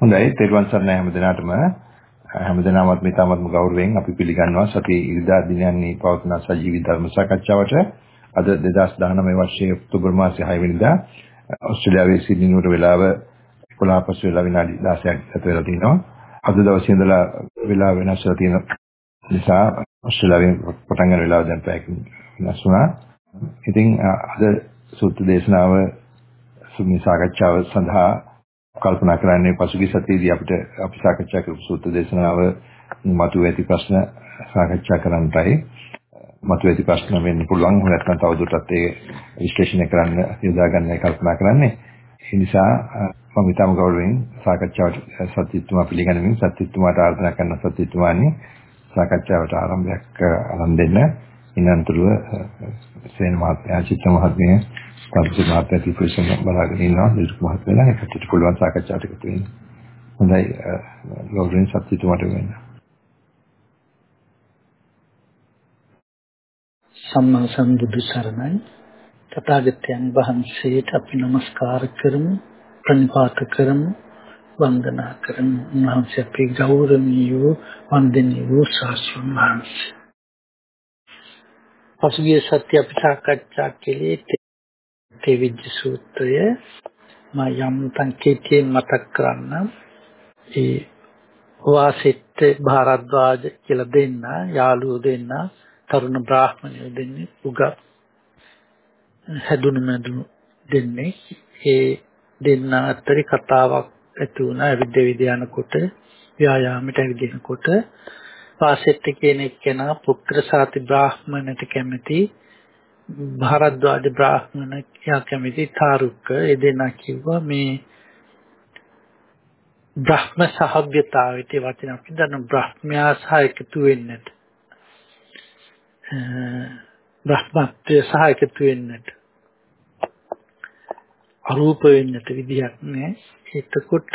හොඳයි. තෙරුවන් සරණයි හැම දිනාටම. හැම දිනමත් මේ තමත්ම ගෞරවයෙන් අපි පිළිගන්නවා සති ඉරිදා දිනයන්හි පවත්වන සජීවී ධර්ම සාකච්ඡාවට. අද 2019 වර්ෂයේ ඔක්තෝබර් මාසයේ 6 වෙනිදා ඕස්ට්‍රේලියාවේ සිඩ්නි නුවර වෙලාව 11 පසු වෙලා විනාඩි 16ක් ගත වෙලා තිනවා. අද දවසේ ඉඳලා වෙලාව වෙනස් වෙලා තියෙන නිසා ඕස්ට්‍රේලියාවෙන් පටන් ගන්න වෙලාව දැන් පැයකින් වෙනස් වුණා. ඉතින් අද සූත්‍ර දේශනාව සුමි සාකච්ඡාව සඳහා කල්පනා කරන්නේ පසුගිය සතියේදී අපිට අපි සාකච්ඡා කරපු සූත්‍ර දේශනාව මතුව ඇති ප්‍රශ්න සාකච්ඡා කරන්නටයි. මතුව ඇති ප්‍රශ්න වෙන්න පුළුවන්. නැත්නම් තවදුරටත් ඒ විශ්ලේෂණය කරන්න යොදා ගන්නයි කල්පනා කරන්නේ. ඒ නිසා මම ඊටම ගෞරවයෙන් සාකච්ඡාවට සත්‍යත්වම පිළිගනිමින් සත්‍යත්වමට ආරාධනා කරන සත්‍යත්වමානි සාකච්ඡාවට ආරම්භයක් අරන් දෙන්න. ඉන්නතුරුව සේන මහත්මයා චිත්ත මහත්මිය පරිදි මහත්මයා තිපුසන බලාගෙන ඉන්නවා දිරුක් මහත්මයා එකට පුළුවන් සාකච්ඡාවට එකතු වෙන්න. හොඳයි ගෞරවයෙන් සත්‍යතුමාට වෙන්න. සම්මා සම්බුදු සරණයි තථාගතයන් වහන්සේට අපි নমස්කාර කරමු ප්‍රණිපාත කරමු වන්දනා කරමු උන්වහන්සේ අපේ ගෞරවනීය වන්දනීය ශාස්ත්‍රඥ වහන්සේ පසුගිය සත්‍ය අපි සාකච්ඡා කළේ තෙවිජ්ජ සූත්‍රය මා යම් සංකේතයෙන් මතක් කරන්න ඒ වාසිට භාරද්වාජ කියලා දෙන්න යාළුවෝ දෙන්න තරුණ බ්‍රාහ්මණයෝ දෙන්නේ උගත් හැදුණු මැදුණු දෙන්නේ. ඒ දෙන්න අතරේ කතාවක් ඇති වුණා ඇවිද විද යනකොට ව්‍යායාමයට ඇවිද යනකොට වාසෙත් කියන එක්කෙනා පුත්‍ර සාති බ්‍රාහ්මණයට කැමති භාරද්වාජ බ්‍රාහ්මණ යා කැමති තාරුක ඒ දෙන්නා කිව්වා මේ බ්‍රහ්ම සහභ්‍යතාවයට වචන අපි දන්න බ්‍රහ්මයා සහ එකතු වෙන්නට. බ්‍රහ්මත්වය සහ එකතු වෙන්නට. අරූප වෙන්නට විදියක් නෑ. එතකොට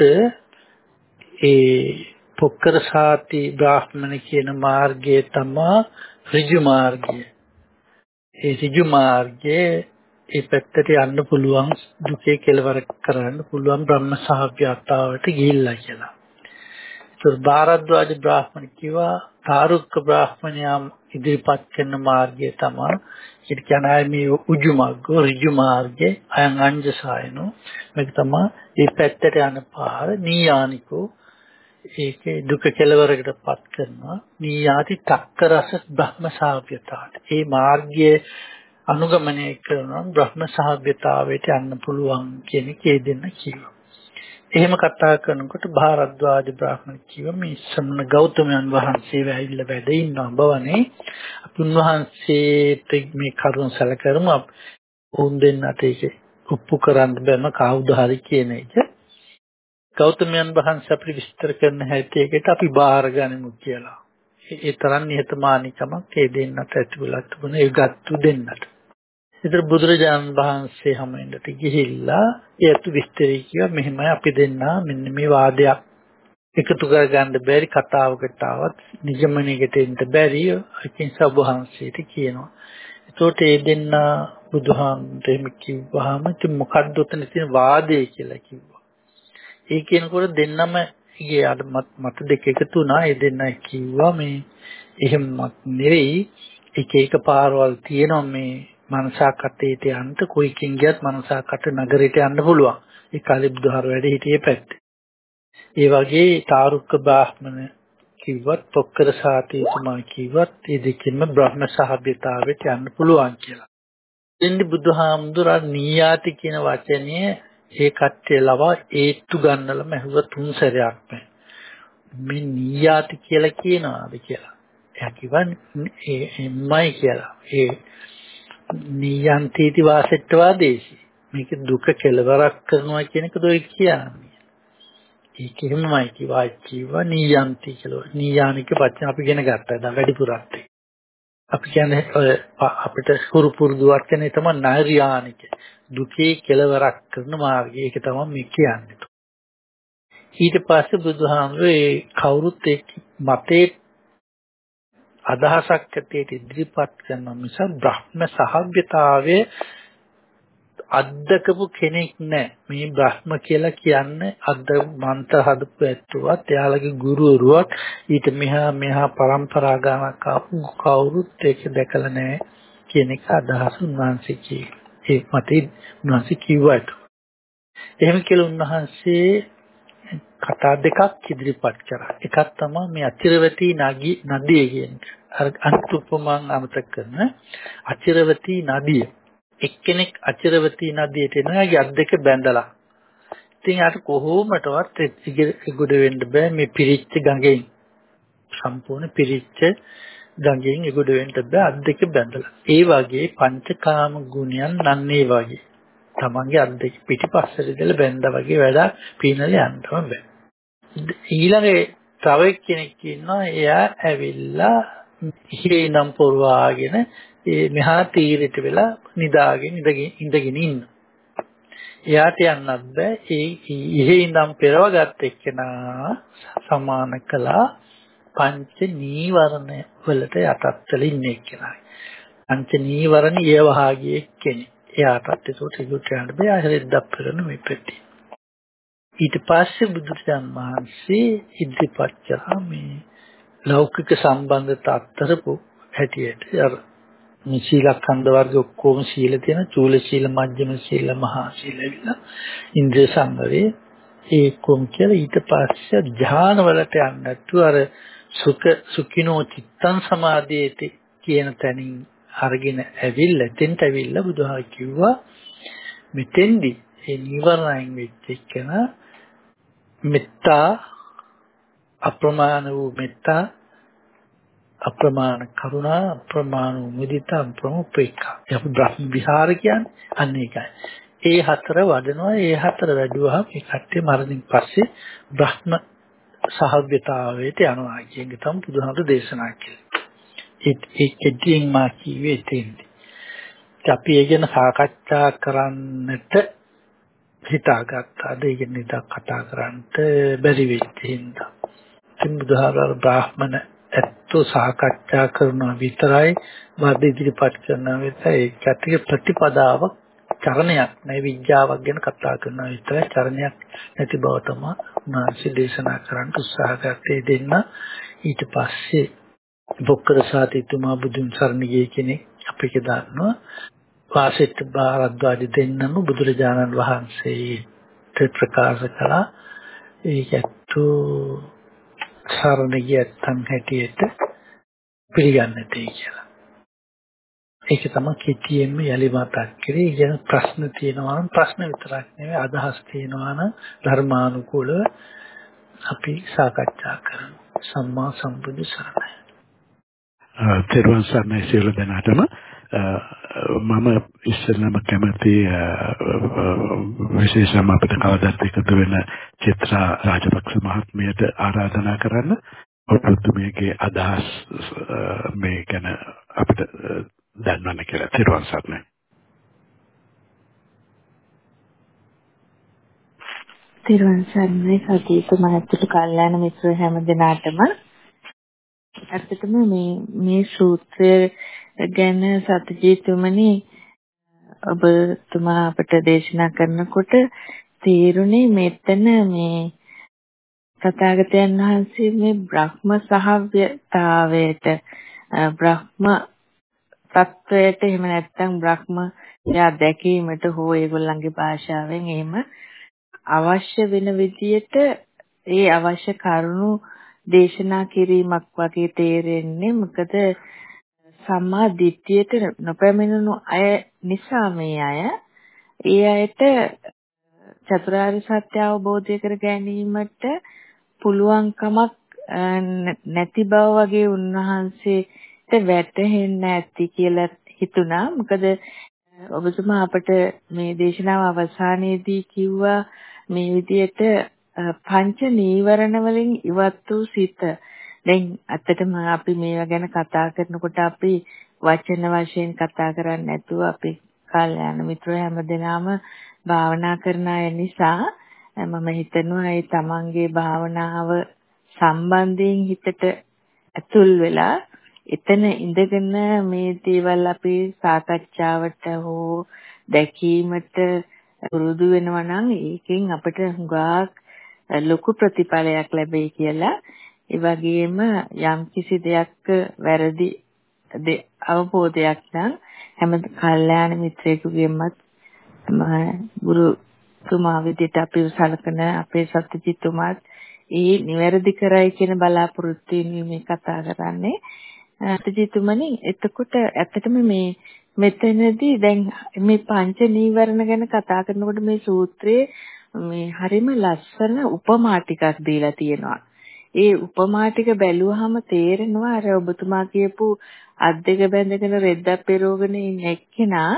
ඒ පොක්කර සාති බ්‍රාහ්මණ කියන මාර්ගය තමයි ඍජු මාර්ගය. ඒ ඍජු මාර්ගයේ ඒ පැත්තට යන්න පුළුවන් දුකේ කෙලවර කරන්න පුළුවන් බ්‍රහ්ම සහභ්‍යතාවට ගිහිල්ලා කියලා. ඒතර භාරද්වාජ බ්‍රාහ්මණ කිව්වා තාරුක්ක බ්‍රාහ්මණයා ඉදිරිපත් කරන මාර්ගය තමයි ඒක කියන්නේ මේ උජු මාර්ග ඍජු මාර්ගයේ අයං අංජසායනෝ මේක තමයි මේ පැත්තට යන පාර නීයානිකෝ ඒකේ දුක කෙලවරකටපත් කරනවා නීයාති තක්ක රස බ්‍රහ්ම සාභ්‍යතාවට. ඒ මාර්ගයේ අනුගමනය කරනවා බ්‍රහ්ම සාභ්‍යතාවයට යන්න පුළුවන් කියන කේ දෙන්න කිව්වා. එහෙම කතා කරනකොට භාරද්වාජ බ්‍රාහ්මණ කිව්ව මේ සම්න ගෞතමයන් වහන්සේ වැහිල්ල වැඩ ඉන්නවා බවනේ. අපි උන්වහන්සේට මේ කරුණ සැලකරමු. උන් දෙන්නට ඒක ඔප්පු කරන්න බෑම කවුද හරි කියන එක. ගෞතමයන් වහන්සේ අපිට විස්තර කරන හැටි එකට අපි බාර ගනිමු කියලා. ඒ තරම් නිහතමානීකමක් ඒ දෙන්නට ඇතිවලා තිබුණා ඒ ගත්තු දෙන්නට. ඒතර බුදුරජාණන් වහන්සේ හැමෙන්නට ගිහිල්ලා ඒත් විස්තරي කිව්වා මෙහෙමයි අපි දෙන්නා මෙන්න මේ වාදයක් එකතු කරගන්න බැරි කතාවකට ආවත් නිගමනයකට එන්න බැරි අකින් සබ්වහන්සේට කියනවා. ඒතකොට ඒ දෙන්න බුදුහාමුදුරේ එහෙම කිව්වහම ඉතින් මොකද්ද උතන තියෙන වාදය කියලා කිව්වා. ඒ කියනකොට දෙන්නම ගේ අර මත දෙක එකතු වුණා. ඒ දෙන්න කිව්වා මේ එහෙමත් නෙවෙයි එක එක පාරවල් තියෙනවා මේ මනසා කටේට යන්න කොයිකින් ගියත් මනසා කට නගරයට යන්න පුළුවන්. ඒ කාලේ බුදුහාර වැඩ හිටියේ පැත්තේ. ඒ වගේ තාරුක්ක බ්‍රාහ්මණ කිව්වත් පොක්කර සාතීතුමා කිව්වත් ඒ දෙකින්ම බ්‍රහ්ම සහභ්‍යතාවයට යන්න පුළුවන් කියලා. එන්නේ බුදුහාමුදුරා නීයාති කියන වචනේ ඒ කට්ටිය ලවා ඒත්තු ගන්නලම ඇහුව තුන් සැරයක් මේ නීයාති කියලා කියනවාද කියලා. එයා කිව්වන්නේ එම්මයි කියලා. ඒ නීයන්තීති වාසෙට්ටවාදේශි. මේක දුක කෙලවරක් කරනවා කියන එක දොයි කියන්නේ. ඒක එහෙමමයි කිව්වා කිව්වා නීයන්ති කියලා. නීයානික වචන අපි ඉගෙන ගත්තා. දැන් වැඩිපුරත්. අපි කියන්නේ අපිට හුරු පුරුදු වචනේ තමයි නෛර්යානික. දුකේ කෙලවරක් කරන මාර්ගය. ඒක තමයි මේ කියන්නේ. ඊට පස්සේ බුදුහාමුදුරේ කවුරුත් ඒ මතේ අදහසක් ඇටියට ඉදිරිපත් කරන නිසා බ්‍රහ්ම සහභ්‍යතාවයේ අද්දකපු කෙනෙක් නැහැ. මේ බ්‍රහ්ම කියලා කියන්නේ අද්ද මන්ත්‍ර හදපු ඇත්තුවත් එයාලගේ ගුරුවරුවත් ඊට මෙහා මෙහා પરම්පරා ගානක් ආපු කවුරුත් ඒක දැකලා නැහැ කියන එක අදහස් උන්වහන්සේ කියේ. ඒ මතේ උන්වහන්සේ කිව්වට. එහෙම කියලා උන්වහන්සේ කතා දෙකක් ඉදිරිපත් කරා. එකක් තමයි මේ අචිරවතී නදිය කියන්නේ. අර අනුපමං අමතක කරන අචිරවතී නදිය. එක්කෙනෙක් අචිරවතී නදියට එනවා යත් දෙක බැඳලා. ඉතින් යාට කොහොමටවත් ඉගොඩ වෙන්න බෑ මේ පිරිච්ච ගඟෙන්. සම්පූර්ණ පිරිච්ච ගඟෙන් ඉගොඩ වෙන්න බෑ අත් දෙක බැඳලා. ඒ වගේ පංචකාම ගුණයන් නන්නේ වගේ. තමන්ගේ අත් දෙක පිටිපස්සට ඉඳලා බැඳා වගේ වැඩ පීනල යන්නම බෑ. ඊළඟේ තව කෙනෙක් ඉන්නවා එයා ඇවිල්ලා ඉහිලේ නම් පොරවාගෙන ඒ මෙහා තීරෙට වෙලා නිදාගෙන ඉඳගෙන ඉන්න. එයාට යන්නත් බෑ. ඒ ඉහි ඉඳන් පෙරවගත් එක්කෙනා සමාන කළා පංච නීවරණ වලට යටත් වෙලා ඉන්න එක්කෙනා. පංච නීවරණ ඊවහාගේ කෙනෙක්. එයාටත් ඒකට ඉදුට යන්න බෑ. ආශ්‍රෙද්දක් කරන මේ පෙට්ටිය. ඊට පස්සේ බුදුරජාන් වහන්සේ ඉදිරිපත් කරා මේ ලෞකික සම්බන්ධතා අත්තරපු හැටියට අර මේ සීලඛණ්ඩ වර්ග ඔක්කොම සීල තියෙන චූල සීල මජ්ක්‍ධිම සීල මහා සීල විලා ඉන්ද්‍රිය සංවරේ ඒ කොම් කියලා ඊට පස්සේ ධ්‍යාන වලට යන්නතු අර සුඛ සුඛිනෝ චිත්තං සමාධියේති කියන තැනින් අරගෙන ඇවිල්ලා එතෙන්ට ඇවිල්ලා බුදුහා කිව්වා මෙතෙන්දි ඒ නිවර්ණයෙන් වෙච්ච එකන මෙත්තා අප්‍රමාණ වූ මෙත්තා අප්‍රමාණ කරුණා අප්‍රමාණ මුදිතා අප්‍රමාණ උපේක්ඛා. ඒක බ්‍රහ්ම විහාර කියන්නේ අන්න ඒකයි. ඒ හතර වඩනවා ඒ හතර වැඩුවා මේ කට්ටිය මරණින් පස්සේ බ්‍රහ්ම සහභ්‍යතාවයට යනවා කියන එක තමයි බුදුහාමුදුරු දේශනා කළේ. ඒ කෙටියෙන් මා කිව්වේ තේන්නේ. අපි ඒ ගැන සාකච්ඡා කරන්නට හිතාගත්තා. ඒ ගැන කතා කරන්නට බැරි වෙච්ච හින්දා. ඉතින් බුදුහාර බ්‍රාහ්මණ ඇත්තෝ සාකච්ඡා කරනවා විතරයි වර්ධ ඉදිරිපත් කරනවා විතරයි ඒකට ප්‍රතිපදාව චරණයක් නෑ විද්‍යාවක් ගැන කතා කරනවා විතරයි චරණයක් නැති බව තමයි උන්වහන්සේ දේශනා කරන්න උත්සාහ කරත්තේ දෙන්න. ඊට පස්සේ බොක්කර සාතිතුමා බුදුන් සරණ ගිය කෙනෙක් අපිට දන්නවා. වාසිත භාරද්වාජ දෙන්නම බුදුරජාණන් වහන්සේ ප්‍රකාශ කළා. ඒකත් සරණ ගියත්තන් හැටියට පිළිගන්නටයි කියලා. ඒක තමයි කෙටියෙන්ම යලි මතක් කරේ. ඉගෙන ප්‍රශ්න තියෙනවා නම් ප්‍රශ්න විතරක් නෙවෙයි අදහස් තියෙනවා නම් ධර්මානුකූලව අපි සාකච්ඡා කරමු. සම්මා සම්බුදු සරණයි. තෙරුවන් සරණයි සියලු දෙනාටම මම ඉස්සෙල්ලාම කැමති විශේෂයෙන්ම අපිට කවදාත් එකතු වෙන චිත්‍රා රාජපක්ෂ මහත්මියට ආරාධනා කරන්න ඔබතුමියගේ අදහස් මේ ගැන අපිට දන්වන්න කියලා. තිරුවන් සරණයි. තිරුවන් සරණයි. සතීත මහත්තුට කල්යාණ මිත්‍ර හැම දිනාටම. ඇත්තටම මේ මේ සූත්‍රය ගැන සත්‍යජීතුමනි ඔබතුමා අපට දේශනා කරනකොට තේරුනේ මෙතන මේ තථාගතයන් වහන්සේ මේ බ්‍රහ්ම සහව්‍යතාවයට බ්‍රහ්ම තත්වයට එහෙම නැත්නම් බ්‍රහ්ම යා දැකීමට හෝ ඒගොල්ලන්ගේ භාෂාවෙන් එහෙම අවශ්‍ය වෙන විදියට ඒ අවශ්‍ය කරුණු දේශනා කිරීමක් වගේ තේරෙන්නේ මොකද සම්මා දිට්ඨියට නොපැමිණුණු අය නිසා මේ අය ඒ අයට චතුරාර්ය සත්‍ය අවබෝධය කර ගැනීමට පුළුවන්කමක් නැති බව වගේ උන්වහන්සේට වැටහෙන්න ඇති කියලා හිතුණා. මොකද ඔබතුමා අපට මේ දේශනාව අවසානයේදී කිව්වා මේ විදිහට පංච නීවරණ වලින් ඉවත් වූ සිත දැන් ඇත්තටම අපි මේවා ගැන කතා කරනකොට අපි වචන වශයෙන් කතා කරන්නේ නැතුව අපි කල්යාණ මිත්‍රයෝ හැමදෙනාම භාවනා කරන අය නිසා මම හිතනවා ඒ තමන්ගේ භාවනාව සම්බන්ධයෙන් හිතට ඇතුල් වෙලා එතන ඉඳගෙන මේ දේවල් අපි සාකච්ඡාවට හෝ දැකීමට පුරුදු වෙනවා නම් ඒකෙන් අපිට හුඟක් ලොකු ප්‍රතිඵලයක් ලැබෙයි කියලා. ඒ වගේම යම් කිසි දෙයක් වැරදි අවබෝධයක් නම් හැම කල්යාණ මිත්‍රයෙකුගෙන්මත් ගුරුතුමා විදිහට අපිව සලකන අපේ සත්‍යජිතුමාත් ඒ නිවැරදි කරයි කියන බලාපොරොත්තු මේ කතා කරන්නේ. සත්‍යජිතුමනි එතකොට ඇත්තටම මේ මෙතනදී දැන් මේ පංච නීවරණ ගැන කතා කරනකොට මේ සූත්‍රයේ මේ හරිම ලස්සන උපමා ටිකක් දීලා තියෙනවා. ඒ උපමා ටික බැලුවහම තේරෙනවා අර ඔබතුමා කියපු අත් දෙක බැඳගෙන රෙද්දක් පෙරෝගෙන ඉන්න එක්කෙනා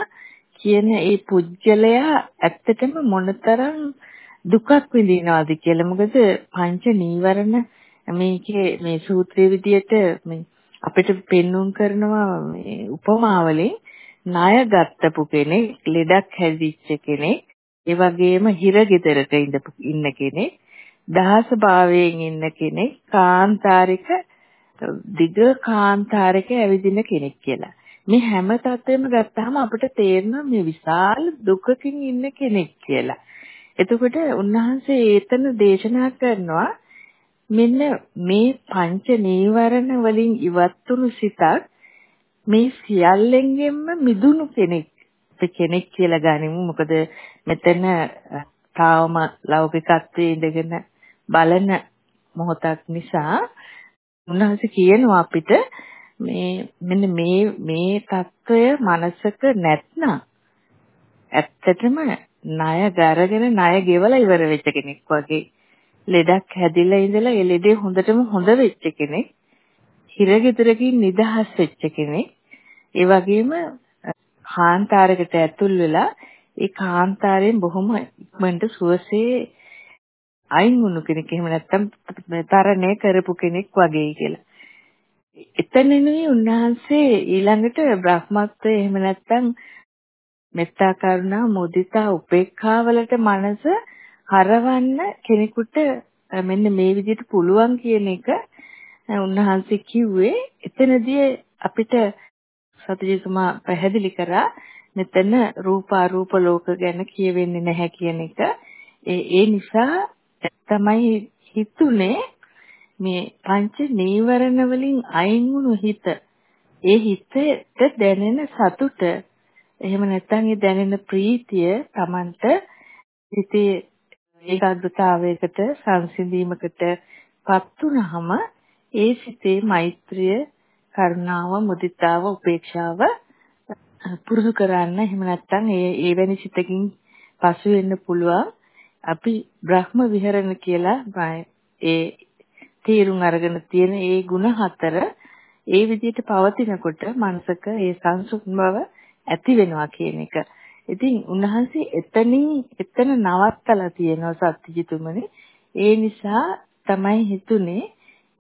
කියන ඒ පුජ්‍යලයා ඇත්තටම මොනතරම් දුකක් විඳිනවද කියලා. මොකද පංච නීවරණ මේකේ මේ සූත්‍රයේ විදියට මේ අපිට පෙන්눔 කරනවා මේ උපමාවලින් ණය ගත්තපු කෙනෙක්, ලෙඩක් හැදිච්ච කෙනෙක්, ඒ වගේම හිරගෙදරක ඉන්න කෙනෙක්, දහස භාවයෙන් ඉන්න කෙනෙක්, කාන්තාරික දිග කාන්තාරයක ඇවිදින කෙනෙක් කියලා. මේ හැම තත්ත්වෙම ගත්තාම අපිට තේරෙනවා මේ විශාල දුකකින් ඉන්න කෙනෙක් කියලා. එතකොට උන්වහන්සේ ඒතන දේශනා කරනවා මෙන්න මේ පංච නීවරණ වලින් ඉවත්තුණු සිතක් මේ සියල්ලෙන්ගෙම මිදුණු කෙනෙක්. අපි කෙනෙක් කියලා ගනිමු. මොකද මෙතන තාවම ලෞකිකත්වයේ ඉඳගෙන බලන මොහොතක් නිසා උන්වහන්සේ කියනවා අපිට මේ මෙන්න මේ මේ తত্ত্বය මනසක නැත්නම් ඇත්තටම ණය ගරගෙන ණය ගෙවලා ඉවර වෙච්ච කෙනෙක් වගේ. ලෙඩක් හැදිලා ඉඳලා ඒ ලෙඩේ හොඳටම හොඳ වෙච්ච කෙනෙක් හිරගෙදරකින් නිදහස් වෙච්ච කෙනෙක් ඒ වගේම කාන්තාරයකට ඇතුල් වෙලා ඒ කාන්තාරයෙන් බොහොම ඉක්මනට සුවසේ අයින් වුණු කෙනෙක් එහෙම නැත්නම් තරණය කරපු කෙනෙක් වගේ කියලා. එතනනේ උන්වහන්සේ ඊළඟට බ්‍රහ්මත්වය එහෙම නැත්නම් මෙත්තා කරුණා මුදිතා උපේක්ඛා වලට මනස හරවන්න කෙනෙකුට මෙන්න මේ විදිහට පුළුවන් කියන එක උන්වහන්සේ කිව්වේ එතනදී අපිට සතිජිතුමා පැහැදිලි කරා මෙතන රූප අරූප ලෝක ගැන කියවෙන්නේ නැහැ කියන එක. ඒ ඒ නිසා තමයි හිතුනේ මේ පංච නීවරණ වලින් අයින් වුණු හිත. ඒ හිතට දැනෙන සතුට. එහෙම නැත්නම් ඒ දැනෙන ප්‍රීතිය Tamanට හිතේ ඒකාග්‍රතාවයකට සංසිඳීමකට පත් වුනහම ඒ සිතේ මෛත්‍රිය කරුණාව මුදිතාව උපේක්ෂාව පුරුදු කරන්න එහෙම නැත්නම් ඒ එවැනි සිතකින් පසු වෙන්න පුළුවන් අපි බ්‍රහ්ම විහරණ කියලා ඒ තීරුම් අරගෙන තියෙන ඒ ಗುಣ හතර ඒ විදිහට පවතිනකොට මනසක ඒ සංසුන් බව ඇති වෙනවා කියන එක. ඉතින් උන්වහන්සේ එතනින් එතන නවත්තලා තියෙනවා සත්‍යජිතුමනි. ඒ නිසා තමයි හිතුනේ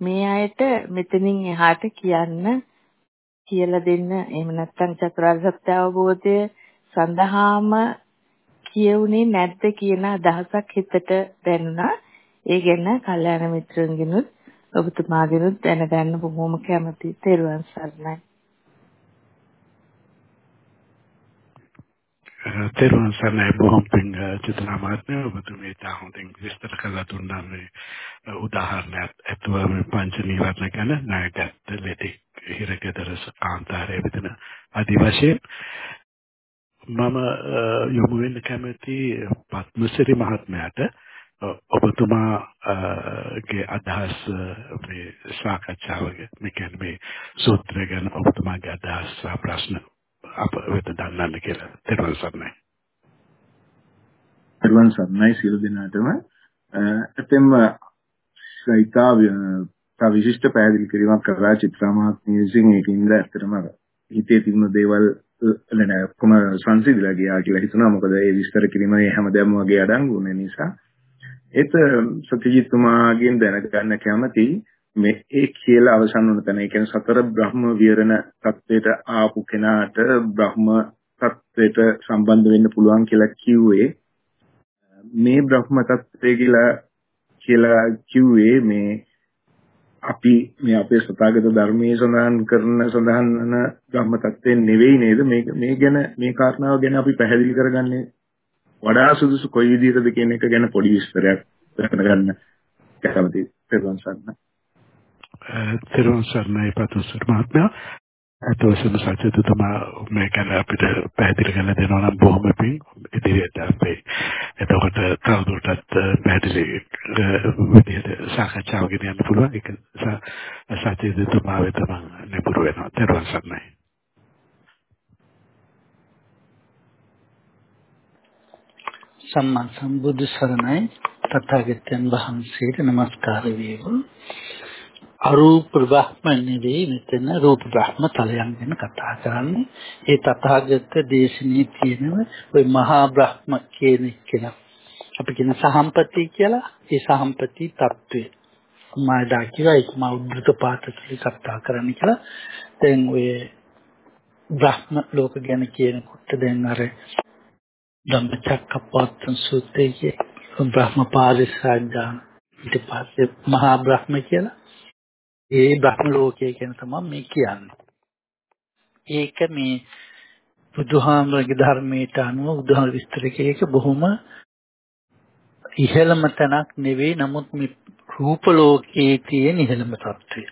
මේ අයට මෙතනින් එහාට කියන්න කියලා දෙන්න එහෙම නැත්නම් චතුරාර්ය සත්‍ය අවබෝධය සඳහාම කියුනේ නැද්ද කියන අදහසක් හිතට දැනුණා. ඒ ගැන කල්යාණ මිත්‍රන්ගෙනුත් ඔබතුමාගෙනුත් දැනගන්න බොහොම කැමතියි. තෙරුවන් සරණයි. තෙරුවන් සරණයි. බොහොම පිං චිත්‍රා මහත්මිය ඔබතුමී තා හොඳින් විස්තර කළා දුන්නා මේ උදාහරණයක් ඇතුව මේ පංච නීවරණ ගැන. ණයගත් ලෙඩි හිරකදර ආන්තරය විදින আদি වශයෙන් මම යොමු වෙන්න කැමති පත්මසිරි මහත්මයාට ඔබතුමාගේ අදහස් මේ සාකච්ඡාවක මේ කියන්නේ මේ සූත්‍රය ගැන ඔබතුමාගේ අදහස් ප්‍රශ්න අප වෙත දන්නන්න කියලා. තෙරුවන් සරණයි. තෙරුවන් සරණයි සියලු දෙනාටම. එතෙම සයිතා තව විශිෂ්ට පැහැදිලි කිරීමක් කරලා චිත්‍රා මහත්මිය විසින්. ඒකින්ද ඇත්තටම හිතේ තිබුණු දේවල් නෑ ඔක්කොම සංසිඳිලා ගියා කියලා හිතුණා මොකද ඒ විස්තර කිරීම හැමදේම වගේ අඩංගු වෙන නිසා. ඒත් සත්‍යජිත්තුමාගෙන් දැනගන්න කැමතියි මේ ඒ කියලා අවසන් වන තැන. ඒ කියන්නේ සතර බ්‍රහ්ම විහරණ தത്വයට ආපු කෙනාට බ්‍රහ්ම தത്വයට සම්බන්ධ වෙන්න පුළුවන් කියලා කිව්වේ මේ බ්‍රහ්ම தത്വය කියලා කියලා කිව්වේ මේ අපි මේ අපේ සත්‍යගත ධර්මයේ සඳහන් කරන සඳහන් වන බ්‍රහ්ම தത്വයෙන් නෙවෙයි නේද? මේ මේ ගැන මේ කාරණාව ගැන අපි පැහැදිලි කරගන්නේ. වඩා සුදුසු කොයි විදිහටද කියන එක ගැන පොඩි විස්තරයක් දැනගන්න කැමතියි. පෙරවන් සන්න පෙරවන් සන්නයි පතුසර් මහත්මයා අතවසන සත්‍යතුමා මේ ගැන අපිට පැහැදිලි කරලා දෙනවා නම් බොහොම පිං. ඉදිරියට අපේ එතකොට තවදුරටත් පැහැදිලි විදිහට සාකච්ඡාව ගෙනියන්න පුළුවන්. ඒක සත්‍යතුමා වෙත මම නිපුර වෙනවා. ඊට සන්නයි සම්මා සම්බුදු සරණයි. තථාගතයන් වහන්සේට নমස්කාර වේවා. අරූප බ්‍රහ්ම නෙවෙයි මෙතන රූප බ්‍රහ්ම තලයන් ගැන කතා කරන්නේ. ඒ තථාගත දේශනේ තියෙනව ওই මහා බ්‍රහ්ම කියන කියලා. අපි කියන සහම්පති කියලා. ඒ සහම්පති తත්වය. මා දාකිරයි මා උද්දృత පාඨකලි කතා කරන්න කියලා. දැන් ඔය බ්‍රහ්ම ලෝක ගැන කියනකොට දැන් අර ධම්මචක්කප්පවත්තන සූත්‍රයේ බ්‍රහ්ම පාරිසාජ්ජාන ඊට පස්සේ මහා බ්‍රහ්ම කියලා ඒ බ්‍රහ්ම ලෝකය කියන තමයි මේ කියන්නේ. ඒක මේ බුදුහාමරගේ ධර්මයට අනුව බුදුහාම විස්තර කළේක බොහොම ඉහළම තැනක් නෙවෙයි නමුත් මේ රූප ලෝකයේ තියෙන ඉහළම තත්ත්වය.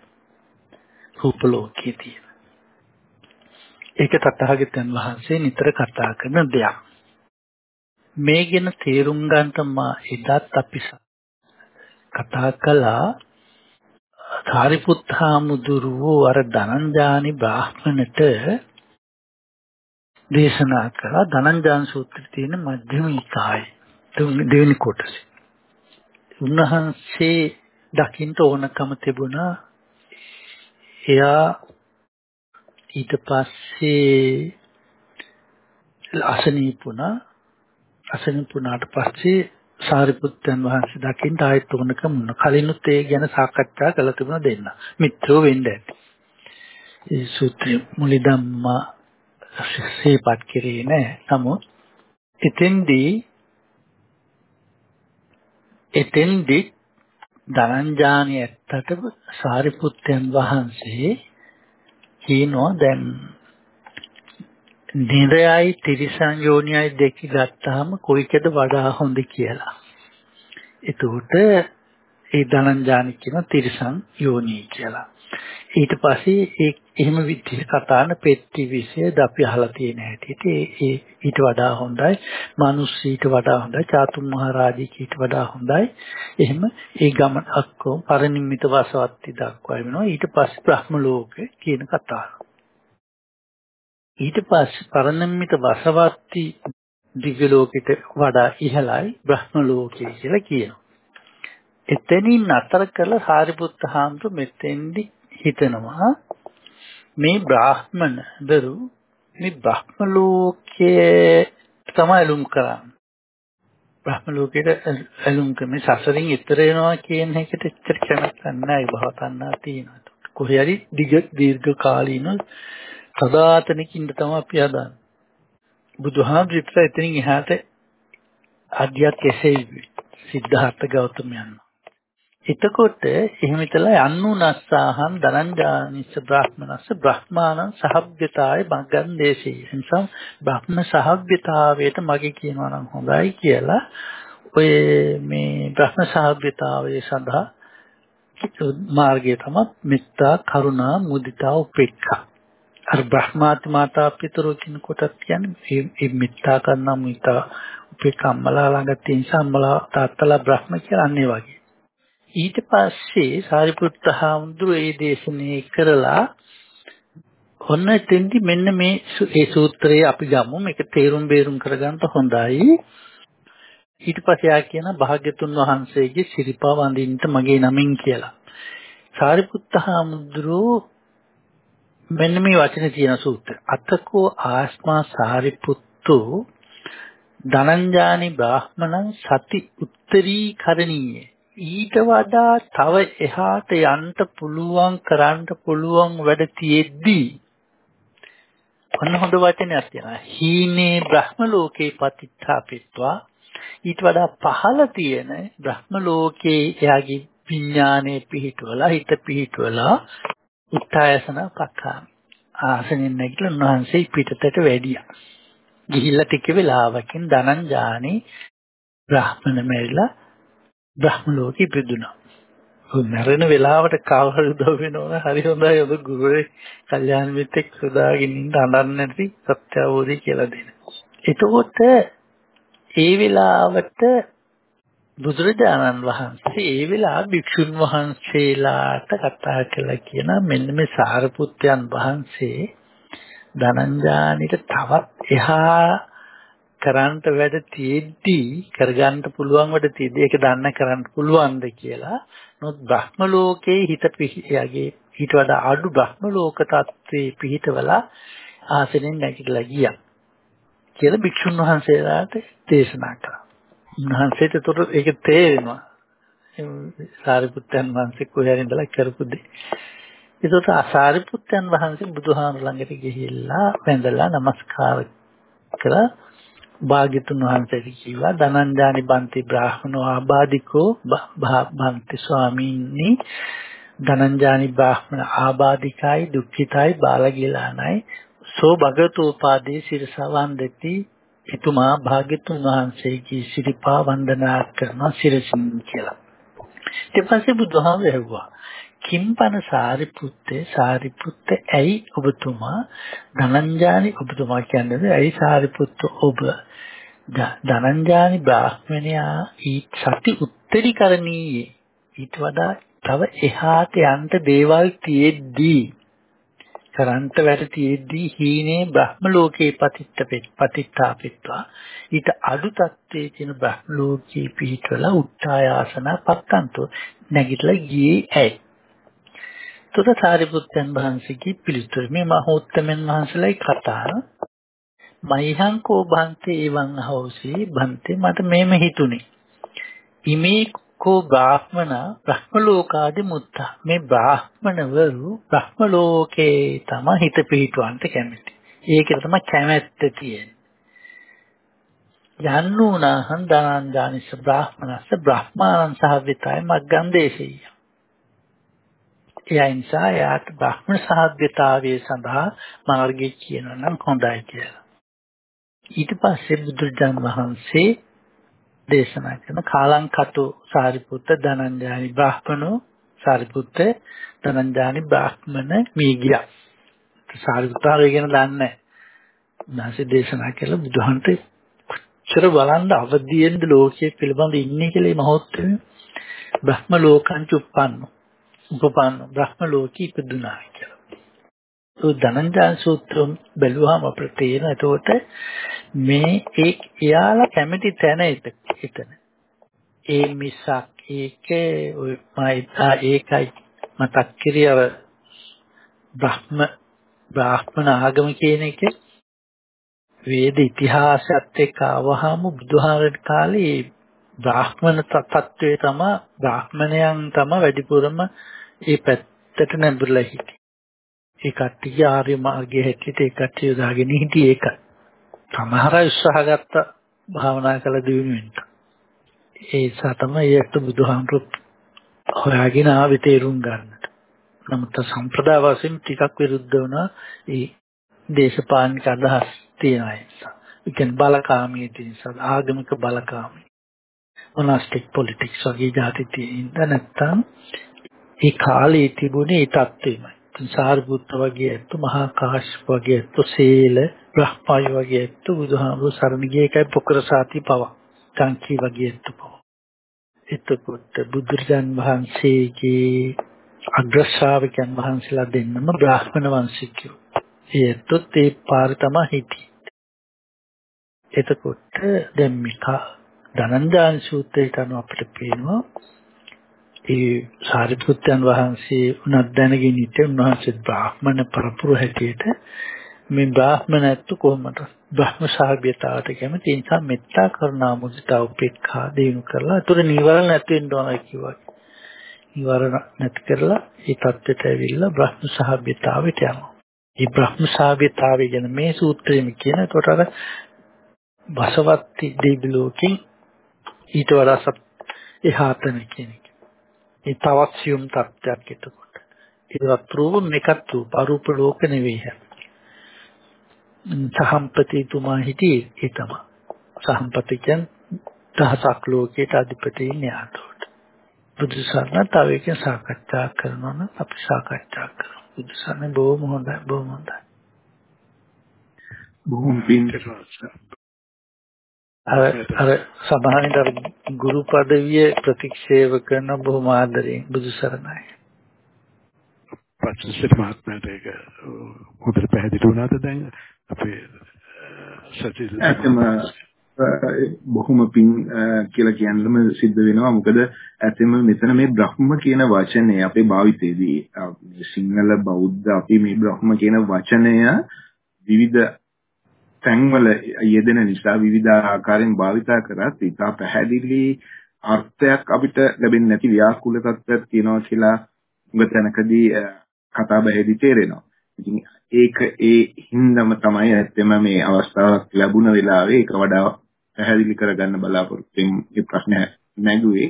රූප ලෝකයේ තියෙන. ඒක තථාගතයන් වහන්සේ නිතර කතා කරන දෙයක්. මේ ගැන තේරුම් ගන්නට මා එදත් අපි කතා කළා සාරිපුත්ත හාමුදුරුවෝ අර ධනංජානි බ්‍රාහ්මණට දේශනා කළා. ධනංජාන සූත්‍රයේ තියෙන මධ්‍යම නිකායේ දෙවෙනි කොටස. උන්වහන්සේ දකින්න ඕනකම තිබුණා. එයා ඊට පස්සේ අසනීපුණා අසනීපුණාට පස්සේ සාරිපුත්තයන් වහන්සේ දකින්න ආයෙත් උනකම උන කලිනුත් ඒ ගැන සාකච්ඡා කළා තිබුණා දෙන්න. මිත්‍රෝ වෙන්න ඇති. ඒ සූත්‍රය මුලිදම්ම සේපත් කරේ නෑ. නමුත් එතෙන්දී එතෙන්දී ධනංජානි ඇත්තට සාරිපුත්තයන් වහන්සේ කියනවා දැන් නිරයයි තිරිසන් යෝනියයි දෙක ගත්තාම කොයිකද වඩා හොඳ කියලා. එතකොට ඒ ධනංජානි කියන තිරිසන් යෝනිය කියලා. ඊට පස්සේ ඒ එහෙම විදිහ කතාන පෙට්ටි විශේෂ අපි අහලා තියෙන හැටියට ඒ ඊට වඩා හොඳයි. මිනිස් ඊට වඩා හොඳයි. චාතුම් මහරජී ඊට වඩා හොඳයි. එහෙම ඒ ගමන අක්කෝ පරිනිම්මිත වාසවත්ති දක්වා වෙනවා. ඊට පස්සේ බ්‍රහ්ම ලෝකේ කියන කතාව. ඊට පස්සේ පරණම්මිත වසවත්ති දිව්‍ය ලෝකෙට වඩා ඉහළයි බ්‍රහ්ම ලෝකය කියලා කියනවා. එතනින් අතර කළ සාරිපුත්ත හාමුදුර මෙතෙන්දි හිතනවා මේ බ්‍රාහ්මණ දරු මේ බ්‍රහ්ම ලෝකයේ තමයි ලුම් කරන්නේ. බ්‍රහ්ම ලෝකෙට ඇලුම් කරන්නේ සසරින් ඈතර වෙනවා කියන එකට එච්චර කැමැත්තක් නැහැ භව තණ්හා තියෙනවා. කොහේ හරි දීර්ඝ දීර්ඝ කාලීන සදාතනිකින්ද තමයි අපි හදන්නේ. බුදුහාමුදුරුවෝ එතනින් එහාට අධ්‍යාත් කෙසේ සිද්ධාර්ථ ගෞතමයන්. එතකොට එහෙම ඉතලා යන්නුනස්සහං ධනංජානිස්ස බ්‍රාහ්මනස්ස බ්‍රහ්මානං සහබ්බතාය මග්ගන් දේශේ. එනිසා බ්‍රහ්ම සහබ්බතාවයට මගේ කියනවා නම් හොඳයි කියලා ඔය මේ බ්‍රහ්ම සහබ්බතාවයේ සඳහා මාර්ගය තමයි මෙත්තා කරුණා මුදිතා උපේක්ඛා අර බ්‍රහ්මාති මාතා පිතර කියන කොටත් කියන්නේ මේ මිත්‍යා කරන මිත්‍යා උපේ කම්මලා ළඟ තියෙන සම්මලා තාත්තලා බ්‍රහ්ම කියලා අන්නේ වගේ. ඊට පස්සේ සාරිපුත්ත හාමුදුරුවෝ මේ දේශනේ කරලා ඔන්න එතෙන්දි මෙන්න මේ ඒ සූත්‍රය අපි ගමු මේක තේරුම් බේරුම් කරගන්න හොඳයි. ඊට පස්සේ ආ කියන භාග්‍යතුන් වහන්සේගේ සිරිපා වඳින්න මගේ නමින් කියලා. සාරිපුත්ත හාමුදුරුවෝ මෙන්න මේ වචනේ තියෙන සූත්‍ර. අතකෝ ආස්මා සාරිපුත්තු ධනංජානි බ්‍රාහ්මණං සති උත්තරී කරණීය. ඊට වඩා තව එහාට යන්න පුළුවන් කරන්න පුළුවන් වැඩ තියෙද්දී ඔන්න හොඳ වචනයක් තියෙනවා. හීනේ බ්‍රහ්ම ලෝකේ පතිත්ථාපිත්වා ඊට වඩා පහළ තියෙන බ්‍රහ්ම ලෝකේ එයාගේ විඥානයේ පිහිටවලා හිත පිහිටවලා උත්තායසන පක්ඛාමි. ආසනෙන් නැගිටලා උන්වහන්සේ පිටතට වැඩියා. ගිහිල්ලා ටික වෙලාවකින් ධනංජානි බ්‍රාහ්මණ මෙරිලා බ්‍රහ්ම ලෝකෙ ඉපදුනා. මැරෙන වෙලාවට කවහරු දව වෙනවනේ හරි හොඳයි ඔබ ගුරුවේ කල්යාණ මිත්‍රෙක් සදාගෙන ඉන්න අඬන්නේ නැති සත්‍ය අවබෝධය කියලා දෙන. එතකොට ඒ වෙලාවට බුදුරජාණන් වහන්සේ ඒ වෙලාව භික්ෂුන් වහන්සේලාට කතා කළා කියන මෙන්න මේ සාරිපුත්යන් වහන්සේ ධනංජානිට තවත් එහා කරන්ට වැඩ තියෙද්දී කරගන්න පුළුවන් වැඩ තියෙද්දී ඒක දන්න කරන්න පුළුවන්ද කියලා නමුත් බ්‍රහ්ම ලෝකේ හිත පිහියගේ ඊට වඩා අඩු බ්‍රහ්ම ලෝක තත්ත්වේ පිහිටවලා ආසනෙන් නැගිටලා ගියා කියලා භික්ෂුන් වහන්සේලාට දේශනා කළා. උන්වහන්සේට උතර ඒක තේරෙනවා. සාරිපුත්තයන් වහන්සේ කොහේ ඉඳලා කරපු දේ. ඒකට අසාරිපුත්තයන් වහන්සේ බුදුහාම ළඟට ගිහිල්ලා වැඳලා নমස්කාර කළා. භාග්‍යතුන් වහන්සේට කිව්වා ධනංජානි බන්ති බ්‍රාහ්මනෝ ආබාධිකෝ බන්ති ස්වාමීනි ධනංජානි බ්‍රාහ්මණ ආබාධිකයි දුක්ඛිතයි බාලගිලානයි සෝ භගතෝපාදී සිරසවන් දෙති එතුමා භාග්‍යතුන් වහන්සේගේ සිරිපා වන්දනා කරන සිරසින් කියලා. ඊට පස්සේ බුදුහාම ඇහුවා කිම්පන සාරිපුත්තේ සාරිපුත්ත ඇයි ඔබතුමා ධනංජානි ඔබතුමා කියන්නේ ඇයි සාරිපුත්ත ඔබ ධනංජානි බ්‍රාහ්මණයා ඊ සති උත්තරීකරණීයේ ඊට වඩා තව එහාට යන්න දේවල් තියෙද්දී කරන්ට වැඩ තියෙද්දී හීනේ බ්‍රහ්ම ලෝකේ පතිත්ත පතිත්තාපිත්වා. ඊට අඩු තත්ත්වයේ තියෙන බ්‍රහ්ම ලෝකේ පිහිටවලා උත්තායාසන පත්තන්තෝ නැගිටලා ගියේ ඇයි? තොර සාරිපුත්තයන් වහන්සේගේ පිළිතුර. මේ මහෝත්තමයන් වහන්සේලායි කතා. මයිහං කෝ භන්තේ එවං අහෝසි භන්තේ මට මේම හිතුනේ. ඉමේ කෝ බ්‍රාහ්මණ බ්‍රහ්ම ලෝකාදි මුත්තා මේ බ්‍රාහ්මණවරු බ්‍රහ්ම ලෝකේ තම හිත පිහිටවන්න කැමති. ඒකේ තමයි කැමැත්ත තියෙන්නේ. යන්නුනාහං දානං දානිස බ්‍රාහ්මනස්ස බ්‍රහ්මානං සහවිතයි මග්ගන්දේශිය. ඒ නිසා යාට බ්‍රහ්ම සහග්‍යතාවයේ සඳහා මාර්ගය කියනවා නම් හොඳයි කියලා. ඊට පස්සේ බුදුරජාන් වහන්සේ දේශනා කරන කාලංකතු සාරිපුත්ත ධනංජානි බ්‍රාහ්මනෝ සාරිපුත්ත ධනංජානි බ්‍රාහ්මන මීගියා. සාරිපුත්තාරය ගැන දන්නේ නැහැ. උන්වහන්සේ දේශනා කළ බුදුහන්ට කොච්චර බලන්න අවදියෙන්ද ලෝකයේ පිළිබඳ ඉන්නේ කියලා මේ මොහොතේ බ්‍රහ්ම ලෝකං චුප්පන්න. උපපන්න බ්‍රහ්ම ලෝකී ඉපදුනා කියලා. ඒ ධනංජාන සූත්‍රම් බැලුවාම අපිට තේරෙන එතකොට මේ ඒ එයාලා කැමති තැන එතන. ඒ මිසක් ඒකේ ඔය මයිතා ඒකයි මතක් කිරියව බ්‍රහ්ම බ්‍රාහ්මණ ආගම කියන එක වේද ඉතිහාසයත් එක්ක ආවහම බුදුහාමරේ කාලේ බ්‍රාහ්මණ තත්ත්වයේ තමයි බ්‍රාහ්මණයන් තමයි වැඩිපුරම ඒ පැත්තට නැඹුරලා හිටියේ. ඒ කට්ටිය ආර්ය මාර්ගයේ හැටියට ඒ කට්ටිය දාගෙන හිටියේ ඒක. සමහර උත්සාහ ගත්ත භාවනා කළ දිනුවෙන්න. ඒ නිසා තමයි ඒත් බුදුහාමුදුරුවෝ හොයාගෙන ආවේ තේරුම් ගන්නට. නමුත් සම්ප්‍රදාය වශයෙන් ටිකක් විරුද්ධ වුණා ඒ දේශපාලනික අදහස් තියෙන අය නිසා. ඒ කියන්නේ බලකාමී නිසා ආගමික බලකාමී. මොනාස්ටික් පොලිටික්ස් වගේ જાති තියෙන නැත්තම් ඒ කාලේ තිබුණේ ඒ தත්වෙමයි. සාරිපුත්ත වගේ ඇත්ත මහා කාශ්‍යප වගේ ඇත්ත සීල බ්‍රහ්මයි වගේ ඇත්ත බුදුහාමුදුරු සරණ ගිය එකයි පොකර සාති පව. කංකී වගේ ඇත්ත පව. එතකොට බුදුරජාන් වහන්සේගේ අග්‍ර ශ්‍රාවකයන් වහන්සේලා දෙන්නම බ්‍රාහ්මණ වංශිකයෝ. ඒ ඇත්තොත් ඒ පාර තමයි හිටියේ. එතකොට දැන් මිකා ධනංජාන සූත්‍රයට අනුව අපිට පේනවා ඒ සාරිපුත්තයන් වහන්සේ උනත් දැනගෙන ඉන්නේ උන්වහන්සේ බ්‍රාහ්මණ පරපුර හැටියට මේ බ්‍රාහ්මණත්ව කොහොමද බ්‍රහ්ම සාභ්‍යතාවට කැමති ඒ නිසා මෙත්තා කරුණා මුදිතා උපේක්ඛා දිනු කරලා ඒතර නිවරණ නැති වෙන්න ඕන කිව්වා. නිවරණ නැති කරලා ඒ தත්ත්වයට ඇවිල්ලා බ්‍රහ්ම සාභ්‍යතාවට යනවා. මේ බ්‍රහ්ම සාභ්‍යතාවය ගැන මේ සූත්‍රයේම කියන ඒතර අර බසවත්ති දෙවි ලෝකෙන් ඊට වඩා එහාතන කියන එක. ඒ තවත් සියුම් තත්ත්වයක් එතකොට. ඒවත් රූප මේකත් රූප අරූප ලෝක නෙවෙයි. සහම්පතිතුමා හිටියේ ඒ තමයි. සහම්පති කියන්නේ දහසක් ලෝකයට අධිපති න්යාතෝට. බුදු සරණ තව එකෙන් සාකච්ඡා කරනවා නම් අපි සාකච්ඡා කරමු. බුදු සරණ බොහොම හොඳයි බොහොම හොඳයි. බොහොම පින් අර අර සභාවෙන් අර ගුරු පදවිය ප්‍රතික්ෂේප කරන බොහොම ආදරෙන් බුදු සරණයි. පච්චසිත මහත්මයාට ඒක හොඳට පැහැදිලි වුණාද දැන්? අපේ සචිල් ඇත්තම බොහොම පින් කියලා කියන්නම සිද්ධ වෙනවා. මොකද ඇත්තම මෙතන මේ බ්‍රහ්ම කියන වචනය අපේ භාවිතයේදී සිංහල බෞද්ධ අපි මේ බ්‍රහ්ම කියන වචනය විවිධ තැන්වල යෙදෙන නිසා විවිධ ආකාරයෙන් භාවිතා කරත් ඉතා පැහැදිලි අර්ථයක් අපිට ලැබෙන්නේ නැති ව්‍යාකූල තත්ත්වයක් තියෙනවා කියලා උග තැනකදී කතා බහෙදි තේරෙනවා. ඉතින් ඒක ඒ හින්දම තමයි ඇත්තම මේ අවස්ථාවක් ලැබුණ වෙලාවේ ඒක වඩා පැහැදිලි කරගන්න බලාපොරොත්තු මේ ප්‍රශ්නය නැගුවේ.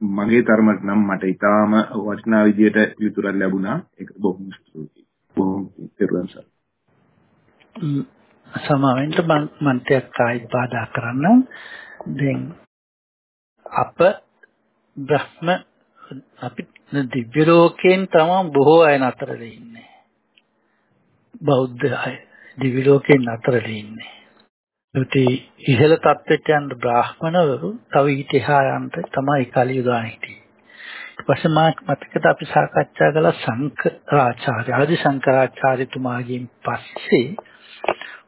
මගේ තරමට නම් මට ඊටාම වටිනා විදියට පිළිතුරක් ලැබුණා. ඒක බොහොම ස්තුතියි. බොහොම පෙරවන්සල්. සමාවෙන්ට මම මන්ටයක් කායි බාධා කරන්න. දැන් අප බ්‍රහ්ම අපි දිව්‍ය ලෝකයෙන් තමයි බොහෝ අය නතරද ඉන්නේ. බෞද්ධ අය දිව්‍ය ලෝකයෙන් නතරද ඉන්නේ. ඒටි ඉහළ තත්ත්වයට යන බ්‍රාහ්මණවරු තව ඊට එහා යන්න තමයි කලියුගාන හිටියේ. ඊපස්සේ මා මතකද අපි සාකච්ඡා කළ සංකරාචාර්ය ආදි සංකරාචාර්යතුමාගෙන් පස්සේ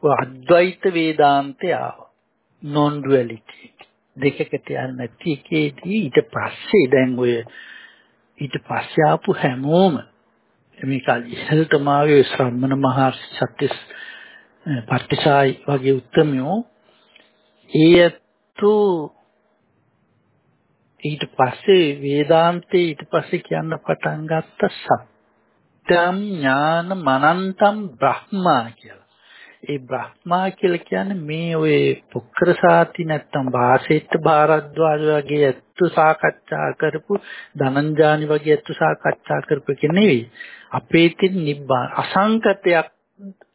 ඔය අද්වෛත වේදාන්තය ආවා. non duality දෙකකට යන්නේ නැති එකේදී ඊට පස්සේ දැන් ඔය ඊට පස්සේ ආපු හැමෝම මේ කල් ඉහළටම ආවේ ශ්‍රමණ මහර්ෂි සත්‍යස් පට්ටිසායි වගේ උත්තරමියෝ ඒතු ඊට පස්සේ වේදාන්තේ ඊට පස්සේ කියන්න පටන් ගත්ත සත්‍යම් ඥාන මනන්තම් බ්‍රහ්මා කියලා. ඒ බ්‍රහ්මා කියලා කියන්නේ මේ ඔය පුක්කර සාති නැත්තම් වාසෙට්ට භාරද්වාජ වගේ ඇත්තු සාකච්ඡා කරපු ධනංජානි වගේ ඇත්තු සාකච්ඡා කරපු එක නෙවෙයි. අපේ තින් නිබ්බාන අසංකතයක්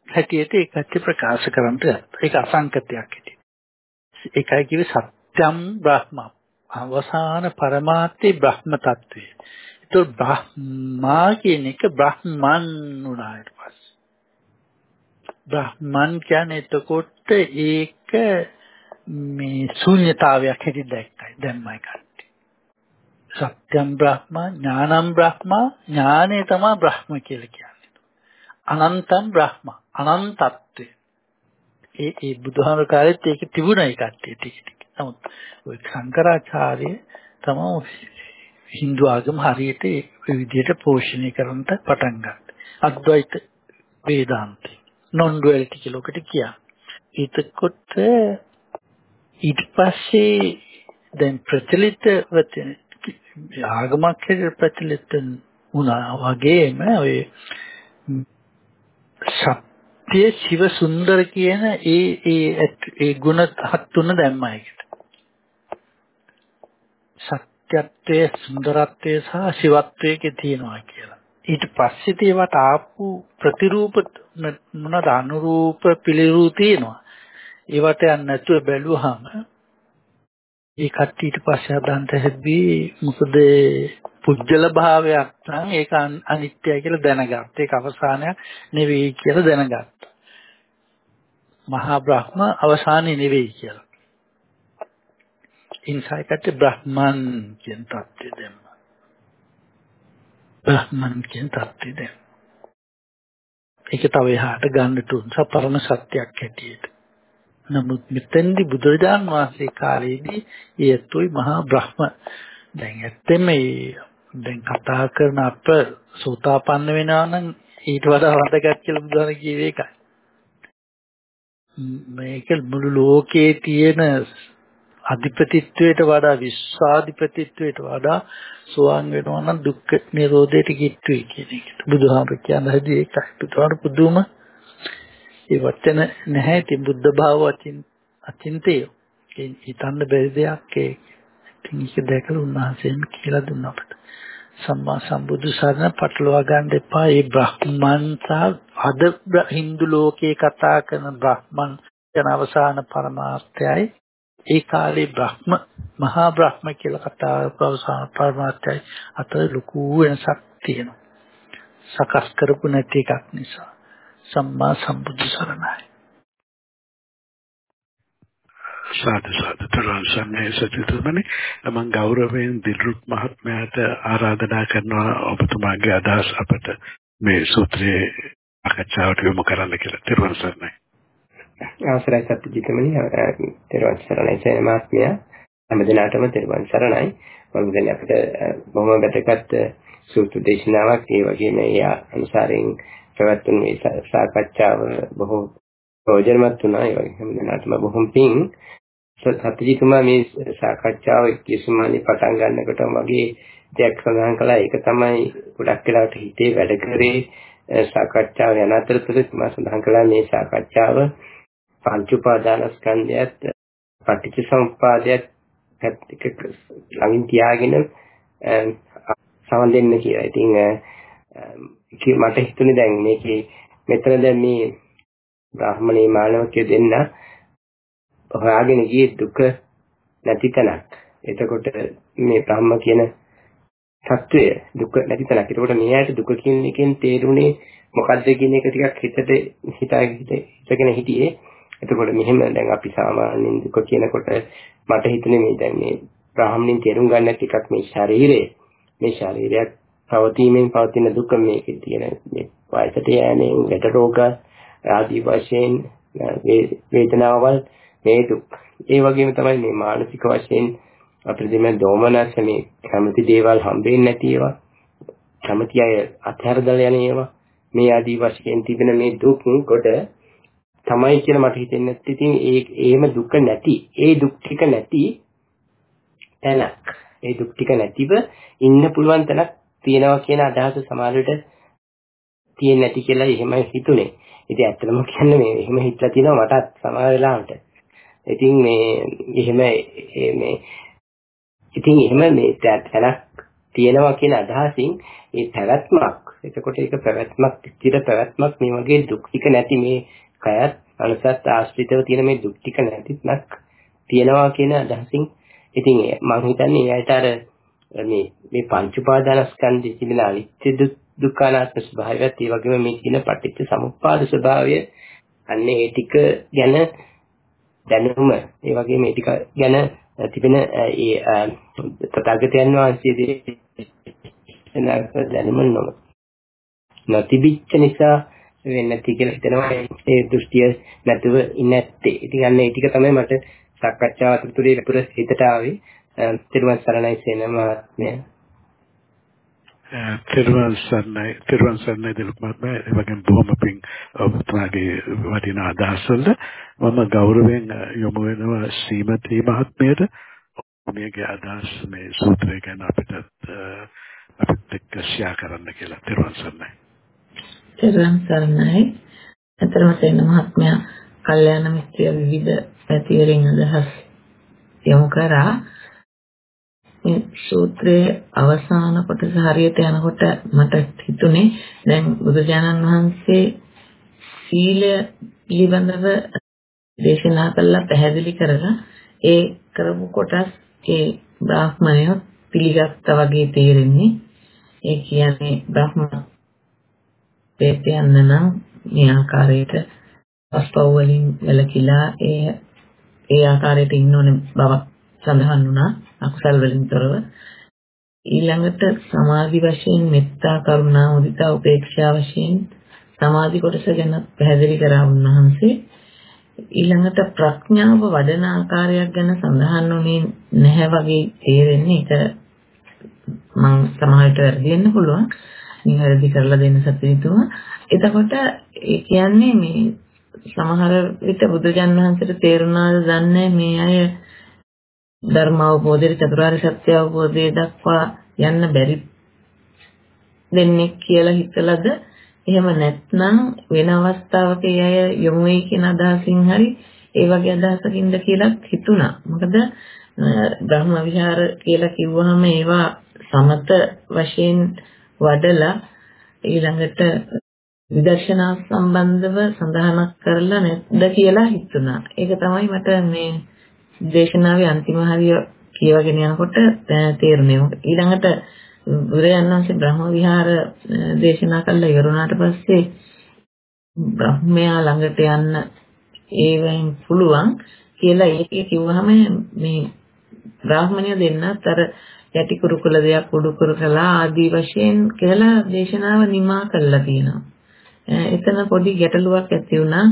හැටියට ඒකත් ප්‍රකාශ කරන්නට ඒක අසංකතයක් හැටියට. ඒකයි කිව්වේ සත්‍යම් බ්‍රහ්ම. අවසාන පරමාර්ථේ බ්‍රහ්ම తත්වය. ඒතකොට බ්‍රහ්මා කියන එක බ්‍රහ්මන් වුණා ඊට පස්සේ. බ්‍රහ්මන් කියන්නේ එතකොට ඒක මේ ශූන්‍යතාවයක් හැටියට දැක්කයි දැම්මයි කට්ටිය. සත්‍යම් බ්‍රහ්ම ඥානම් බ්‍රහ්ම ඥානේ තමයි බ්‍රහ්ම කියලා කියන්නේ. අනන්තම් බ්‍රහ්ම අනන්තත්වය. ඒ ඒ බුදුහාමර කාලෙත් ඒක තිබුණා ඒ කට්ටිය ටික ටික. නමුත් ඔය සංකරාචාර්ය තමයි හින්දු ආගම හරියට ඒ විදිහට පෝෂණය කරන්නට පටන් ගත්තා. අද්වෛත වේදාන්තය. Non duality කියලා ඔකට කියනවා. ඒතකොට ඊට පස්සේ දැන් ප්‍රචලිත ආගමක් හැටියට ප්‍රචලිත වුණා වගේම ඔය සත්‍ය ශිව සුන්දර කියන ඒ ඒ ඒ ගුණ හත් තුන දැම්මා ඒකට. සත්‍යත්වයේ සුන්දරත්වයේ සහ ශිවත්වයේ තියෙනවා කියලා. ඊට පස්සේ ඒවට ආපු ප්‍රතිරූප මොනවාද අනුරූප පිළිරූ තියෙනවා. ඒවට යන්නේ නැතුව බැලුවාම ඒ කට්ටියට පස්සේ හදන්ත හැබී මොකද පුජ්‍යල භාවයක් නම් ඒක අනිත්‍යයි කියලා දැනගත්ත. ඒක අවසානයක් නෙවෙයි කියලා දැනගත්ත. මහා බ්‍රහ්ම අවසානේ නෙවෙයි කියලා. ඉන්සයිකට බ්‍රහ්මන් කියන தත්ත්වය දෙන්න. බ්‍රහ්මන් කියන தත්ත්වය දෙන්න. ඒක තව එහාට ගන්නට උන් සපරම සත්‍යයක් හැටියට. නමුත් මෙතෙන්දි බුදුරජාන් වහන්සේ කාලේදී ඒත්තුයි මහා බ්‍රහ්ම දැන් ඇත්තෙම දැන් කතා කරන අප සෝතාපන්න වෙනවා නම් ඊට වඩා වැදගත් කියලා බුදුහාම කියවේ ඒකයි. මේක මුළු ලෝකයේ තියෙන අධිපතිත්වයට වඩා විශ්වාධිපතිත්වයට වඩා සෝවාන් වෙනවා නම් දුක්ඛ නිරෝධයට කිට්ටුයි කියන එක. බුදුහාමර කියන හැටි ඒකයි. බුදුහාමර පුදුම ඒ වචන නැහැ ඉතින් බුද්ධ භාව වචින් අචින්තය. ඒ හිතන්න බැරි දෙයක් ඒ ඉතින් ඒක දැකලා උන්වහන්සේම කියලා දුන්නා අපට. සම්මා සම්බුදු සරණ පටලවා ගන්න එපා. ඒ බ්‍රහ්මන් සහ අද Hindu ලෝකේ කතා කරන බ්‍රහ්මන් කියන අවසාන පරමාර්ථයයි ඒ කාලේ බ්‍රහ්ම මහා බ්‍රහ්ම කියලා කතා අවසාන පරමාර්ථයයි අතර ලොකු වෙනසක් තියෙනවා. සකස් කරපු නැති එකක් නිසා. සම්මා සම්බුදු සරණයි. සාදු සාදු තුරන් සම්මේ සත්‍යතුමනි මම ගෞරවයෙන් දිල්රුත් මහත්මයාට ආරාධනා කරනවා ඔබතුමාගේ අදහස් අපට මේ සූත්‍රයේ සාකච්ඡාවට යොමු කරන්න කියලා තිරුවන් සරණයි. අවසරයි සත්‍යජිතමනි තිරුවන් සරණයි සේන මහත්මයා හැමදිනාටම තිරුවන් සරණයි. මම දැන් අපිට බොහොම වැදගත් සූත්‍ර දේශනාවක් ඒ වගේම ඒ අනුසාරයෙන් පැවැත්වුණු මේ සාකච්ඡාව බොහෝ ප්‍රයෝජනවත් වුණා. ඒ වගේම හැමදිනාටම බොහොම පිං සත්‍යජිතුමා මේ සාකච්ඡාව කිසිමානි පටන් ගන්නකොට වගේ දෙයක් සඳහන් කළා. ඒක තමයි ගොඩක් වෙලාවට හිතේ වැඩ කරේ සාකච්ඡාව යන අතරතුර මම සඳහන් කළා මේ සාකච්ඡාව පංච උපාදානස්කන්ධයත් පටිච්චසමුප්පාදයත් පැත්තක ළඟින් තියාගෙන සමන් දෙන්න කියලා. ඉතින් මට හිතුනේ දැන් මේකේ මෙතන දැන් මේ බ්‍රාහමණේ මානවකය දෙන්න හොයාගෙන ගියේ දුක නැති තැනක්. එතකොට මේ බ්‍රහ්ම කියන தত্ত্বය දුක නැති තැනක්. එතකොට මේ ඇයිට දුක කියන එකෙන් තේරුනේ මොකද්ද කියන එක ටිකක් හිතට හිතා හිතගෙන හිටියේ. එතකොට මෙහෙම දැන් අපි සාමාන්‍යයෙන් දුක කියනකොට මට හිතුනේ මේ දැන් මේ බ්‍රාහ්මණින් තේරුම් ගන්න ටිකක් මේ ශරීරය මේ ශරීරයක් පවතීමෙන් පවතින දුක මේකේ තියෙන මේ වයසට යෑමෙන් ගැට රෝග ආදී වශයෙන් වේදනාවල් මේ දුක්. ඒ වගේම තමයි මේ මානසික වශයෙන් අපිට දෙන දෝමනස මේ කැමති දේවල් හම්බෙන්නේ නැති ඒවා. කැමති අය අත්හැරදලා යන ඒවා. මේ ආදී වශයෙන් තිබෙන මේ දුක් කොට තමයි කියලා මට හිතෙන්නේ නැත්නම් ඉතින් ඒ එහෙම දුක නැති ඒ දුක් ටික නැති තැනක් ඒ දුක් ටික නැතිව ඉන්න පුළුවන් තැනක් තියෙනවා කියන අදහස සමහරවිට තියෙන්නේ නැති කියලා එහෙමයි හිතුනේ. ඉතින් ඇත්තටම කියන්නේ මේ එහෙම හිතලා තියෙනවා මටත් සමහර වෙලාවට. ඉතින් මේ එහෙම මේ ඉතින් එහෙම මේ තැනක් තියෙනවා කියන අදහසින් ඒ පැවැත්මක් එතකොට ඒක පැවැත්මක් ස්ථිර පැවැත්මක් මේ වගේ දුක් ටික නැති මේ කයත් අනුසත් ආශ්‍රිතව තියෙන මේ දුක් ටික නැතිවක් තියෙනවා කියන අදහසින්. ඉතින් මම හිතන්නේ එයාට අර මේ මේ පංච උපාදානස්කන්ධය කියන අනිත්‍ය දුක්ඛානාත්ම ස්වභාවයත් ඒ වගේම මේ කියන පටිච්ච සමුප්පාද ස්වභාවය අන්න ඒ ටික ගැන දැනුම. ඒ වගේ මේ ටික ගැන තිබෙන ඒ තථාගතයන් වහන්සේ දැනුම නොම නොතිබිච්ච නිසා වෙන්නේ නැති කියලා හිතනවා ඒ දෘෂ්ටිය නැතුව ඉන්නේ නැත්තේ. ඉතින් අන්න ඒ ටික තමයි මට සාකච්ඡාව අතරතුරේ පුර හිතට ආවේ. තිරුවන් සරණයි සේන මහත්මයා. තිරුවන් සරණයි තිරුවන් සරණයි දිලුක් මහත්මයා ඒ වගේම බොහොම පිං ඔබතුමාගේ වටිනා අදහස් වල මම ගෞරවයෙන් යොමු වෙනවා ශ්‍රීමති මහත්මියට මේගේ අදහස් මේ සූත්‍රය ගැන අපිට අපිට එක්ක ෂෙයා කරන්න කියලා තිරුවන් සරණයි. තිරුවන් සරණයි. අතරම සේන මහත්මයා කල්යාණ මිත්‍ර විවිධ පැතිවලින් අදහස් යොමු කරා මේ සූත්‍රයේ අවසාන කොටස හරියට යනකොට මට හිතුනේ දැන් බුදුජානන් වහන්සේ සීලය පිළිබඳව දේශනා කළා පැහැදිලි කරලා ඒ කරපු කොටස් ඒ බ්‍රාහ්මණය පිළිගත්තා වගේ තේරෙන්නේ ඒ කියන්නේ බ්‍රහ්ම වේතයන් නම් මේ ආකාරයට පස්පව් වලින් වැළකීලා ඒ ඒ ආකාරයට ඉන්න ඕනේ බව සඳහන් වුණා අකුසල් වලින් තොරව. ඊළඟට සමාධි වශයෙන් මෙත්තා කරුණා මුදිතා උපේක්ෂා වශයෙන් සමාධි කොටස ගැන පැහැදිලි කරා උන්වහන්සේ. ඊළඟට ප්‍රඥාව වඩන ආකාරයක් ගැන සඳහන් වුණේ නැහැ වගේ තේරෙන්නේ. ඒක මම සමහරට වැරදි වෙන්න පුළුවන්. නිවැරදි කරලා දෙන්න සත්‍යතුමා එතකොට ඒ කියන්නේ මේ සමහර විට බුදුජන් වහන්සේට තේරුණාද දන්නේ මේ අය ධර්ම අවබෝධයට චතුරාර්ය සත්‍ය අවබෝධය දක්වා යන්න බැරි දෙන්නේ කියලා හිතලද එහෙම නැත්නම් වෙන අවස්ථාවක ඒ අය යොමු වෙයි කියන අදහසින් හරි ඒ වගේ අදහසකින්ද කියලා හිතුණා. මොකද බ්‍රහ්ම විහාර කියලා කිව්වහම ඒවා සමත වශයෙන් වඩලා ඊළඟට විදර්ශනා සම්බන්ධව සඳහනක් කරලා නැද්ද කියලා හිතුණා. ඒක තමයි මට මේ දේශනාවේ අන්තිම හරිය කියවගෙන යනකොට තේරුනේ. ඊළඟට බුදුරජාණන් වහන්සේ බ්‍රහ්ම විහාර දේශනා කළා ඉවරුණාට පස්සේ බ්‍රහ්මයා ළඟට යන්න ඒවෙන් පුළුවන් කියලා ඒකේ කිව්වහම මේ බ්‍රාහ්මණය දෙන්නත් අර යටි කුරුකුල දෙයක් උඩු කුරුකලා ආදී වශයෙන් කියලා දේශනාව නිමා කළා තියෙනවා. එතන පොඩි ගැටලුවක් ඇති වුණා.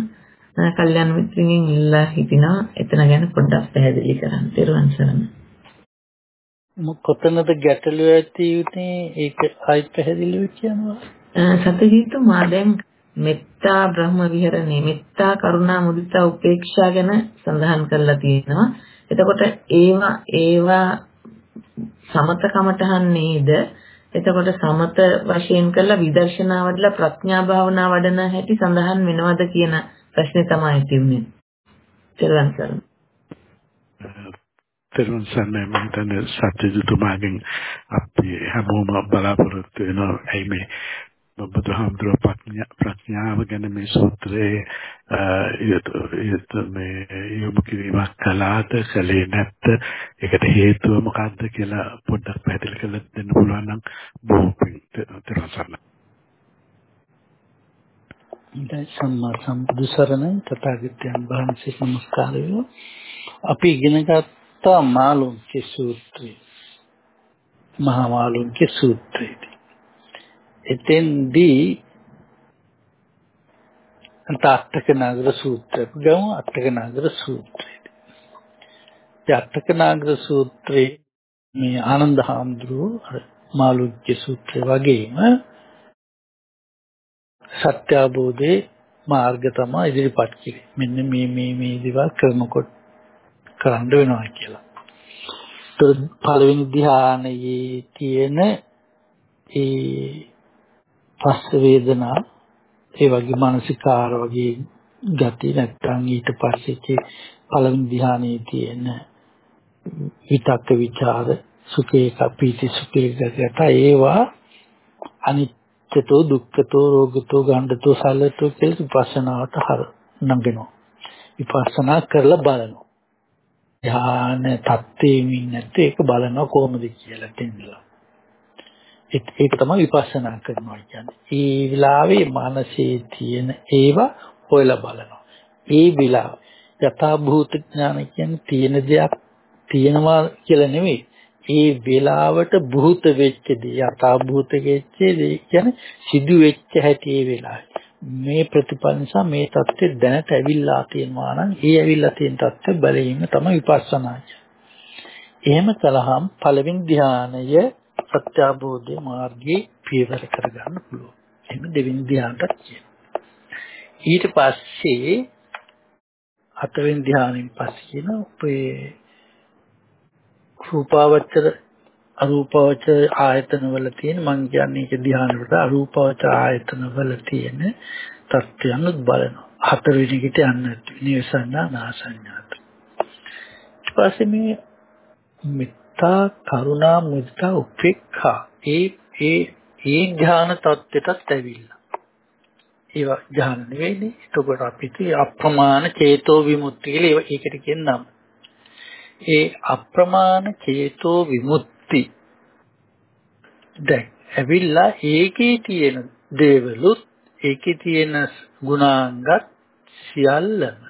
කල්යාණ මිත්‍රගෙන් ඉල්ලා හිටිනා එතන ගැන පොඩ්ඩක් පැහැදිලි කරන්න. ත්වන් සරණයි. කොතනද ගැටලුව ඇති උනේ ඒක ආයි පැහැදිලිව කියනවා. සතජීතුමා දැන් මෙත්තා බ්‍රහ්ම විහරණේ මෙත්තා කරුණා මුදිතා උපේක්ෂා ගැන සඳහන් කරලා තියෙනවා. එතකොට ඒවා ඒවා සමතකමටහන් නේද? එතකොට සමත වශයෙන් කරලා විදර්ශනා වඩලා ප්‍රඥා භාවනා වඩන හැටි සඳහන් වෙනවද කියන ප්‍රශ්නේ තමයි තිබුණේ. ත්වන් සරණයි. තෙරුවන් සරණයි මම හිතන්නේ සත්‍යජිතුමාගෙන් අපි හැමෝම බලාපොරොත්තු වෙනවා එයි මේ බුදුහාමුදුරුවෝ ප්‍රඥාව ගැන මේ සූත්‍රයේ ඊට මේ යොමු කිරීමක් කළාද? කලේ නැත්ද? ඒකට හේතුව මොකක්ද කියලා පොඩ්ඩක් පැහැදිලි කරලා දෙන්න පුළුවන් නම් බොහොම තෙරුවන් සරණයි ඉතින් සම්මා සම්බුදු සරණයි. තථාගතයන් වහන්සේ නමස්කාරය අපි ඉගෙන ගත්තා මාළුන්ගේ සූත්‍රය. මහා මාළුන්ගේ සූත්‍රයේදී. එතෙන්දී අටක නගර සූත්‍රය ගමු අටක නගර සූත්‍රය. අටක නගර සූත්‍රයේ මේ ආනන්ද හාමුදුරුවෝ මාළුක්‍ය සූත්‍රය වගේම සත්‍ය අවබෝධයේ මාර්ග තමයි ඉදිරිපත් කරේ. මෙන්න මේ මේ මේ දේවල් කරනකොට කරන්න වෙනවා කියලා. ඒතර පළවෙනි ධ්‍යානයේ තියෙන ඒ පස්ස වේදනා ඒ වගේ මානසිකාර වගේ ගති නැත්තම් ඊට පස්සේ පළවෙනි ධ්‍යානයේ තියෙන විතක්ක ਵਿਚාර සුඛේ කපීති සුඛේ ගත ඒවා අනිත්‍යතෝ දුක්ඛතෝ රෝගතෝ ගණ්ඩතෝ සලතෝ කියලා විපස්සනාවට හර නංගෙනවා. විපස්සනා කරලා බලනවා. ධ්‍යාන තත්ත්වෙමින් නැත්te ඒක බලනවා කොහොමද කියලා දෙන්නවා ඒක තමයි විපස්සනා කරනවා කියන්නේ. ඒ විලාවේ මනසේ තියෙන ඒවා හොයලා බලනවා. ඒ විලාව යථා භූත ඥාන කියන්නේ තියෙන දෙයක් තියෙනවා කියලා නෙවෙයි. ඒ වෙලාවට භූත වෙච්ච දේ යථා භූත වෙච්ච දේ කියන්නේ සිදු වෙච්ච හැටි ඒ වෙලාවේ. මේ ප්‍රතිපල නිසා මේ தත්ත්වය දැනට ඇවිල්ලා තියෙනවා නම් ඒ ඇවිල්ලා තියෙන தත්ත්වය බලීම තමයි විපස්සනා එහෙම කළාම පළවෙනි ධානය සත්‍යාබෝධයේ මාර්ගයේ පියවර කරගන්න පුළුවන්. එහෙම දෙවෙනි ධ්‍යානටත් කියනවා. ඊට පස්සේ හතරවෙනි ධ්‍යානෙන් පස්සේ කියන ඔපේ රූපාවචර අරූපාවචර ආයතන වල තියෙන මං කියන්නේ ඒක ධ්‍යානෙට අරූපාවචර ආයතන වල තියෙන තත්ත්වයන් බලනවා. හතරවෙනි එකට යන්න නිවසන්නා නාසඤ්ඤාත. ඊට පස්සේ මේ මෙත්තා කරුණා මුදිතා උපේක්ඛා. ඒ ඒ ඒ ඥාන தත්ත්වයටත් ඇවිල්ලා. ඒවා ඥාන නෙවෙයිනේ. එතකොට අපිට අප්‍රමාණ චේතෝ විමුක්ති කියලා ඒකට කියනවා ඒ අප්‍රමාණ චේතෝ විමුක්ති. දැන් ඇවිල්ලා ඒකේ තියෙන දේවලුත් ඒකේ තියෙන ගුණාංගත් සියල්ලම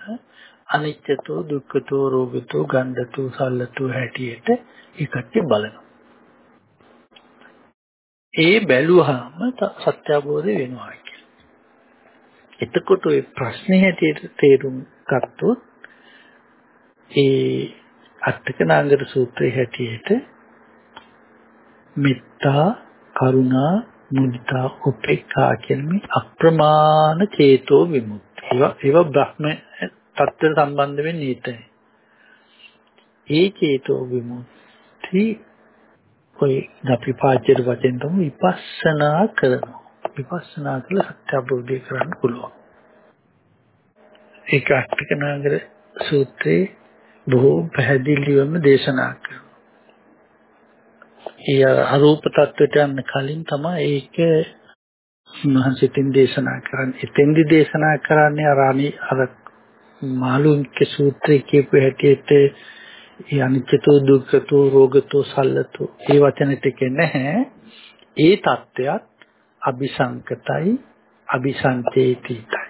අනිත්‍යතෝ දුක්ඛතෝ රෝගතෝ ගන්ධතෝ සල්ලතෝ හැටියට ඒකට බලනවා. ඒ බැලුවාම සත්‍ය අවබෝධ වෙනවා කියලා. එතකොට ඔය ප්‍රශ්නේ හැටියට තේරුම් ගත්තොත් ඒ අට්ඨකනාංගර සූත්‍රයේ හැටියට මෙත්තා කරුණා මුදිතා උපේක්ඛා කියන මේ අප්‍රමාණ චේතෝ විමුක්ති. ඒවා ඒවා බ්‍රහ්ම තත්ත්වයට සම්බන්ධ වෙන්නේ ඊටයි. ඒ චේතෝ විමුක්ති કોઈ අපි පාච්චර වචෙන් තමයි විපස්සනා කරනවා. විපස්සනා කළ සත්‍ය අවබෝධය කරන්න පුළුවන්. ඒක අට්ඨකනාගර සූත්‍රයේ බොහෝ පැහැදිලිවම දේශනා කරනවා. ඒ අරූප තත්වයට යන්න කලින් තමයි ඒක මහන්සිතින් දේශනා කරන්නේ. එතෙන්දි දේශනා කරන්නේ අර අනි අර මාළුන්ගේ සූත්‍රයේ කියපු හැටියට ඒ අනිත්‍යතෝ දුක්ඛතෝ රෝගතෝ සල්ලතෝ ඒ වචන ටික නැහැ. ඒ தත්වයක් අபிසංකතයි අபிසංතේතිතයි.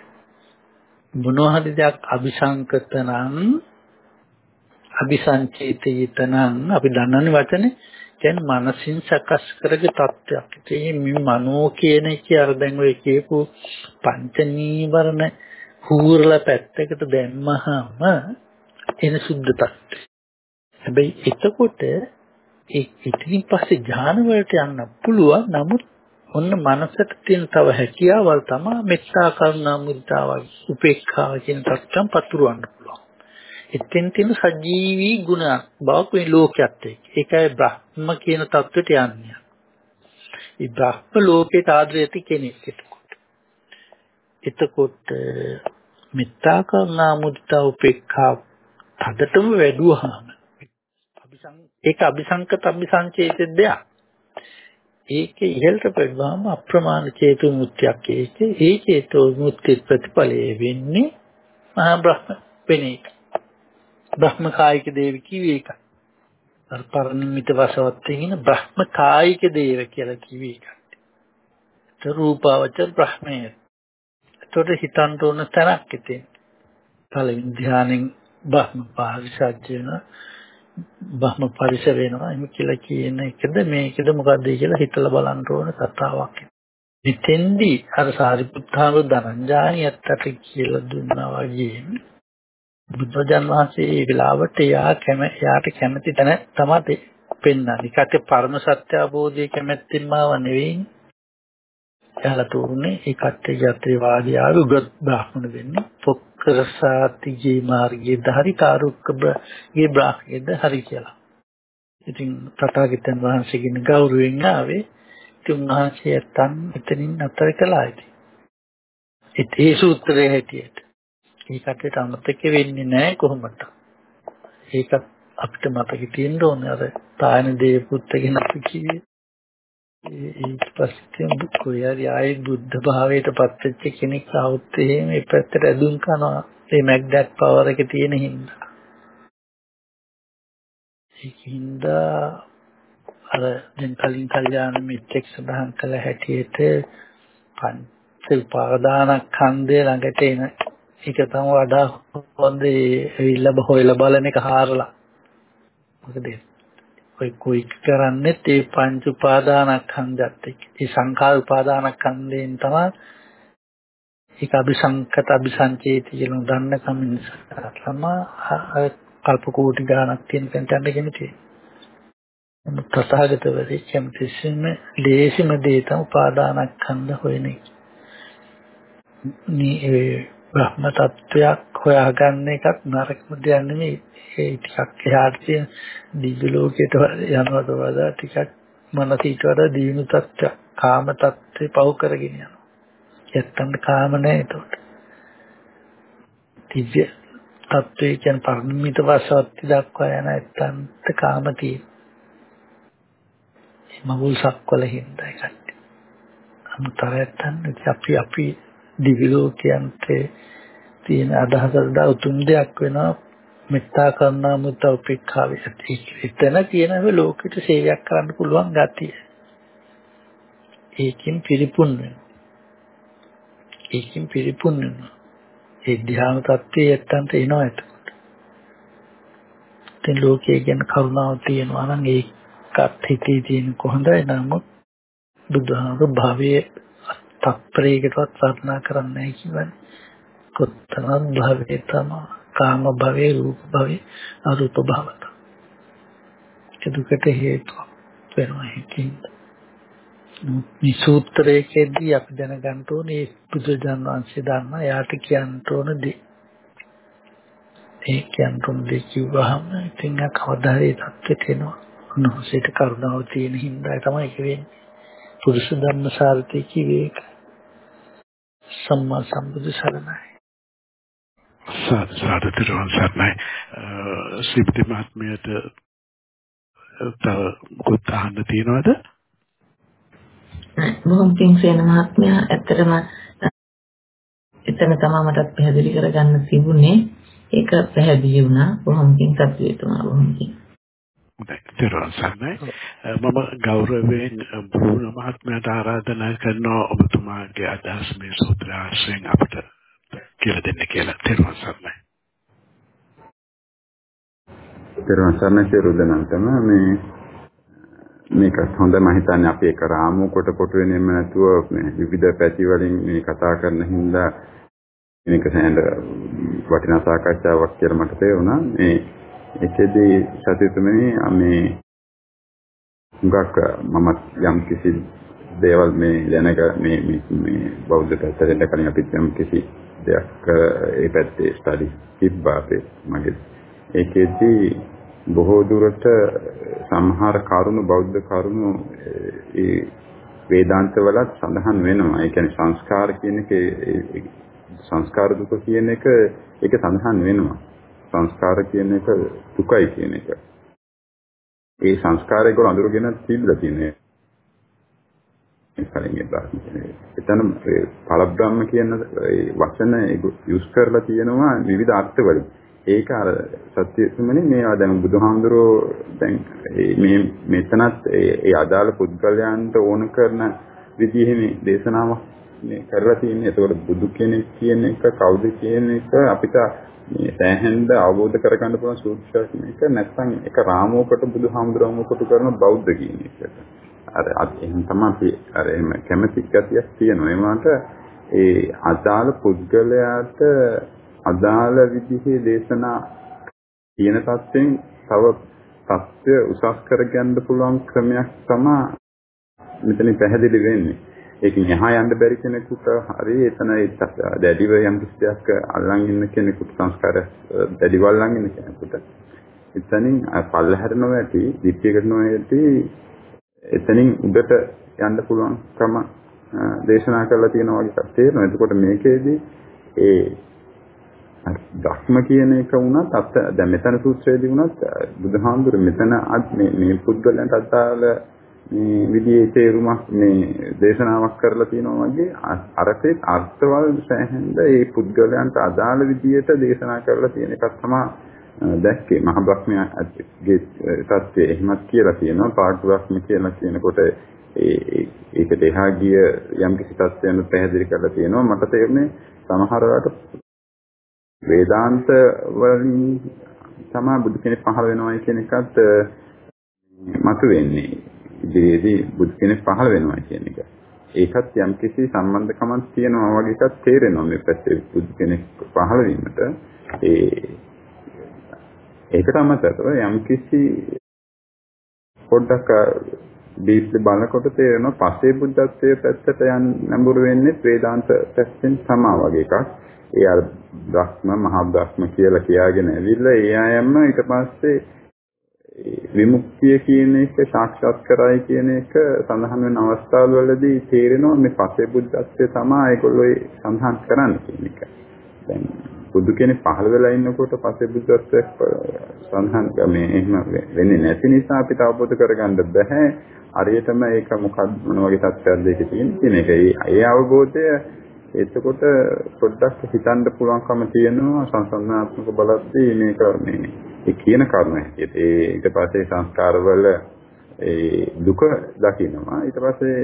මොනවා හරි දෙයක් අபிසංකත නම් අபிසංචේතිත නම් අපි දන්නන වචනේ දැන් මනසින් සකස් කරග තත්ත්වයක්. ඒ මේ මනෝ කියන එකේ අර දැන් ඔය කියපු පංච නීවරණ හූරලා පැත්තකට දැම්මහම එන සුද්ධ තත්ත්වය. හැබැයි එතකොට ඒ ඉතින් පස්සේ ඥාන වලට යන්න පුළුවන්. නමුත් ඔන්න මනසට තියෙන තව හැකියාවල් තමයි මෙත්තා කරුණා මුදිතා වගේ උපේක්ඛා කියන තත්ත්වයන් පතුරවන්න පුළුවන්. එතෙන් තියෙන සජීවී ගුණ බවක් මේ ලෝකයට එක්ක. ඒකයි බ්‍රහ්ම කියන தത്വෙට යන්නේ. ඒ බ්‍රහ්ම ලෝකයට ආදරය ඇති කෙනෙක් එතකොට. එතකොට මෙත්තා කරුණා මුදිතා උපේක්ඛා තදටම වැඩුවාම ඒක අபிසංකත අபிසංචේත දෙයක්. ඒකේ ඉහළට පෙළවම අප්‍රමාණ චේතු මුත්‍යක් ඒකේ ඒ චේතු මුත්‍ති ප්‍රතිඵලයේ වෙන්නේ මහා බ්‍රහ්ම වෙන එක. බ්‍රහ්ම කායික දේව කිව්වේ ඒකයි. අර පරිණිමිත වශවත් වෙන බ්‍රහ්ම කායික දේව කියලා කිව්වේ ඒකයි. රූපාවචර බ්‍රහ්මය. ඒතකොට හිතන්න ඕන තරක් ඉතින්. පළවෙනි ධානයෙන් බ්‍රහ්ම පාරිසජ්ජන බ්‍රහ්ම පරිස වෙනවා එහෙම කියලා කියන එකද මේකද මොකද්ද කියලා හිතලා බලන්න ඕන කතාවක්. මෙතෙන්දී අර සාරිපුත්තාව ධනංජානි ඇත්තට කියලා දුන්නා වගේ බුදුජන් වහන්සේ මේ වෙලාවට යා කැම යාට කැමති තැන තමයි පෙන්වන්නේ. ඒකට පරම සත්‍ය අවබෝධය කැමැත්තෙන්ම ආව නෙවෙයි. එයාලා තුරුනේ ඒ කට්ටිය යත්‍රවාදී ආව උගත් බ්‍රාහ්මණ වෙන්නේ. පොක්කරසාතිගේ මාර්ගයේ ධාරි කාරුක්කගේ බ්‍රාහ්මණයද හරි කියලා. ඉතින් තථාගතයන් වහන්සේගෙන් ගෞරවයෙන් ආවේ ඉතින් උන්වහන්සේ ඇත්තන් එතනින් අතර කළා ඉතින්. ඒ සූත්‍රයේ හැටියට. ඒ කටට අමතක වෙන්නේ නැහැ කොහොමද? ඒක අපිට මතක තියෙන්න ඕනේ අර තායන දේව පුත්‍රගෙන අපි කිව්වේ. ඊට පස්සේ කොහේ ආයේ බුද්ධ භාවයට පත්වෙච්ච කෙනෙක් ආවොත් එහෙම මේ පැත්තට ඇදුම් කරනවා. ඒ මැග්නට් පවර් එක තියෙන හින්දා. ඒකින්ද අර දැන් කලින් කල්යාණ මිත්‍යෙක් සඳහන් කළ හැටියට පංච උපාදානස්කන්ධය ළඟට එන ඒක තමයි වඩා හොඳ ඒ හොයලා බලන එක හාරලා. මොකද ඔය කොයි කරන්නේ ඒ පංච උපාදානස්කන්ධයත් එක්ක. ඒ සංඛාර උපාදානස්කන්ධයෙන් තමයි ඒක අபிසංකත අபிසංචේති කියන දන්න කම නිසා තමයි කල්ප කෝටි ගාණක් තියෙන තැනට යන්න කැමතියි. නමුත් තථාගත වෙරි කැමතිසිම ලේසිම දේ තමයි උපාදානස්කන්ධ හොයන එක. මේ බ්‍රහ්ම තත්වයක් හොයාගන්න එකත් නරකම දෙයක් නෙමෙයි. ඒ ටිකක් එහාට තියෙන දිව්‍ය ලෝකයට යනවට වඩා ටිකක් මනස ඊට වඩා දියුණු තත්ත්වයක් කාම තත්ත්වේ පව කරගෙන යනවා. ඇත්තට කාම නැහැ ඒකට. දිව්‍ය තත්ත්වයේ කියන පරිමිත වශවත් දක්වා යන ඇත්තන්ට කාම තියෙන. මගුල් සක්වල හින්දා ඒකට. අමුතරයන් අපි අපි දිවි ලෝකයන්ට තියෙන අදහස දා උතුම් දෙයක් වෙනවා මෙත්තා කරුණා මුත්තා උපේක්ඛා විසති. එතන තියෙන ලෝකෙට සේවයක් කරන්න පුළුවන් ගතිය. ඒකෙන් පිරිපුන් වෙනවා. ඒකෙන් පිරිපුන් වෙනවා. ඒ ධ්‍යාන තත්ත්වයේ ඇත්තන්ට එනවා එතකොට. ඉතින් ලෝකයේ ගැන කරුණාව තියෙනවා නම් ඒකත් හිතේ තියෙන කොහොඳයි නමුත් බුදුහාමුදුරු භවයේ තත්පරයකටවත් සාධනා කරන්නේ නැහැ කියන්නේ. කොතරම් භවයේ තමයි කාම භවයේ රූප භවයේ අරූප භවත. ඒ දුකට හේතුව වෙනවා හිතින්ද. මේ සූත්‍රයේදී අපි දැනගන්න ඕනේ බුදුජාන විශ්වසේ දන්නා යාට කියන්න ඕන දේ. ඒ කියන්න ඕන දේ කිව්වහම ඉතින් කවදා හරි තත්ත්වෙට එනවා. උන්වහන්සේට කරුණාව තියෙන හින්දා තමයි ඒක වෙන්නේ. පුරුෂ ධර්ම සාර්ථී කිව්වේ ඒක. සම්මා සම්බුදු සරණයි. සාදු සාදු තිරුවන් සරණයි. සිබ්බි මහත්මියට තව මොකක්ද අහන්න තියෙනවද? බොහොම පිං සේන මහත්මයා ඇත්තටම එතන තමයි මටත් පැහැදිලි කරගන්න තිබුණේ. ඒක පැහැදිලි වුණා. බොහොම පිං සතුටුතුමා බොහොම පිං. හොඳයි. මම ගෞරවයෙන් බුරුණ මහත්මයාට ආරාධනා කරනවා ඔබතුමාගේ අදහස් මේ සූත්‍ර ආශ්‍රයෙන් අපට කියලා දෙන්න කියලා. තෙරුවන් සරණයි. තෙරුවන් සරණයි දෙනාටම මේ මේක හොඳ මම හිතන්නේ අපි එක රාමු කොට කොට වෙනෙම නැතුව මේ විවිධ පැති වලින් මේ කතා කරන හින්දා මේක සෑහෙන වටිනා සාකච්ඡාවක් කියලා මට තේරුණා. මේ ඒකෙදී සතිතුමනි මේ හුඟක් මම යම් කිසි දේවල් මේ දැනග මේ මේ බෞද්ධ පැත්තට කලින් අපිත් යම් කිසි දෙයක් ඒ පැත්තේ ස්ටඩි තිබ්බා අපේ මගේ ඒකෙදී බොහෝ දුරට සමහර කරුණු බෞද්ධ කරුණු ඒ වේදාන්ත වලත් සඳහන් වෙනවා. ඒ කියන්නේ සංස්කාර කියන එක සංස්කාර දුක කියන එක ඒක සඳහන් වෙනවා. සංස්කාර කියන එක දුකයි කියන එක. ඒ සංස්කාරය ගොඩ අඳුරගෙන තිබිලා තියෙනවා. කලින් ඒ බ්‍රහ්ම කියන්නේ. එතන පළබ්‍රහ්ම කියන වචන යූස් කරලා තියෙනවා විවිධ අර්ථ වලින්. ඒක අර සත්‍යසමනේ මේවා දැන් බුදුහාමුදුරෝ දැන් මේ මෙතනත් ඒ අදාළ පුද්ගලයන්ට ඕන කරන විදිහේ මේ දේශනාවක් මේ කරලා තියෙන්නේ. ඒතකොට බුදු කෙනෙක් කියන එක කවුද කියන එක අපිට මේ සෑහෙන්ද අවබෝධ කරගන්න පුළුවන් සූත්‍රයක් මේක නැත්නම් එක රාමෝකට බුදුහාමුදුරුවෝකට කරන බෞද්ධ කියන එක. අර එහෙනම් තමයි අපි අර එහෙම කැමැති ගතියක් තියෙනවා. ඒකට ඒ අදාළ පුද්ගලයාට අදාළ විදිහේ දේශනා කියන තත්ත්වෙන් තව தත්ත්වය උසස් කරගන්න පුළුවන් ක්‍රමයක් තමයි මෙතන පැහැදිලි වෙන්නේ. ඒකෙන් එහා යන්න බැරි කෙනෙකුට හරි එතන දැඩිව යම් කිසි දෙයක් අල්ලන් ඉන්න කෙනෙකුට සංස්කාර දැඩිව අල්ලන් ඉන්න කෙනෙකුට එතනින් පල්ලහැරනවා ඇති, දිට්ඨිය කරනවා ඇති එතනින් උඩට යන්න පුළුවන් ක්‍රම දේශනා කරලා තියෙනවා වගේ තේරෙනවා. එතකොට මේකේදී ඒ ධර්ම කියන එක වුණත් අත් දැන් මෙතන සූත්‍රයේදී වුණත් බුදුහාමුදුරු මෙතන මේ මේ පුද්ගලයන්ට අදාළ මේ විදිහේ තේරුමක් මේ දේශනාවක් කරලා තියෙනවා වගේ අරකේ අර්ථවල සෑහෙනද ඒ පුද්ගලයන්ට අදාළ විදිහට දේශනා කරලා තියෙන එකක් තමයි දැක්කේ. මහ බ්‍රහ්මයාගේ තත්ත්වය එහෙමත් කියලා තියෙනවා. පාටු බ්‍රහ්ම කියලා කියනකොට ඒ ඒකට එහා ගිය යම් කිසි තත්ත්වයන් පැහැදිලි කරලා තියෙනවා. මට තේරුනේ සමහර වෙලාවට වේදාන්ත වලින් තමයි බුදු කෙනෙක් පහළ වෙනවා කියන එකත් මතු වෙන්නේ. ඉදිරියේදී බුදු කෙනෙක් පහළ වෙනවා කියන එක. ඒකත් යම් කිසි සම්බන්ධකමක් තියෙනවා වගේ එකක් තේරෙනවා මේ පැත්තේ බුදු කෙනෙක් පහළ වීමට. ඒ ඒකට අමතරව යම් කිසි පොඩ්ඩක් දීප්ති බලනකොට තේරෙනවා පස්සේ බුද්ධත්වයේ පැත්තට යන නඹුරු වෙන්නේ වේදාන්ත පැත්තෙන් තමා වගේ එකක්. ඒ අර බ්‍රහ්ම මහා බ්‍රහ්ම කියලා කියාගෙන ඇවිල්ලා ඒ අයම ඊට පස්සේ විමුක්තිය කියන එක සාක්ෂාත් කරයි කියන එක සඳහන් වෙන අවස්ථාවවලදී තේරෙනවා මේ පසේ බුද්ධත්වයේ තමයි ඒගොල්ලෝ සඳහන් කරන්නේ කියන එක. දැන් බුදු කෙනෙක් පහළ වෙලා ඉන්නකොට පසේ බුද්ධත්වයක් සඳහන් මේ එහෙම වෙන්නේ නැති නිසා අපිට අවබෝධ කරගන්න බෑ. හරියටම ඒක මොකක්ද මොන වගේ තත්ත්වයක්ද ඒකේ තියෙන්නේ කියන එක. ඒ අවබෝධය එතකොට පොඩ්ඩක් හිතන්න පුළුවන්කම තියෙනවා සංසන්දනාත්මක බලද්දී මේක මේ ඒ කියන කරුණ හැටියට. ඒ ඊට පස්සේ සංස්කාරවල ඒ දුක දකිනවා ඊට පස්සේ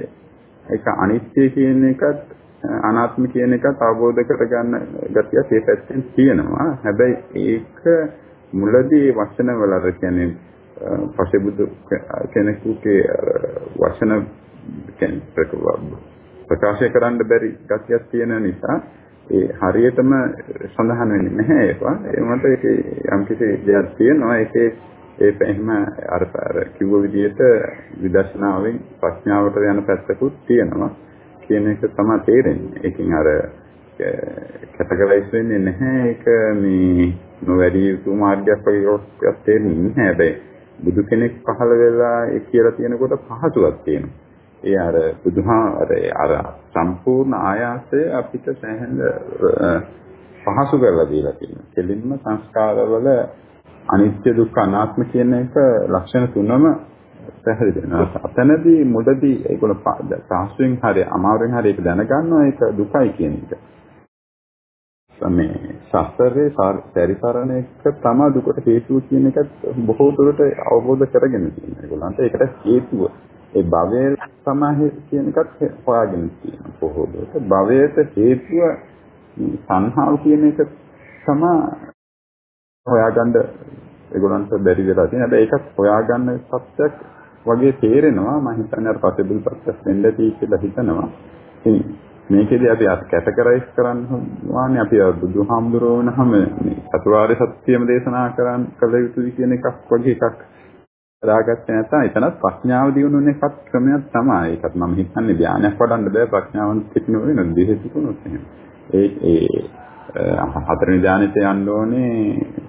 ඒක අනිත්‍ය කියන එකත් අනාත්ම කියන එකත් අවබෝධ කරගන්න ගතියක් ඒ පැත්තෙන් තියෙනවා. හැබැයි ඒක මුලදී වචන වල අර කියන්නේ පසෙබුදු කෙනෙකුගේ වචන කියන්නේ ප්‍රකාශ කරන්න බැරි ගතියක් තියෙන නිසා ඒ හරියටම සඳහන් වෙන්නේ නැහැ ඒවා. ඒ මත ඒකේ යම් කිසි දෙයක් තියෙනවා. ඒකේ ඒ එහෙම අර අර කිව්ව විදිහට විදර්ශනාවෙන් ප්‍රඥාවට යන පැත්තකුත් තියෙනවා කියන එක තමයි තේරෙන්නේ. ඒකෙන් අර කැටගරයිස් වෙන්නේ නැහැ. ඒක මේ නොවැඩි යුතු මාර්ගයක් වගේ එකක් තේරෙන්නේ නැහැ. හැබැයි බුදු කෙනෙක් පහළ වෙලා ඒ කියලා තියෙනකොට පහසුවක් තියෙනවා. ඒ අර බුදුහා අර අර සම්පූර්ණ ආයාසය අපිට සෑහෙන පහසු කරලා දීලා තියෙනවා. කෙලින්ම සංස්කාරවල අනිත්‍ය දුක්ඛ අනාත්ම කියන එක ලක්ෂණ තුනම පැහැදිලි වෙනවා. අතනදී මුලදී ඒගොල්ලෝ සාස්ත්‍රයෙන් හරි අමාරුවෙන් හරි ඒක දැනගන්නවා ඒක දුකයි කියන එක. මේ ශාස්ත්‍රයේ පරිසරණ එක තමයි දුකට හේතුව කියන එක බොහෝ දුරට අවබෝධ කරගෙන තියෙනවා. ඒගොල්ලන්ට ඒකට හේතුව ඒ භවය තමයි කියන එකත් හොයාගෙන තියෙනවා. බොහෝ දුරට භවයට හේතුව සංහාව කියන එක තමයි හොයාගන්න ඒගොල්ලන්ට බැරි වෙලා තියෙන. හැබැයි ඒකත් හොයාගන්න සත්‍යක් වගේ තේරෙනවා. මම හිතන්නේ අර පොසිබල් සත්‍යක් වෙන්න ඇති කියලා හිතනවා. ඉතින් මේකෙදි අපි අත් කැටගරයිස් කරන්න ඕනේ අපි බුදුහාමුදුරුවෝ වුණාම මේ චතුරාර්ය සත්‍යම දේශනා කරන්න කළ යුතුයි කියන එකක් වගේ එකක් දාගත්තේ නැත්නම් එතනත් ප්‍රඥාව දියුණුවන එකක් ක්‍රමයක් තමයි. ඒකත් මම හිතන්නේ ධානයක් වඩන්න බෑ ප්‍රඥාවන් පිටිනු වෙන දෙහෙතුනොත් එහෙම. ඒ ඒ හතරවෙනි ධානයට යන්න ඕනේ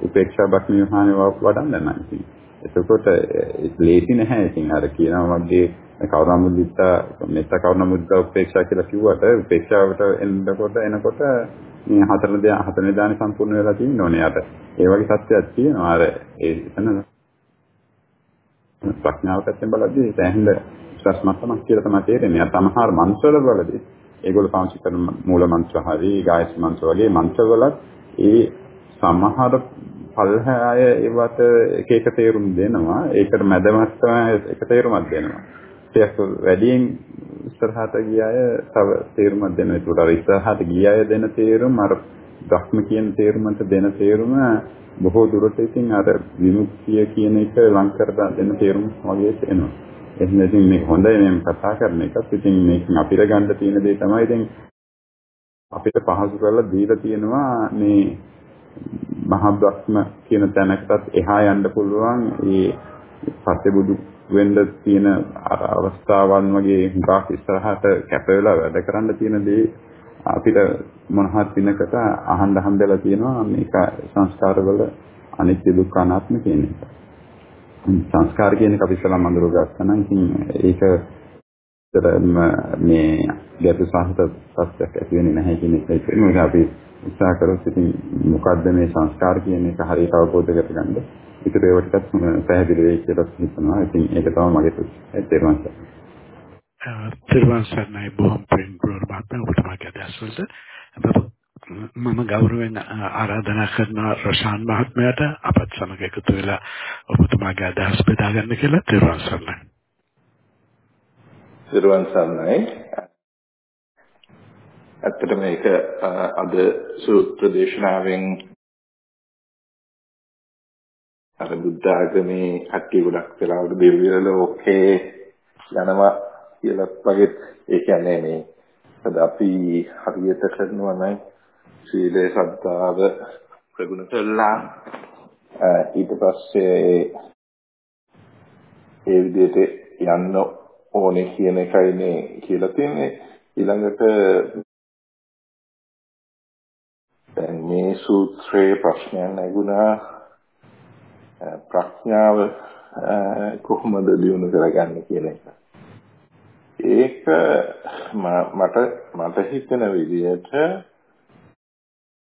උපේක්ෂා භක්ති විහානේ වඩන්න නම්. එතකොට ලේසි නැහැ. ඉතින් අර කියනවා වගේ කවුරුමුදිත මෙත්ත කවුරුමුදිත උපේක්ෂා කියලා කිව්වට උපේක්ෂාවට එනකොට එනකොට මේ හතර දේ හතරේ දාන සම්පූර්ණ වෙලා තියෙන්න ඕනේ යට. ඒ වගේ සත්‍යයක් තියෙනවා. අර ඒ එතන ප්‍රඥාව පැත්තෙන් බලද්දී සෑහෙන ප්‍රශ්නක්මක් කියලා තමයි තේරෙන්නේ. සමහර මන්ත්‍රවල බලද්දී ඒගොල්ලෝ පාවිච්චි කරන මූල මන්ත්‍ර හරි ගායස් මන්ත්‍ර වගේ මන්ත්‍රවලත් ඒ සමහර පල්හාය ඒවට එක එක තේරුම් දෙනවා. ඒකට මැදමත් තමයි එක තේරුමක් දෙනවා. ටිකක් වැඩියෙන් ඉස්සරහට ගිය අය තව තේරුමක් දෙනවා. ඒකට අර ඉස්සරහට ගිය අය දෙන තේරුම අර ධර්ම කියන තේරුමට දෙන තේරුම බොහෝ දුරට ඉතින් අර විමුක්තිය කියන එක ලං කර දෙන තේරුම් වගේ එනවා. එහෙනම් ඉතින් මේක හොඳයි මම කතා කරන එකත් ඉතින් මේකෙන් අපිට ගන්න තියෙන දේ තමයි ඉතින් අපිට පහසු කරලා දීලා තියෙනවා මේ මහා බ්‍රහ්ම කියන තැනකටත් එහා යන්න පුළුවන් ඒ පස්සේ වෙන්න තියෙන අවස්ථාවන් වගේ හුඟක් ඉස්සරහට කැප වෙලා වැඩ කරන්න තියෙන දේ අපිට මොනහත් දිනකට අහන්න හම්බෙලා තියෙනවා මේක සංස්කාරවල අනිත්‍ය දුක්ඛ අනාත්ම කියන එක. සංස්කාර කියන එක අපි ඉස්සලා මඳුර ගත්තා නම් ඉතින් ඒක මේ ගැටු සාහිත තත්ත්වයක් ඇති වෙන්නේ නැහැ කියන එක ඒක අපි උත්සාහ කරොත් ඉතින් මොකද්ද මේ සංස්කාර කියන එක හරියට අවබෝධ කරගන්න. ඒකට ඒවටත් පැහැදිලි වෙයි කියලා හිතනවා. ඉතින් ඒක තමයි මගේ තේරුම. තිරුවන් සරණයි බොහොම පින් ගුරු මහත්මයා ඔබතුමාගේ අදහස් වලට මම ගෞරවයෙන් ආරාධනා කරන රොෂාන් මහත්මයාට අපත් සමග එකතු වෙලා ඔබතුමාගේ අදහස් බෙදා ගන්න කියලා තිරුවන් සරණයි. තිරුවන් සරණයි. ඇත්තට මේක අද සූත්‍ර දේශනාවෙන් අර බුද්ධ ආගමේ කට්ටිය ගොඩක් වෙලාවට දෙවියන් ලෝකේ යනවා කියලා. වගේ ඒ කියන්නේ මේ අද අපි හරියට කරනවා නම් සීලේ සද්ධාව ප්‍රගුණ කළා ඊට පස්සේ ඒ විදිහට යන්න ඕනේ කියන එකයි මේ කියලා තියෙන්නේ. ඊළඟට දැන් මේ සූත්‍රයේ ප්‍රශ්නයක් නැගුණා ප්‍රඥාව කොහොමද දියුණු කරගන්නේ කියන එක. ඒක මට මට හිතෙන විදිහට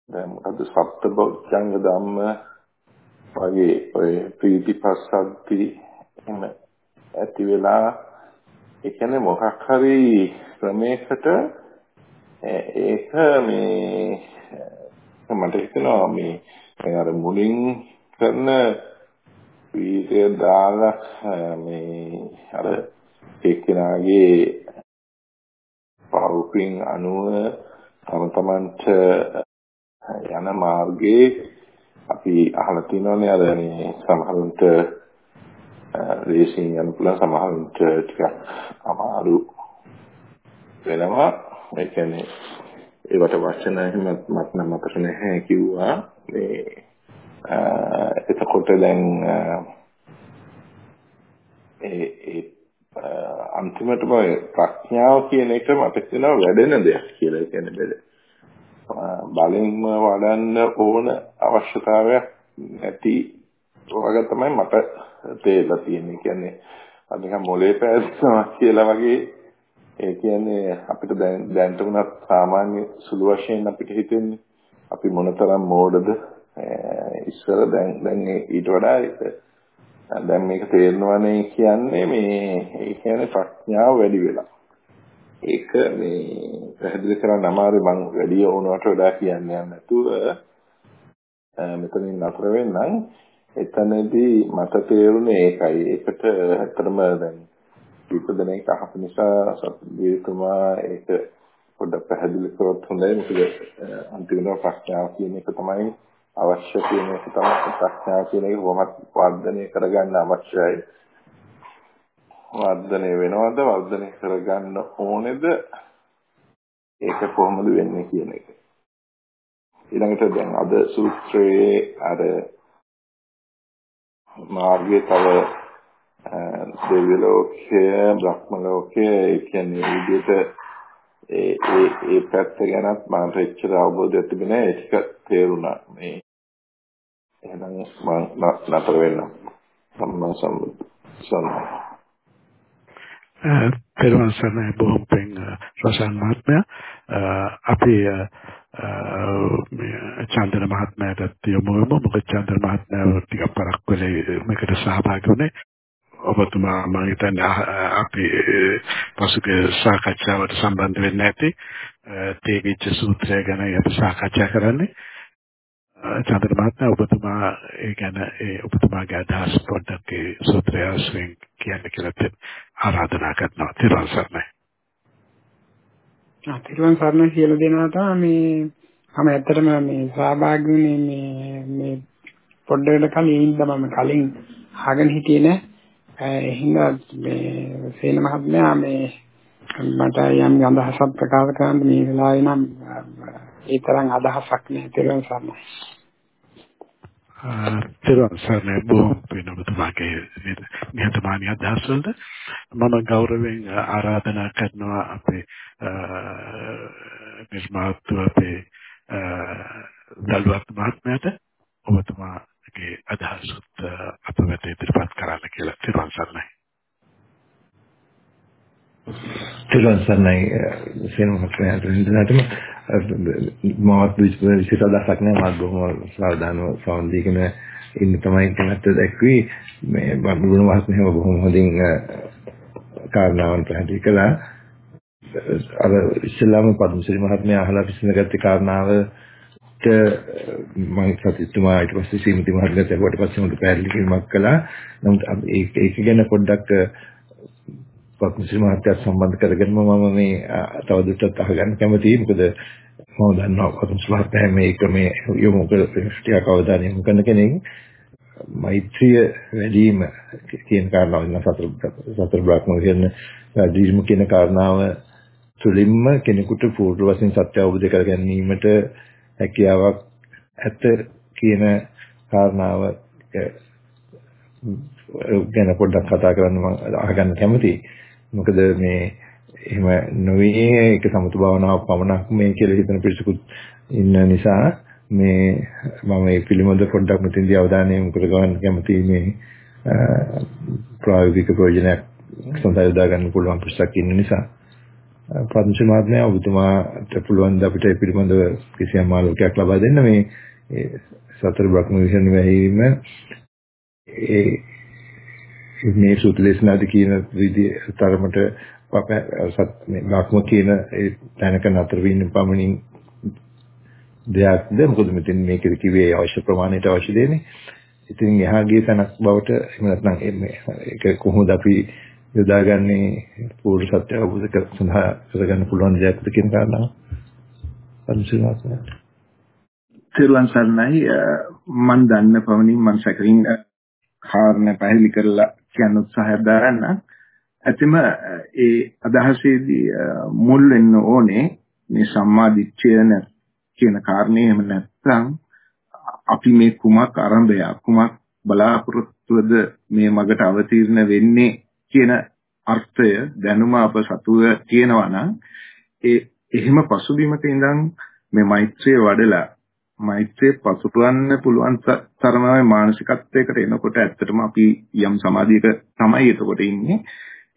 දැන් මොකද සප්තබොච්චංග ධම්ම වගේ ඔය ප්‍රීතිපස්සද්ධි එහෙම ඇති වෙලා ඒ කියන්නේ මොකක් හරි ක්‍රමයකට ඒක මේ මට හිතෙනවා මේ අර මුලින් කරන වීර්ය දාලා මේ අර එක්කෙනාගේ පෞපින් අනුව තම තමන්ට යන මාර්ගයේ අපි අහලා තියෙනවානේ අර මේ සමහරුන්ට රේසින් යන පුළුවන් සමහරුන්ට ටිකක් අමාරු වෙනවා. ඒ කියන්නේ ඒවට වචන එහෙම මට නම් මතක නැහැ කිව්වා. මේ එතකොට දැන් ඒ ඒ අන්තිමටම ප්‍රඥාව කියන එක මට කියනවා වැඩෙන දෙයක් කියලා. ඒ කියන්නේ බෙද. බලෙන්ම වඩන්න ඕන අවශ්‍යතාවයක් නැති වගේ තමයි මට තේරලා තියෙන්නේ. කියන්නේ නිකන් මොලේ පෑදෙනවා කියලා වගේ ඒ කියන්නේ අපිට දැන් දැනට උනත් සාමාන්‍ය සුළු වශයෙන් අපිට හිතෙන්නේ අපි මොනතරම් මෝඩද ඉස්සර දැන් දැන් ඊට වඩා දැන් මේක තේරෙනවනේ කියන්නේ මේ ඒ කියන්නේ ප්‍රඥාව වැඩි වෙලා. ඒක මේ පැහැදිලි කරන්න අමාරුයි මම වැඩි වුණාට වඩා කියන්නේ නැතුව මෙතනින් නතර වෙන්නම්. එතනදී මට තේරුනේ ඒකයි. ඒකට ඇත්තටම දැන් විපදනයක අහපු නිසා සත්‍යතුමා ඒක පොඩ්ඩක් පැහැදිලි කරොත් හොඳයි. මොකද අන්තිමට ප්‍රඥාව කියන එක තමයි අවශ්‍ය කියන එක තමයි ප්‍රඥාව කියන එක කොහොමද වර්ධනය කරගන්න අවශ්‍යයි. වර්ධනය වෙනවද වර්ධනය කරගන්න ඕනේද ඒක කොහොමද වෙන්නේ කියන එක. ඊළඟට දැන් අද සූත්‍රයේ අර මාර්ගයේ තව දෙවි ලෝකයේ බ්‍රහ්ම ලෝකයේ කියන්නේ විදිහට ඒ ඒ ඒ පැත්ත ගැනත් මට එච්චර අවබෝධයක් තිබුණේ ඒක තේරුණා. මේ එහෙනම් මම නතර වෙන්න සම්මා සම්බුද්ධ සම්මා. පෙරවන් සරණයි. බොහොම පිං රසන් මහත්මයා. අපි චන්දන මහත්මයාට යොමු වෙමු. මොකද චන්දන මහත්මයා ටිකක් පරක් වෙලේ මේකට සහභාගී වුණේ. ඔබතුමා මම හිතන්නේ අපි පසුගිය සාකච්ඡාවට සම්බන්ධ වෙන්නේ නැති තේවිච්ච සූත්‍රය ගැන අපි සාකච්ඡා කරන්නේ. චන්ද්‍ර මහත්මයා ඔබතුමා ඒ ගැන ඒ ඔබතුමාගේ අදහස් පොඩ්ඩක් ඒ සූත්‍රය අස්වෙන් කියන්න කියලා ආරාධනා කරනවා. තිරුවන් සරණයි. ආ තිරුවන් සරණයි කියලා දෙනවා තමයි මේ මම ඇත්තටම මේ සහභාගී වුණේ මේ මේ පොඩ්ඩකට කලින්. ඉඳලා මම කලින් අහගෙන හිටියේ නෑ. එහෙනම් මේ සේන මහත්මයා මේ මට යම් අදහසක් ප්‍රකාශ කරන්න මේ වෙලාවේ නම් ඒ තරම් අදහසක් නෑ තේරුම් ගන්න. තේරුම් ගන්න බොහොම වෙනමතුමාගේ නිහතමානී අදහස් වලට මම ගෞරවයෙන් ආරාධනා කරනවා අපේ නිර්මාතෘ අපේ දල්වත් මහත්මයාට ඔබතුමා ගේ අදහසුත් අප වෙත ඉදිරිපත් කරන්න කියලා. තිරුවන් සරණයි. තිරුවන් සරණයි සෙනමකට හින්දාටම මාත් විශේෂ අදහසක් නැහැ මාත් බොහොම සාවධානව සවන් දීගෙන ඉන්න තමයි කැමැත්ත දැක්වි. මේ බුදුන මහත්මයා බොහොම හොඳින් කාරණාවන් පැහැදිලි කළා. අර ඉස්ලාම පද්මසිරි මහත්මයා අහලා විසඳගත්ත කාරණාව මම සතිතුමා ඊට පස්සේ සීමිත මහත්මයාට ඇහුවට පස්සේ මට පැහැදිලි කිරීමක් කළා. නමුත් ඒක ඒක ගැන පොඩ්ඩක් පත්මශ්‍රී මහත්තයාත් සම්බන්ධ කරගෙන මම මේ තවදුරටත් අහගන්න කැමතියි. මොකද මම දන්නවා පත්මශ්‍රී මහත්තයා මේක මේ යොමු ටිකක් අවධානය යොමු කරන කෙනෙක්. මෛත්‍රිය වැඩිම කියන කාරණාව වෙන සතර සතර බ්‍රහ්ම කියන දීර්ම කියන කාරණාව තුළින්ම කෙනෙකුට පූර්ව වශයෙන් සත්‍ය අවබෝධ කර ගැනීමට හැකියාවක් ඇත කියන කාරණාව ගැන පොඩ්ඩක් කතා කරන්න මම අහගන්න කැමතියි. මොකද මේ එහෙම නොවේ ඒක සමතු භාවනාවක් පමණක් මේ කියලා හිතන පිරිසකුත් ඉන්න නිසා මේ මම මේ පිළිබඳ පොඩ්ඩක් මෙතෙන්දී අවධානය යොමු කරගන්න කැමතියි මේ ප්‍රායෝගික ප්‍රයෝජනයක් සඳහා යොදා ගන්න පුළුවන් පිරිසක් ඉන්න නිසා. පද්මශ්‍රී මහත්මයා ඔබතුමාට පුළුවන් ද අපිට පිළිබඳව කිසියම් ආලෝකයක් ලබා දෙන්න? මේ සතර බ්‍රහ්ම විහරණ වැහිීම ඒ මේ සූත්‍රලේශනාදී කියන විදිහ තරමට සත් මේ බ්‍රහ්ම කියන ඒ තැනක නතර වෙන්න පමණින් දෙයක්ද? මොකද මෙතන මේක කිව්වේ අවශ්‍ය ප්‍රමාණයට අවශ්‍ය දෙන්නේ. ඉතින් එහා ගිය තැනක් බවට එහෙම නැත්නම් ඒක කොහොමද අපි යොදාගන්නේ පූර්ව සත්‍ය අවබෝධ කර සඳහා කරගන්න පුළුවන් දෙයක්ද කියන කාරණාව අනුසුනාත්මය. තිරුවන් සරණයි මම දන්න පමණින් මම සැකරින් කාරණා පැහැදිලි කරලා කියන්න උත්සාහයක් දරන්න. ඇත්තම ඒ අදහසේදී මුල් වෙන්න ඕනේ මේ සම්මාදිට්ඨියන කියන කාරණේ එහෙම නැත්නම් අපි මේ කුමක් ආරම්භය කුමක් බලාපොරොත්තුවද මේ මගට අවතීර්ණ වෙන්නේ කියන අර්ථය දැනුම අප සතුව තියෙනවා නම් ඒ එහෙම පසුබිමක ඉඳන් මේ මෛත්‍රිය වඩලා මෛත්‍රිය පසුපවන්න පුළුවන් තරමයි මානසිකත්වයකට එනකොට ඇත්තටම අපි යම් සමාධියක තමයි එතකොට ඉන්නේ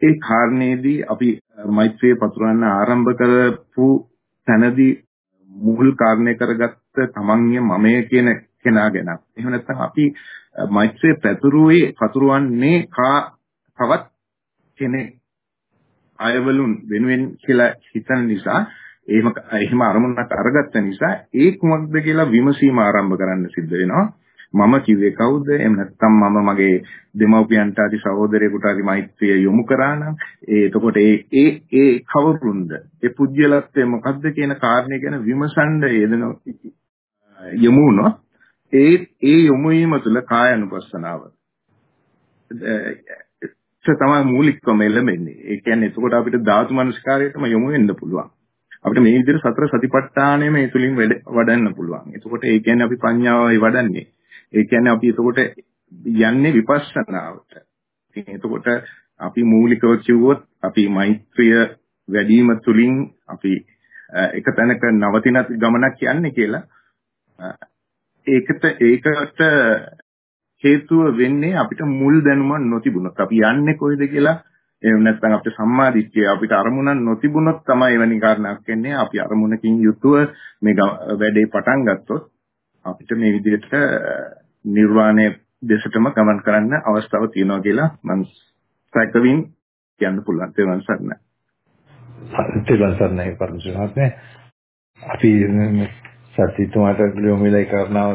ඒ කාරණේදී අපි මෛත්‍රිය පතුරවන්න ආරම්භ කරපු තැනදී මුල් කාරණේ කරගත්ත තමන්ගේ මමය කියන කෙනා ගැන. එහෙම නැත්නම් අපි මෛත්‍රිය පැතුරුවේ පතුරවන්නේ කා තවත් කෙනෙක් අයවලුන් වෙනුවෙන් කියලා හිතන නිසා එහෙම එහෙම අරමුණක් අරගත්ත නිසා ඒ කුමක්ද කියලා විමසීම ආරම්භ කරන්න සිද්ධ වෙනවා. මම කිව්වේ කවුද? එහෙම නැත්නම් මම මගේ දෙමව්පියන්ට ආදි සහෝදරයෙකුට ආදි මෛත්‍රිය යොමු කරා නම් ඒ එතකොට ඒ ඒ ඒ කවුරුන්ද? ඒ පුජ්‍යලත්වය මොකද්ද කියන කාරණේ ගැන විමසන්න යෙදෙන යොමු වුණොත් ඒ ඒ යොමු වීම තුළ කායानुපස්සනාව ඒක තමයි මූලිකවම එළඹෙන්නේ. ඒ කියන්නේ එතකොට අපිට ධාතු මනස්කාරයටම යොමු වෙන්න පුළුවන්. අපිට මේ විදිහට සතර සතිපට්ඨානය මේ තුලින් වඩන්න පුළුවන්. එතකොට ඒ කියන්නේ අපි පඤ්ඤාවයි වඩන්නේ. ඒ කියන්නේ අපි එතකොට යන්නේ විපස්සනාවට. ඉතින් එතකොට අපි මූලිකව කිව්වොත් අපි මෛත්‍රිය වැඩිම තුලින් අපි එක තැනක නවතින ගමනක් යන්නේ කියලා ඒකට ඒකට හේතුව වෙන්නේ අපිට මුල් දැනුම නොතිබුණොත් අපි යන්නේ කොයිද කියලා එහෙම නැත්නම් අපිට සම්මාදිට්ඨිය අපිට අරමුණක් නොතිබුණොත් තමයි එවැනි කාරණාවක් වෙන්නේ අපි අරමුණකින් යුතුව මේ වැඩේ පටන් ගත්තොත් අපිට මේ විදිහට නිර්වාණය දෙසටම ගමන් කරන්න අවස්ථාවක් තියෙනවා කියලා මම සැකවින් කියන්න පුළුවන් තේරුම් ගන්න. තේරුම් ගන්නයි පරමසිංහත්නේ. අපි සත්‍යතුමාට යොමු වෙලා කරනවා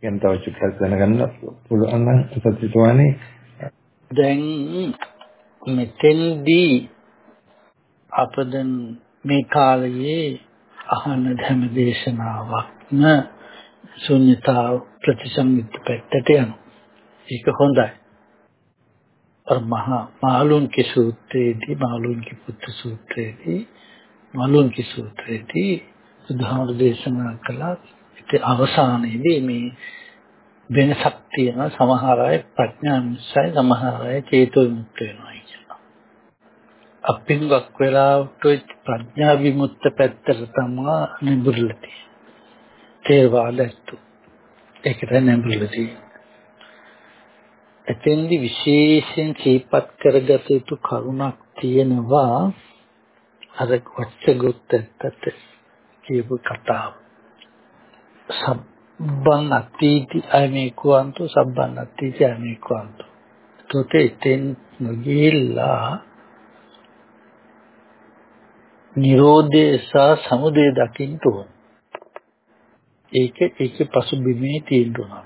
ගැන තව චුට්ටක් දැනගන්න පුළුවන් නම් සත්‍යතුමානේ දැන් මෙතෙන්දී අපද මේ කාලයේ අහන ධර්ම දේශනාවක්ම ශුන්‍යතාව ප්‍රතිසංයුක්ත පැත්තට යනවා. ඒක හොඳයි. අර මහා මාළුන්ගේ සූත්‍රයේදී මාළුන්ගේ පුත්‍ර සූත්‍රයේදී මාළුන්ගේ සූත්‍රයේදී බුදුහාමුදුර දේශනා කළා ඒ අවසානයේදී මේ වෙනසක් තියෙන සමහර අය ප්‍රඥා නිසායි සමහර අය චේතෝ විමුක්ත වෙනවා කියනවා. අපින්ගක් වෙලාවට ප්‍රඥා විමුක්ත පැත්තට තමයි නිබුරලා තියෙන්නේ. තේරවාදතු. ඒකට නැඹුරලා තියෙන්නේ. එතෙන්දි විශේෂයෙන් සිහිපත් කරගත යුතු කරුණක් තියෙනවා අර වච්චගොත්තට කියපු කතාව. සබ්බන් අතීති අමේ කුවන්තු සබ්බන් අතීති අමේ කුවන්තු. තොතේ තෙන් නොගිල්ලා නිරෝධය සහ සමුදය දකින්න ඕන. ඒක ඒකේ පසුබිමේ තියෙනවා.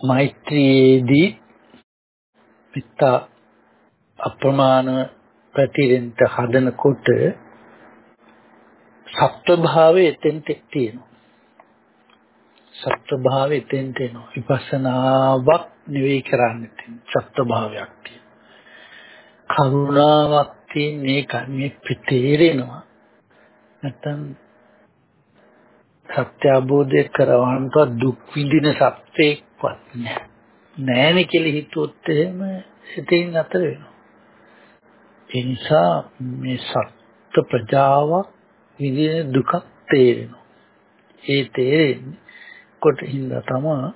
මෛත්‍රියේදී පිට අප්‍රමාණ ප්‍රතිරෙන්ට හදනකොට සත්ව භාවයේ එතෙන්ට තියෙනවා. සත්ව භාවයේ එතෙන්ට එනවා. විපස්සනාවක් නෙවෙයි කරන්නේ තියෙන සත්ව භාවයක් තියෙන. කරුණාවක් තියෙන මේක මේ පිටේරෙනවා. නැත්තම් සත්‍ය අවබෝධය කරවන්නට දුක් විඳින සත්‍යයක්වත් නැහැ. නෑනේ කියලා හිතුවොත් එහෙම හිතින් අතර වෙනවා. ඒ නිසා මේ සත්‍ය ප්‍රජාවක් විඳින දුකක් තේරෙනවා. ඒ තේරෙන්නේ කොට හින්දා තමයි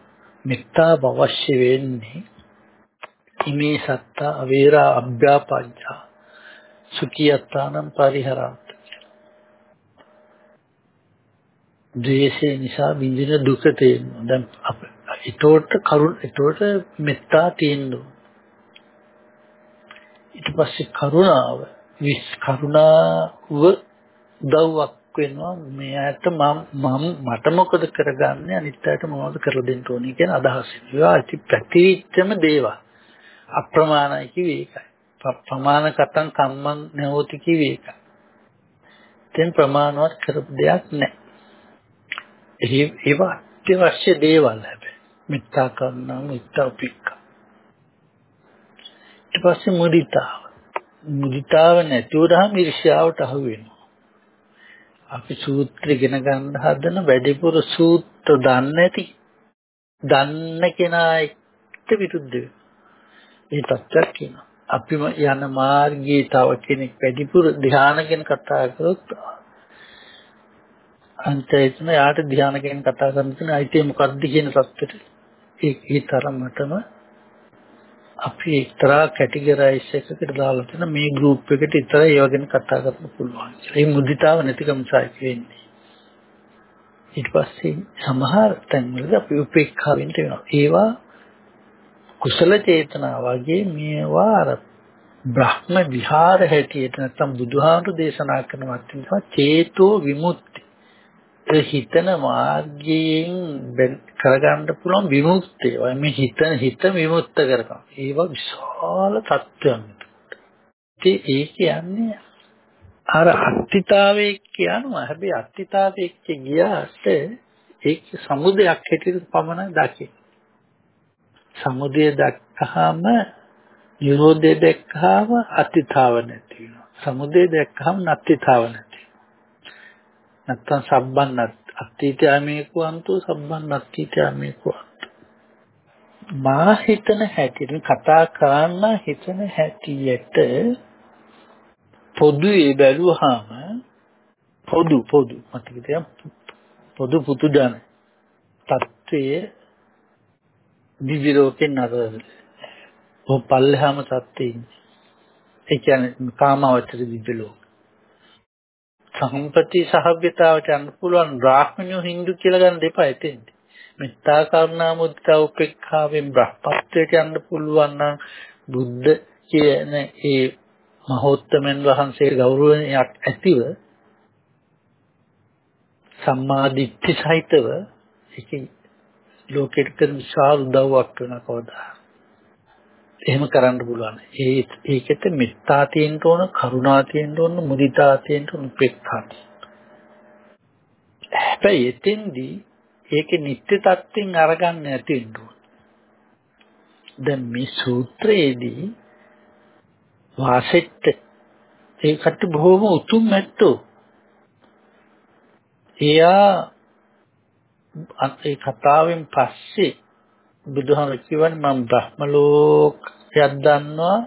මෙත්තාව අවශ්‍ය වෙන්නේ. ඉමේ සත්තා අවේරා අභ්‍යාපඤ්ඤා සුඛියත්තානම් පරිහරන්ත. ද්වේෂය නිසා විඳින දුක තේරෙනවා. දැන් අප ඒතෝට කරුණ ඒතෝට මෙත්තා තියෙනවා. ඊට පස්සේ කරුණාව විස් කරුණාව උදව්වක් වෙනවා මෙයාට මම මම මට මොකද කරගන්නේ අනිත් අයට මොනවද කරලා දෙන්න ඕනේ කියන අදහස. ඒවා ඉති ප්‍රතිවිච්ඡම දේවල්. අප්‍රමාණයි කිව්වේ ඒකයි. ප්‍රමාණ කතං කම්මං නැවති කිව්වේ ඒකයි. දැන් ප්‍රමාණවත් කරපු දෙයක් නැහැ. ඒ ඒවා අත්‍යවශ්‍ය දේවල් හැබැයි. මෙත්තා කරනවා මෙත්තා උපේක්ඛා. ඊට පස්සේ මුදිතාව. මුදිතාව නැතුවම ඊර්ෂ්‍යාවට අහු වෙනවා. අපි සූත්‍ර ඉගෙන ගන්න හදන වැඩිපුර සූත්‍ර දන්නේ නැති දන්න කෙනා එක්ක විරුද්ධ ඒ තත්ත්වයක් කියනවා. අපිම යන මාර්ගයේ තව කෙනෙක් වැඩිපුර ධ්‍යාන ගැන කතා කරොත් අන්තයේන යාට ධ්‍යාන ගැන කතා කරන තැන අයිතිය මොකක්ද කියන තත්ත්වෙට ඒ ඒ තරමටම අපි එක්තරා කැටගරයිස් එකකට දාලා තියෙන මේ ගෲප් එකට විතරයි ඒව ගැන කතා කරන්න පුළුවන්. ඒ මුදිතාව නැතිකම සායික වෙන්නේ. ඊට පස්සේ සමහර තැන්වලදී අපි උපේක්ෂාවෙන් වෙනවා. ඒවා කුසල චේතනා වගේ මේවා අර බ්‍රහ්ම විහාර හැටියට නැත්නම් බුදුහාමුදුරු දේශනා කරන වචන චේතෝ විමුක්ති. ඒ හිතන මාර්ගයෙන් කරගන්න පුළුවන් විමුක්තිය. මේ හිතන හිත විමුක්ත කරගන්න. ඒවා විශාල තත්ත්වයක්. ඒ කියන්නේ අර අත්තිතාවේ කියනවා. හැබැයි අත්තිතාවේ ගියාට ඒක සමුදයක් හැටියට පමණයි දකින්නේ. සමුදය දැක්කහම නිරෝධය දැක්කහම අත්තිතාව නැති වෙනවා. සමුදය දැක්කහම නත්තිතාව නැති වෙනවා. නැත්තම් සබ්බන් අත්තිත්‍යාමේ කුවන්තු සබ්බන් නත්තිත්‍යාමේ කුවන්තු. මා හිතන හැටියට කතා කරන්න හිතන හැටියට පොදුවේ බැලුවාම පොදු පොදු මතක තියම් පොදු පුතු ජන තත්ත්වයේ දිවි ලෝකේ නතර ඔය පල්ලෙහාම තත්ත්වයේ ඉන්නේ. ඒ කියන්නේ කාමවචර දිවි ලෝක. සම්පති සහභ්‍යතාවට යන්න පුළුවන් බ්‍රාහ්මණයෝ හින්දු කියලා ගන්න දෙපා එතෙන්දී මෙත්තා කරුණා මුදිතා උපේක්ඛාවෙන් බ්‍රහ්මත්වයට යන්න පුළුවන් නම් බුද්ධ කියන ඒ මහෝත්තමයන් වහන්සේ ගෞරවයක් ඇතිව සම්මා දිට්ඨි සහිතව ඒකේ ලෝකෙට කරන විශාල උදව්වක් වෙන කවදා. එහෙම කරන්න පුළුවන්. ඒ ඒකෙත් මෙත්තා තියෙන්න ඕන, කරුණා තියෙන්න ඕන, මුදිතා තියෙන්න ඕන, උපේක්ඛා. හැබැයි එතෙන්දී ඒකේ නිත්‍ය තත්ත්වෙන් අරගන්න නැති වෙන්න ඕන. දැන් මේ සූත්‍රයේදී වාසෙට්ට ඒකට බොහොම උතුම් ඇත්තෝ. එයා ඒ කතාවෙන් පස්සේ බුදුහාම කියවනේ මම බ්‍රහ්ම ලෝකයක් දන්නවා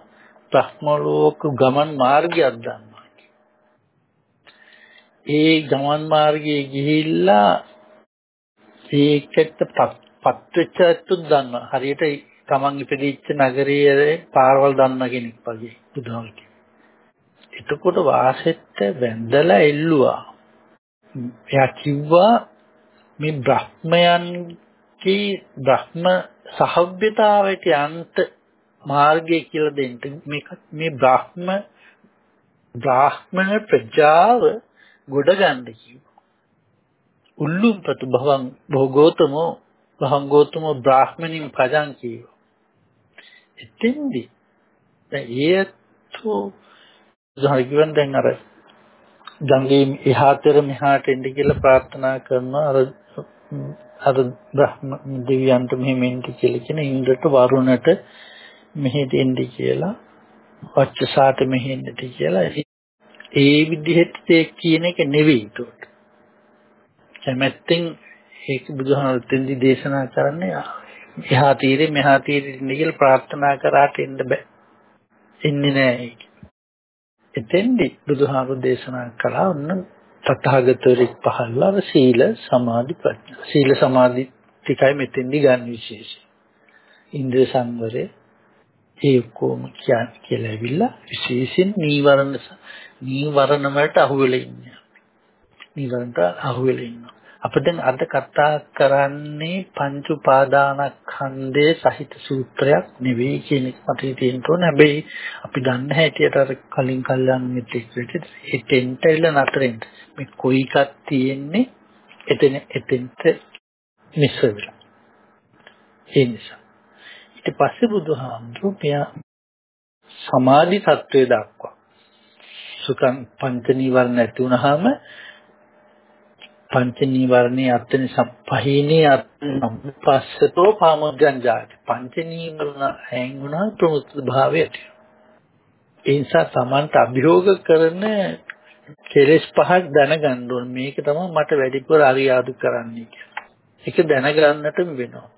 බ්‍රහ්ම ලෝක ගමන් මාර්ගයක් දන්නවා. ඒ ගමන් මාර්ගයේ ගිහිල්ලා ඒකට පත්වෙච්ච දන්නවා. හරියට තමන් ඉපදිච්ච නගරයේ පාරවල් දන්න කෙනෙක් වගේ බුදුහාම එතකොට වාසෙත්ත වැඳලා එල්ලුවා. එයා කිව්වා මේ බ්‍රහ්මයන්ගේ බ්‍රහ්ම සහභ්‍යතාවයට යන්ත මාර්ගය කියලා දෙන්න මේක මේ බ්‍රහ්ම බ්‍රාහ්මණ ප්‍රජාව ගොඩ ගන්න කිව්වා. උල්ලුම්පතු භවං භෝගෝතමෝ භවංගෝතමෝ බ්‍රාහ්මණින් පජං කිව්වා. එතෙන්දී දැන් ඒත්තු ජාගිවන් දැන් අර ගංගේ එහාතර මෙහාට එන්න කියලා ප්‍රාර්ථනා කරනවා අර අර බ්‍රහ්ම දෙවියන්ට මෙහෙම එන්න කියලා කියන ඉන්ද්‍රට වරුණට මෙහෙට එන්න කියලා වච්චසාට මෙහෙන්නට කියලා ඒ විදිහට ඒ කියන එක නෙවෙයි උඩට කැමැත්තෙන් ඒක බුදුහාමුදුරුවෝ දේශනා කරන්නේ එහා තීරේ මෙහා තීරේ ඉන්න කියලා ප්‍රාර්ථනා කරාට එන්න බෑ. එන්නේ නෑ ඒක. එතෙන්දි බුදුහාමුදුරු දේශනා කළා ඔන්න තථාගතවරයෙක් පහළව සීල සමාධි ප්‍රඥා. සීල සමාධි ටිකයි මෙතෙන්දි ගන්න විශේෂය. ඉන්ද්‍රිය සංවරය ඒ කොම කියන්නේ කියලා ඇවිල්ලා විශේෂයෙන් නීවරණ නීවරණ වලට අහු වෙලා ඉන්නේ. නීවරණට අහු වෙලා ඉන්නවා. අප දැන් අද කතා කරන්නේ පංච උපාදානස්කන්ධයේ සහිත සූත්‍රයක් නෙවෙයි කියන එක මට තියෙන්න ඕන. හැබැයි අපි දන්න හැටියට අර කලින් කල්යන් මිත්‍යෙක් විදිහට එතෙන්ට එල නතරින් මේ කොයි එකක් තියෙන්නේ එතන එතෙන්ට මිස් වෙලා. ඒ නිසා ඊට පස්සේ බුදුහාමුදුරුවෝ මෙයා සමාධි තත්වයේ දක්වා සුඛං පංච නීවරණ නැති වුනහම පංච නීවරණේ අත්තනි සප්පහීනේ අත්පස්සතෝ පාමුද්ගං ජාති පංච නීවරණ හැං වුණා ප්‍රමුඛ භාවයට ඒ නිසා Tamanට අභියෝග කරන කෙලෙස් පහක් දැනගන්න ඕන මේක තමයි මට වැඩිපුර අරියාදු කරන්නේ කියලා. ඒක දැනගන්නටම වෙනවා.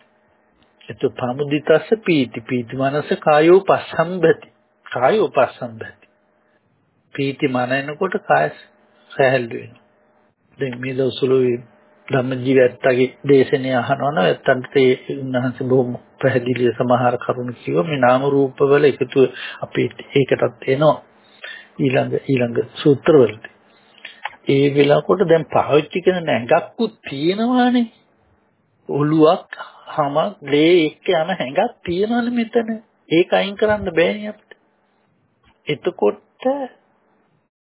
එතු පාමුදිතස්ස පීති පීති මනස කායෝ පස්සම්බති කායෝ පස්සම්බති පීති මනනකොට කාය සැහැල්ලු වෙනවා. දැන් මේ දවස්වල ධම්මජීව ඇත්තගේ දේශනේ අහනවනම් ඇත්තන්ට ඒ උන්වහන්සේ බොහොම පැහැදිලිව සමහර කරුණු කිව්ව මේ නාම රූපවල එකතු අපේ ඒකටත් එනවා ඊළඟ ඊළඟ සූත්‍රවලදී ඒ වෙලාවකට දැන් පාවිච්චි කරන නැඟක්කුත් තියෙනවානේ. ඔළුවක් හැම ලේ එක්ක යන හැඟක් තියෙනවානේ මෙතන. ඒක අයින් කරන්න බෑනේ අපිට. එතකොට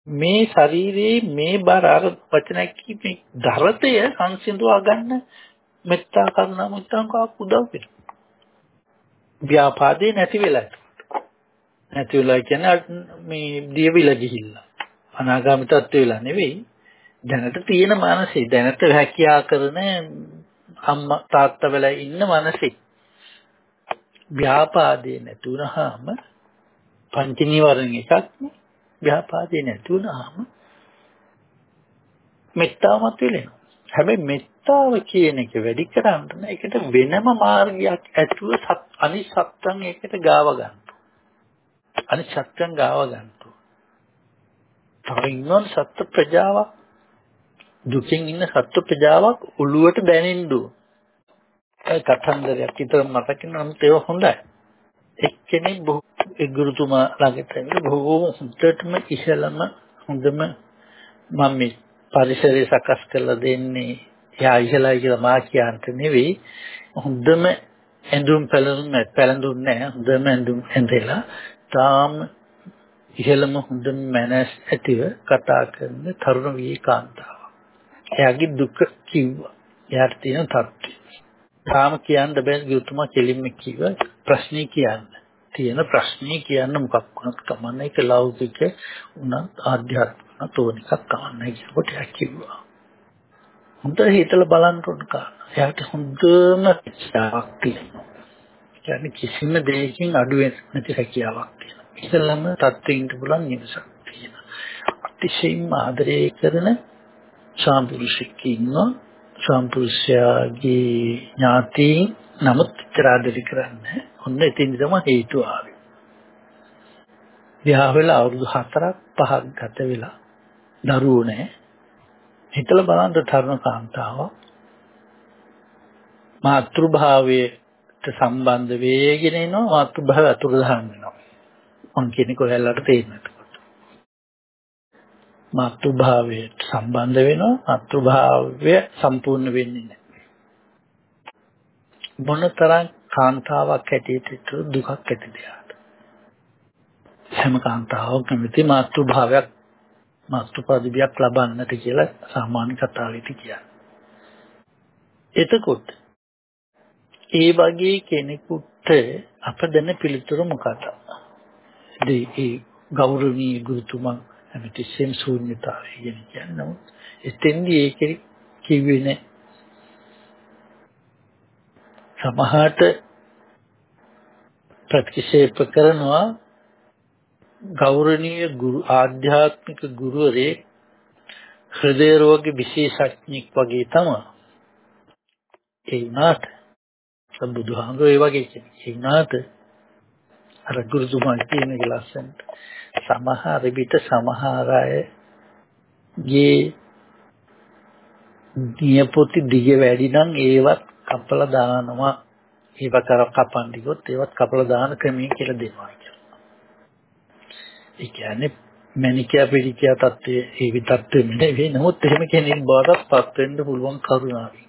මේ ශරීරයේ මේ බර අර වචනයක් කීපේ ධරතය සංසිඳවා ගන්න මෙත්තා කරුණා මුත්තාංකාවක් උදව් වෙනවා. ව්‍යාපාදේ නැති වෙලා. නැති වෙලා කියන්නේ මේ දියවිල ගිහිල්ලා. අනාගාමී තත්ත්ව වෙලා නෙවෙයි. දැනට තියෙන මානසික දැනට හැකියා කරන අම්මා තාත්තා වෙලා ඉන්න මානසික ව්‍යාපාදේ නැති වුනහම පංච නීවරණ එකක් නේ ව්‍යාපාදේ නැති වුනහම මෙත්තාවමත් වෙලෙනවා. හැබැයි මෙත්තාව කියන එක වැඩි කරන්න ඒකට වෙනම මාර්ගයක් ඇතුව අනිත් සත්‍යං ඒකට ගාව ගන්න. අනිත් සත්‍යං ගාව ගන්න. තව ඉන්නවනේ සත්ත්ව ප්‍රජාවක් දුකින් ඉන්න සත්ත්ව ප්‍රජාවක් ඔළුවට දැනෙන්න ඕන. ඒ කතන්දරයක් විතර මතක නම් ඒක හොඳයි. එක්කෙනෙක් බොහෝ ඒ ගුරුතුමා ළඟට ඇවිල්ලා බොහෝම හොඳටම ඉහළම හොඳම මම මේ පරිසරය සකස් කරලා දෙන්නේ එයා ඉහළයි කියලා මා කියන්ට නෙවෙයි හොඳම ඇඳුම් පැළඳුම් පැළඳුම් නැහැ හොඳම ඇඳුම් ඇඳලා තාම ඉහළම හොඳම මනස් ඇතිව කතා කරන තරුණ වී කාන්තාවක්. එයාගේ දුක කිව්වා. එයාට තියෙන තත්ත්වය. තාම කියන්න බෑ ගුරුතුමා කෙලින්ම කිව්වා ප්‍රශ්නේ කියන්න. තියෙන ප්‍රශ්නේ කියන්න මොකක් වුණත් කමන්නේ ඒක ලෞකික උනත් ආධ්‍යාත්මික තෝන එකක් කමන්නේ කියනකොට එයා කිව්වා. හොඳට හිතලා බලන්න ඕන කාරණා. එයාට හොඳම ශාක් තියෙනවා. කියන්නේ කිසිම දෙයකින් අඩු නැති හැකියාවක් තියෙනවා. ඉතලම තත්ත්වෙින් පුළුවන් නිවසක් තියෙනවා. අතිශයින්ම ආදරය කරන සාම්පුරුෂෙක් ඉන්නවා. සාම්පුරුෂයාගේ ඥාතීන් නමුත් ඉතරාදරි කරන්නේ ඔන්න එතින් තමයි හේතුව ආවේ. විවාහ වෙලා අවුරුදු 4ක් 5ක් ගත වෙලා දරුවෝ නැහැ. හිතලා බලන්න තරුණ කාන්තාව මාතෘභාවයට සම්බන්ධ වෙගෙන එනවා මාතෘභාවය අතුරුදහන් වෙනවා. මං කියන්නේ කොහෙල්ලට තේරෙන්නට. මාතෘභාවයට සම්බන්ධ වෙනවා මාතෘභාවය සම්පූර්ණ වෙන්නේ නැහැ. මොනතරම් කාන්තාවක් හැටියට දුකක් ඇති දෙයක්. හැම කාන්තාවක් කැමති මාතෘභාවයක් මාතෘපදවියක් ලබන්නට කියලා සාමාන්‍ය කතාවෙදි කියන්නේ. එතකොට ඒ වගේ කෙනෙකුට අප දෙන පිළිතුර මොකක්ද? ඒ ගෞරවනීය ගුරුතුමන් හැමතිස්සෙම ශූන්‍යතාවය කියන කියන්නේ නමුත් එතෙන්දී ඒකේ කිව්වේ නෑ සමහරට ප්‍රතික්ෂේප කරනවා ගෞරවනීය ගුරු ආධ්‍යාත්මික ගුරුවරේ හෘදය රෝග විශේෂඥෙක් වගේ තමයි. ඒ වුණාට සම්බුදුහාමුදුරේ වගේ කෙනෙක්. ඒ වුණාට අර ගුරුතුමා කියන එක ලස්සනට සමහර විට සමහර අය ගේ නියපොති දිග වැඩි නම් ඒවත් කපලා දානවා ඒව කර කපන් දිගොත් ඒවත් කපලා දාන ක්‍රමය කියලා දෙනවා කියලා. ඒ කියන්නේ මැනිකයා පිළිකියා තත්ත්වයේ ඒ විතත්ත්වෙ නෙවෙයි නමුත් එහෙම කෙනෙක් බවටත් පත් වෙන්න පුළුවන් කරුණාවෙන්.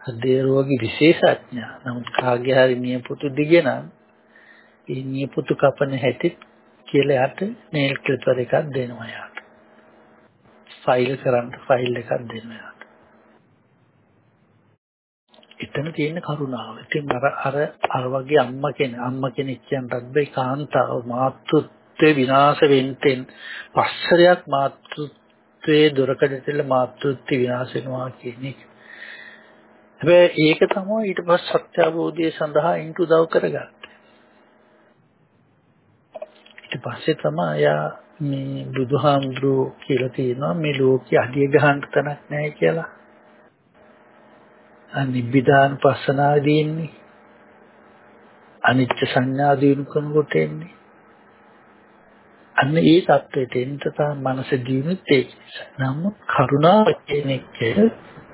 හදේ රෝගී විශේෂඥා නමුත් කාගේ හරි නියපොතු දිගේ නම් ඒ නියපොතු කපන හැටි කියලා යට නේල් ක්ලිපර් එකක් දෙනවා යාට. ෆයිල් කරන්න ෆයිල් එකක් දෙනවා. එතන තියෙන කරුණාව. ඉතින් අර අර අර වගේ අම්මා කෙනෙක් අම්මා කෙනෙක් කියනවත් බෑ කාන්තාව මාතෘත්වයේ විනාශ වෙන්නෙන් පස්සරයක් මාතෘත්වයේ දොරකඩටල මාතෘත්වය විනාශ වෙනවා කියන එක. හැබැයි ඒක තමයි ඊට පස්සේ සත්‍ය අවබෝධය සඳහා ඉන්ට උදව් කරගත්තේ. ඊට පස්සේ තමයි යා මේ බුදුහාමුදුරුවෝ කියලා තියෙනවා මේ ලෝකෙ අඩිය ගහන්න තැනක් නැහැ කියලා. නිබ්බිදානුපස්සනාවේදී එන්නේ අනිත්‍ය සංඥා දිනු කරනකොට එන්නේ. අන්න ඒ தත්ත්වයට එන්න තමයි මනස දිනුත් ඒක නමුත් කරුණාව කියන එක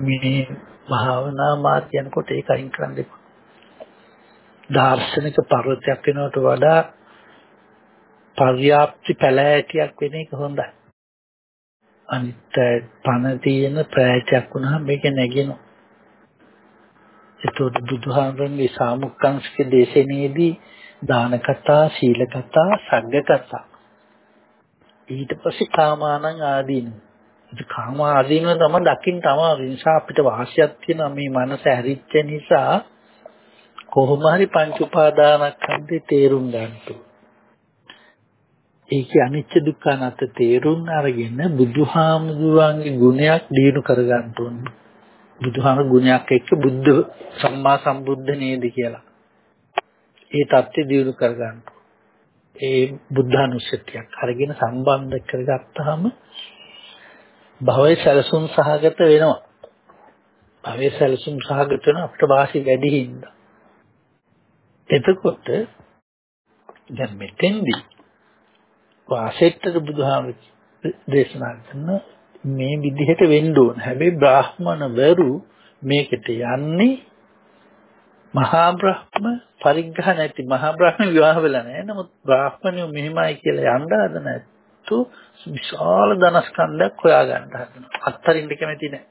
මේ භාවනා මාත් යනකොට ඒක අයින් කරන්න එපා. දාර්ශනික පර්වතයක් වෙනවට වඩා පර්‍යාප්ති පැලෑටියක් වෙන එක හොඳයි. අනිත් පණ තියෙන ප්‍රෑටයක් වුණාම මේක නැගෙනවා. ඒතකොට බුදුහාමරගේ සාමුක්කංශක දේශනයේදී දාන කතා, සීල කතා, සග්ග කතා. ඊට පස්සේ කාමානං ආදීන. ඒ කාම ආදීන තමයි දකින්න තමයි නිසා අපිට වාසියක් තියෙනවා මේ මනස ඇරිච්ච නිසා කොහොම හරි පංච උපාදානස්කන්ධේ තේරුම් ගන්න ඕනේ. ඒකේ අනිච්ච දුක්ඛ අනාත්ම තේරුම් අරගෙන බුදුහාමුදුරන්ගේ ගුණයක් දිනු කරගන්න ඕනේ. බුදුහාම ගුණයක් එක්ක බුද්ධ සම්මා සම්බුද්ධ නේද කියලා. ඒ தත්ත්වය දිනු කරගන්න. ඒ බුද්ධානුස්සතියක් අරගෙන සම්බන්ධ කරගත්තාම භවයේ සැලසුම් සහගත වෙනවා. භවයේ සැලසුම් සහගත වෙන අපිට වාසි වැඩි හින්දා. එතකොට දැන් මෙතෙන්දී වාසෙත්තර බුදුහාම දේශනා කරන මේ විදිහට වෙන්න ඕන. හැබැයි බ්‍රාහ්මණ වරු මේකට යන්නේ මහා බ්‍රහ්ම පරිග්‍රහ නැති මහා බ්‍රහ්ම විවාහ වෙලා නැහැ. නමුත් බ්‍රාහ්මණයෝ මෙහෙමයි කියලා යන්න හදන ඇත්තු විශාල ධනස්කන්ධයක් හොයාගන්න හදනවා. අත්තරින්ද කැමති නැහැ.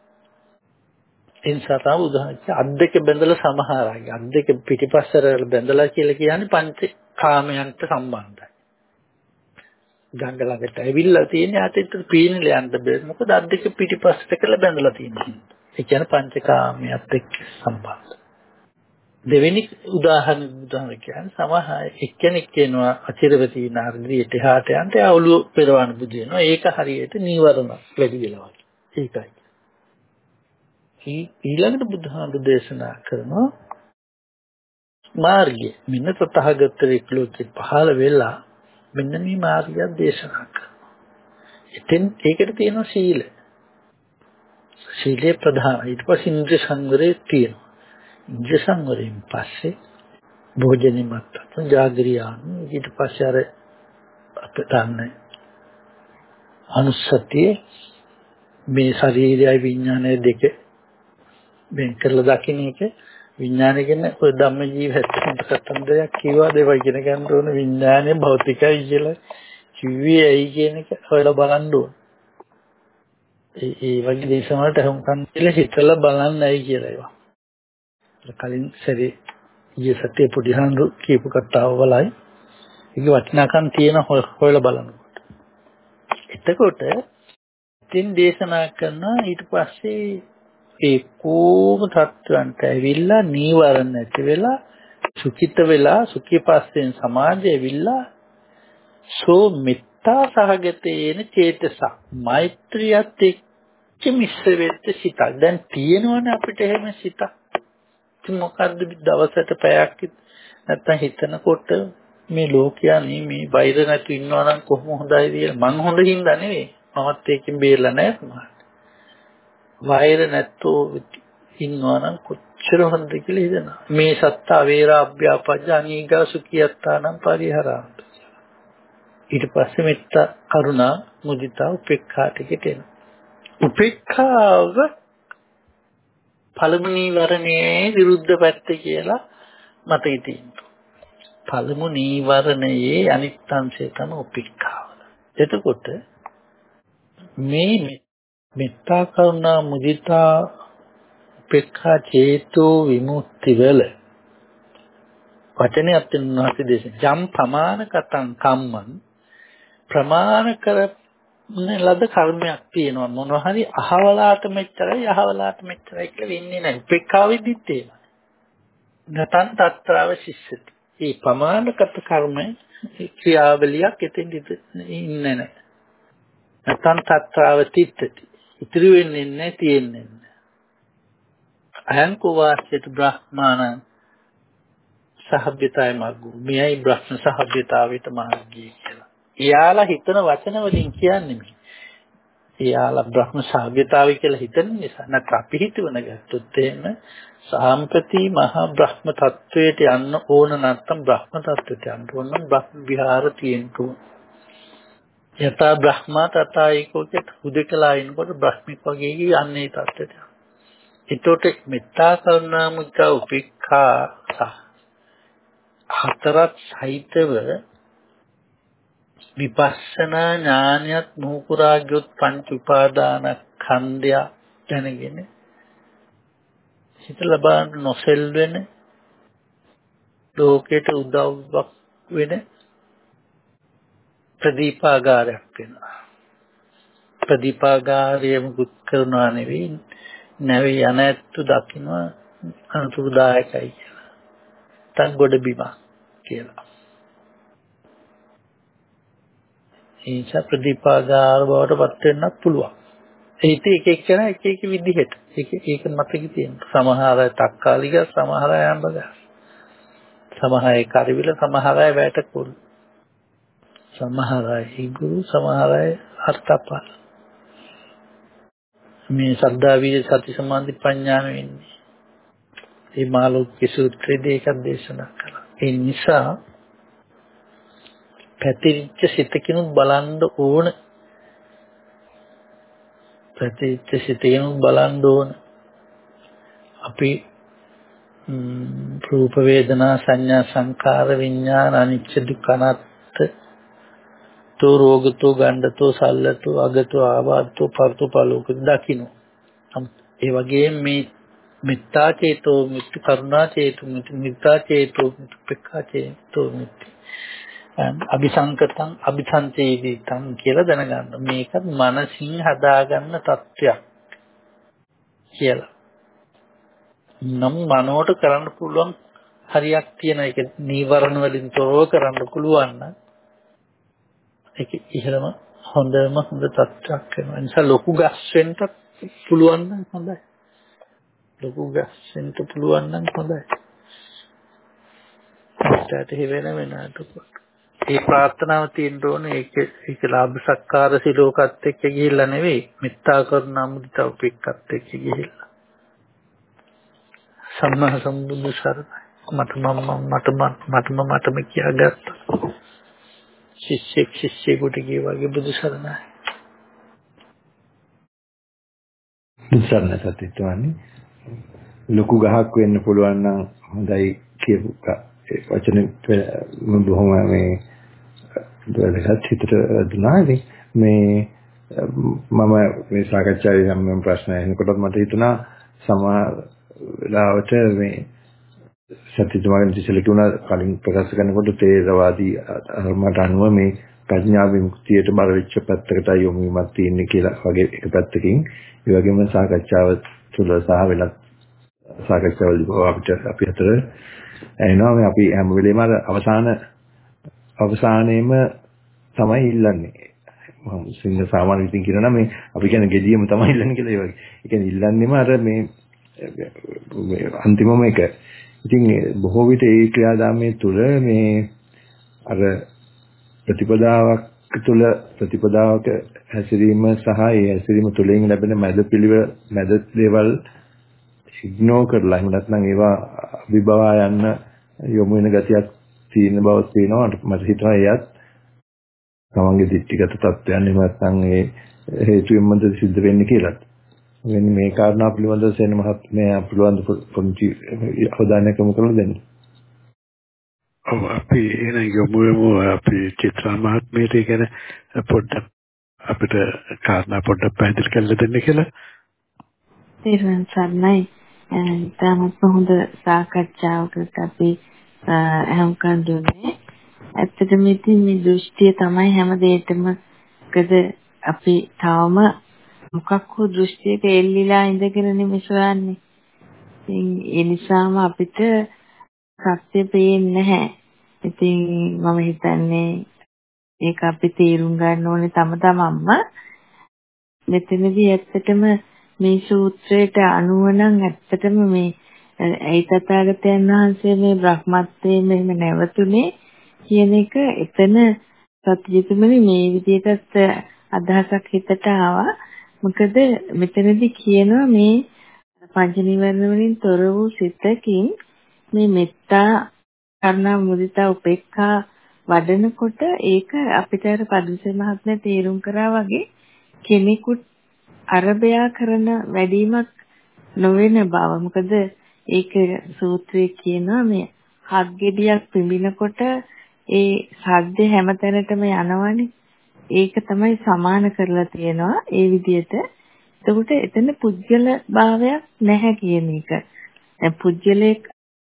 ඒ නිසා තමයි උදාහරණ අත් දෙක බැඳලා සමහරයි. අත් දෙක පිටිපස්සට බැඳලා කියලා කියන්නේ පංච කාමයන්ට සම්බන්ධයි. ගඟ ළඟට ඇවිල්ලා තියෙන්නේ ආතෙත් පීනල යන්න බෑ. මොකද අත් දෙක පිටිපස්සට කියලා බැඳලා තියෙනවා. ඒ කියන්නේ පංචකාමයට එක්ක සම්බන්ධ. දෙවෙනි උදාහරණ උදාහරණ කියන්නේ සමහර එක්කෙනෙක් කියනවා අචිරවති නාර්ගියට එහාට යන්න ඒ ඔළුව පෙරවන්න බුදු වෙනවා. ඒක හරියට නීවරණ වැඩි වෙනවා. ඒකයි. ඊළඟට බුදුහාමුදුර දේශනා කරනවා මාර්ගය මෙන්න තථාගතරේ ලෝකෙ පහළ වෙලා මෙන්න මේ මාර්ගය දේශනා කරනවා. එතෙන් ඒකට තියෙනවා සීල. සීලේ ප්‍රධාන. ඊට පස්සේ ඉන්ද්‍රිය සංවරය තියෙනවා. ඉන්ද්‍රිය සංවරයෙන් පස්සේ භෝජනෙමත් ජාගරියාන් ඊට පස්සේ අර අපිට ගන්න අනුස්සතිය මේ ශරීරයයි විඥානය දෙක වෙන් කරලා දකින්න එක විඥානය කියන්නේ ඔය ධම්ම ජීව හැත්තෙන්ට කතන්දරයක් කිව්වා දේව ඉගෙන ගන්න ඕන විඥානය භෞතිකයි කියලා කිව්වේ ඇයි කියන එක හොයලා බලන්න ඕන. ඒ ඒ වගේ දේශන වලට හුම්කන් කියලා හිතලා බලන්න ඇයි කියලා ඒවා. කලින් සැරේ ඊයේ සතියේ පොඩි හඳු කියපු කතාව වලයි ඒක වටිනාකම් තියෙන හොයලා බලනකොට. එතකොට තින් දේශනා කරනවා ඊට පස්සේ ඒ කෝම තත්වයන්ට ඇවිල්ලා නීවරණ නැති වෙලා සුඛිත වෙලා සුඛී පස්සෙන් සමාධිය ඇවිල්ලා සෝ මෙත්තා සහගතේන චේතස මෛත්‍රියත් එක්ක මිශ්‍ර වෙච්ච සිතක්. දැන් තියෙනවනේ අපිට එහෙම සිතක්. ඉතින් මොකද්ද දවසට පැයක් නැත්තම් හිතනකොට මේ ලෝකයා මේ වෛර නැතු ඉන්නවා නම් කොහොම හොඳයි කියලා. මං හොඳ හින්දා නෙවෙයි. මමත් ඒකෙන් බේරලා නැහැ. වෛර නැත්තෝ ඉන්නවා නම් කොච්චර හොඳද කියලා හිතනවා. මේ සත්තා වේරා අභ්‍යාපජ්ජ අනීගා සුඛියත්තානම් පරිහරාන්ත. ඊට පස්සේ මෙත්ත කරුණා මුදිතා උපේක්ඛා ටිකට එනවා. උපේක්ඛාව පළමු නීවරණයේ විරුද්ධ පැත්ත කියලා මතකෙ තියෙනවා. පළමු නීවරණයේ අනිත් අංශය තමයි උපේක්ඛාව. එතකොට මේ මෙත්තා කරුණා මුදිතා උපේක්ඛා චේතෝ විමුක්ති වල වචනයක් තුන්වහසේ දේශන. ජම් ප්‍රමාණ කතං කම්මං ප්‍රමාණ කර ලද කර්මයක් තියෙනවා. මොනවා හරි අහවලාට මෙච්චරයි අහවලාට මෙච්චරයි කියලා වෙන්නේ නැහැ. උපේක්ඛාවෙදිත් ඒවා. නතන් తත්‍රාව ශිෂ්‍යති. මේ ප්‍රමාණගත කර්ම ක්‍රියාවලියක් එතෙන් ඉන්නේ නැහැ. නතන් తත්‍රාව තිත්තති. ඉතිරි වෙන්නේ නැහැ තියෙන්නේ අයං කෝවාසිත බ්‍රහ්මාණ සහභ්‍යතාවය මාර්ගු මෙයයි බ්‍රහ්ම සහභ්‍යතාවයට මාර්ගය කියලා. එයාලා හිතන වචන වලින් කියන්නේ මේ. එයාලා බ්‍රහ්ම සහභ්‍යතාවය කියලා හිතන නිසා නැත්නම් අපි හිතවන ගත්තොත් එහෙම සාම්පති මහා බ්‍රහ්ම තත්වයට යන්න ඕන නැත්නම් බ්‍රහ්ම තත්වයට යන්න ඕන නම් බ්‍රහ්ම විහාර තියෙන්න ඕන. යතා බ්‍රහ්මා තථා ඒකෝච හුදකලා ඉන්නකොට බ්‍රහ්මික වගේ යන්නේ තත්ත්වයට. ඒතකොට මෙත්තා කරුණා මුද්දා උපේක්ඛා හතරක් සහිතව විපස්සනා ඥානියත් මොහුකුරා ගියොත් පංච උපාදාන ඛණ්ඩය දැනගෙන හිත ලබන්න නොසෙල් වෙන ලෝකයට උදව්වක් වෙන ප්‍රදීපාගාරයක් වෙනවා ප්‍රදීපාගාරය මුකුත් කරනවා නෙවෙයි නැවේ යන ඇත්තු දකින්න අනුතුරුදායකයි කියලා. තන් ගොඩ බිම කියලා. ඒස ප්‍රදීපාගාර බවට පත් වෙන්නත් පුළුවන්. ඒත් එක එක්කෙනා එක එක විදිහට ඒක ඒක මතකෙ තියෙන. සමහර අය තක්කාලික සමහර අය අඹගහ. සමහර අය කරිවිල සමහර අය වැටකුල්. සමහර අය හිගුරු සමහර අය අර්ථපාල. මේ සද්ධා විද සති සමාධි ප්‍රඥා වෙන්නේ. මේ මාළුක්‍ය සූත්‍රයේදී ඒකක් දේශනා කළා. ඒ නිසා පැතිරිච්ච සිතකිනුත් බලන්න ඕන පැතිරිච්ච සිතකිනුත් බලන්න ඕන අපි රූප වේදනා සංඥා සංකාර විඥාන අනිච්ච දුක්ඛ අනාත්ම තෝ රෝගතෝ ගණ්ඩතෝ සල්ලතෝ අගතෝ ආවාදතෝ පරතෝ පලෝක දකින්න. ඒ වගේම මේ මිත්තා චේතෝ මිත්‍ති කරුණා චේතෝ මිත්තා චේතෝ මිත්‍පෙක්ඛා චේතෝ මිත්‍ති අபிසංකතං අபிසංචේදිතං කියලා දැනගන්න. මේක මනසින් හදාගන්න තත්ත්වයක් කියලා. නම් මනෝට කරන්න පුළුවන් හරියක් තියෙන එක නීවරණ වලින් තොරව කරන්න පුළුවන් නම් ඒක ඉහළම හොඳම හොඳ තත්ත්වයක් වෙනවා. ඒ නිසා ලොකු ගස් වෙන්න පුළුවන් නම් හොඳයි. ලොකු ගස් වෙන්න පුළුවන් නම් හොඳයි. ඒකට හේවෙන වෙනාට ඒ ප්‍රාර්ථනාව තියෙන්න ඕනේ ඒක ඒක ලාභ සත්කාර සිලෝකත් එක්ක ගිහිල්ලා නෙවෙයි මෙත්තා කරුණා මුදිතා උපේක්ඛත් එක්ක ගිහිල්ලා සම්මා සම්බුදු සරණයි මට මම මට මටම මටම කියාගත්තා ශිෂ්‍යෙක් ශිෂ්‍යෙකුට කිය වගේ බුදු සරණයි. සරණ සත්‍යත්වන්නේ ලොකු ගහක් වෙන්න පුළුවන් නම් හොඳයි කියපු වචන බොහොම මේ දෙලකට හිතට දුනානේ මේ මම මේ සාකච්ඡාවේ නම් ප්‍රශ්න අහනකොට මට හිතුණා සමහර වෙලාවට මේ සත්‍යතුමාගෙන් ඉතිසලකුණා කලින් ප්‍රකාශ කරනකොට තේරවාදී ධර්මයට අනුව මේ ප්‍රඥා විමුක්තියට බර වෙච්ච පැත්තකට යොමු වීමක් තියෙන්නේ කියලා වගේ එක පැත්තකින්. ඒ වගේම සාකච්ඡාව තුළ සහ වෙනත් සාකච්ඡාවලදී අපිට අපි අතර එනවා මේ අපි හැම වෙලේම අවසාන අවසානයේම තමයි ඉල්ලන්නේ. මම සිංහ සාමාන්‍ය විදිහින් කියනවා මේ අපි කියන්නේ gediyeම තමයි ඉල්ලන්නේ කියලා ඒ වගේ. ඒ කියන්නේ ඉල්ලන්නේම අර මේ අන්තිමම එක. ඉතින් බොහෝ විට ඒ ක්‍රියාදාමයේ තුල මේ අර ප්‍රතිපදාවක් තුල ප්‍රතිපදාවක හැසිරීම සහ ඒ හැසිරීම තුළින් ලැබෙන මැද පිළිවෙල මැද දේවල් ඉග්නෝර් කරලා එහෙම නැත්නම් ඒවා අභිබවා යන්න යොමු වෙන ගතියක් තියෙන බව තියෙනවා මට හිතෙනවා එයත් තමන්ගේ දිට්ඨිගත තත්ත්වයන් එහෙම නැත්නම් ඒ හේතුවෙන්මද සිද්ධ වෙන්නේ කියලාත් වෙන්නේ මේ කාරණා පිළිබඳව සෙන මහත්මයා පුළුවන් පොඩි අවධානයක් යොමු කරලා දෙන්න. ඔව් අපි එන යොමු යමු අපි චිත්‍රා මහත්මියට ගැන පොඩ්ඩක් අපිට කාරණා පොඩ්ඩක් පැහැදිලි කරලා දෙන්න කියලා. තේරුවන් සරණයි. තාමත් හොඳ සාකච්ඡාවකට අපි අහුම්කන් දුන්නේ. ඇත්තටම ඉතින් මේ දෘෂ්ටිය තමයි හැම දෙයකම කද අපි තාම මොකක් හෝ දෘෂ්ටියක එල්ලිලා ඉඳගෙන නෙමෙයි සොයන්නේ. ඉතින් ඒ නිසාම අපිට සත්‍ය පේන්නේ නැහැ. ඉතින් මම හිතන්නේ ඒක අපි තේරුම් ගන්න ඕනේ තම තමන්ම. මෙතනදී ඇත්තටම මේ සූත්‍රයට අනුව නම් ඇත්තටම මේ ඒ තථාගතයන් වහන්සේ මේ බ්‍රහ්මත්වයේ මෙහෙම නැවතුනේ කියන එක එතන සත්‍යජිතමනි මේ විදිහට අදහසක් හිතට ආවා මොකද මෙතනදී කියනවා මේ පංච නිවර්ණ වලින් තොර වූ සිතකින් මේ මෙත්තා කරුණා මුදිතා උපේක්ඛා වඩනකොට ඒක අපිට අර පදුසේ මහත්මයා තේරුම් කරා වගේ කෙනෙකුට අරබයා කරන වැඩිමක් නොවන බව. මොකද ඒක සූත්‍රයේ කියනවා මේ හත් ගෙඩියක් පිඹිනකොට ඒ සද්ද හැමතැනටම යනවනේ. ඒක තමයි සමාන කරලා තියෙනවා ඒ විදිහට. එතකොට එතන පුද්ගල භාවයක් නැහැ කියන එක. දැන් පුද්ගලයේ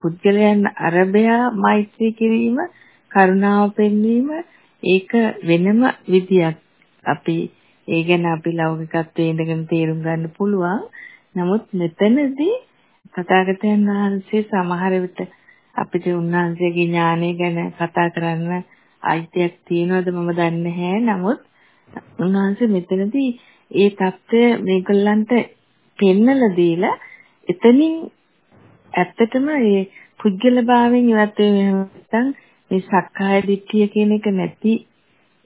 පුද්ගලයන් අරබයා මෛත්‍රී කිරීම, කරුණාව පෙන්වීම ඒක වෙනම විදියක්. අපි ඒ ගැන අපි ලෞකිකත්වයේ ඉඳගෙන තේරුම් ගන්න පුළුවන්. නමුත් මෙතනදී තථාගතයන් වහන්සේ සමහර විට අපිට උන්වහන්සේගේ ඥානය ගැන කතා කරන්න අයිතියක් තියෙනවද මම දන්නේ නැහැ. නමුත් උන්වහන්සේ මෙතනදී ඒ தත්ත්වය මේගොල්ලන්ට පෙන්නලා දීලා එතනින් ඇත්තටම මේ පුද්ගල භාවයෙන් ඉවත් වෙන නැත්නම් මේ සක්කාය දිට්ඨිය කියන එක නැති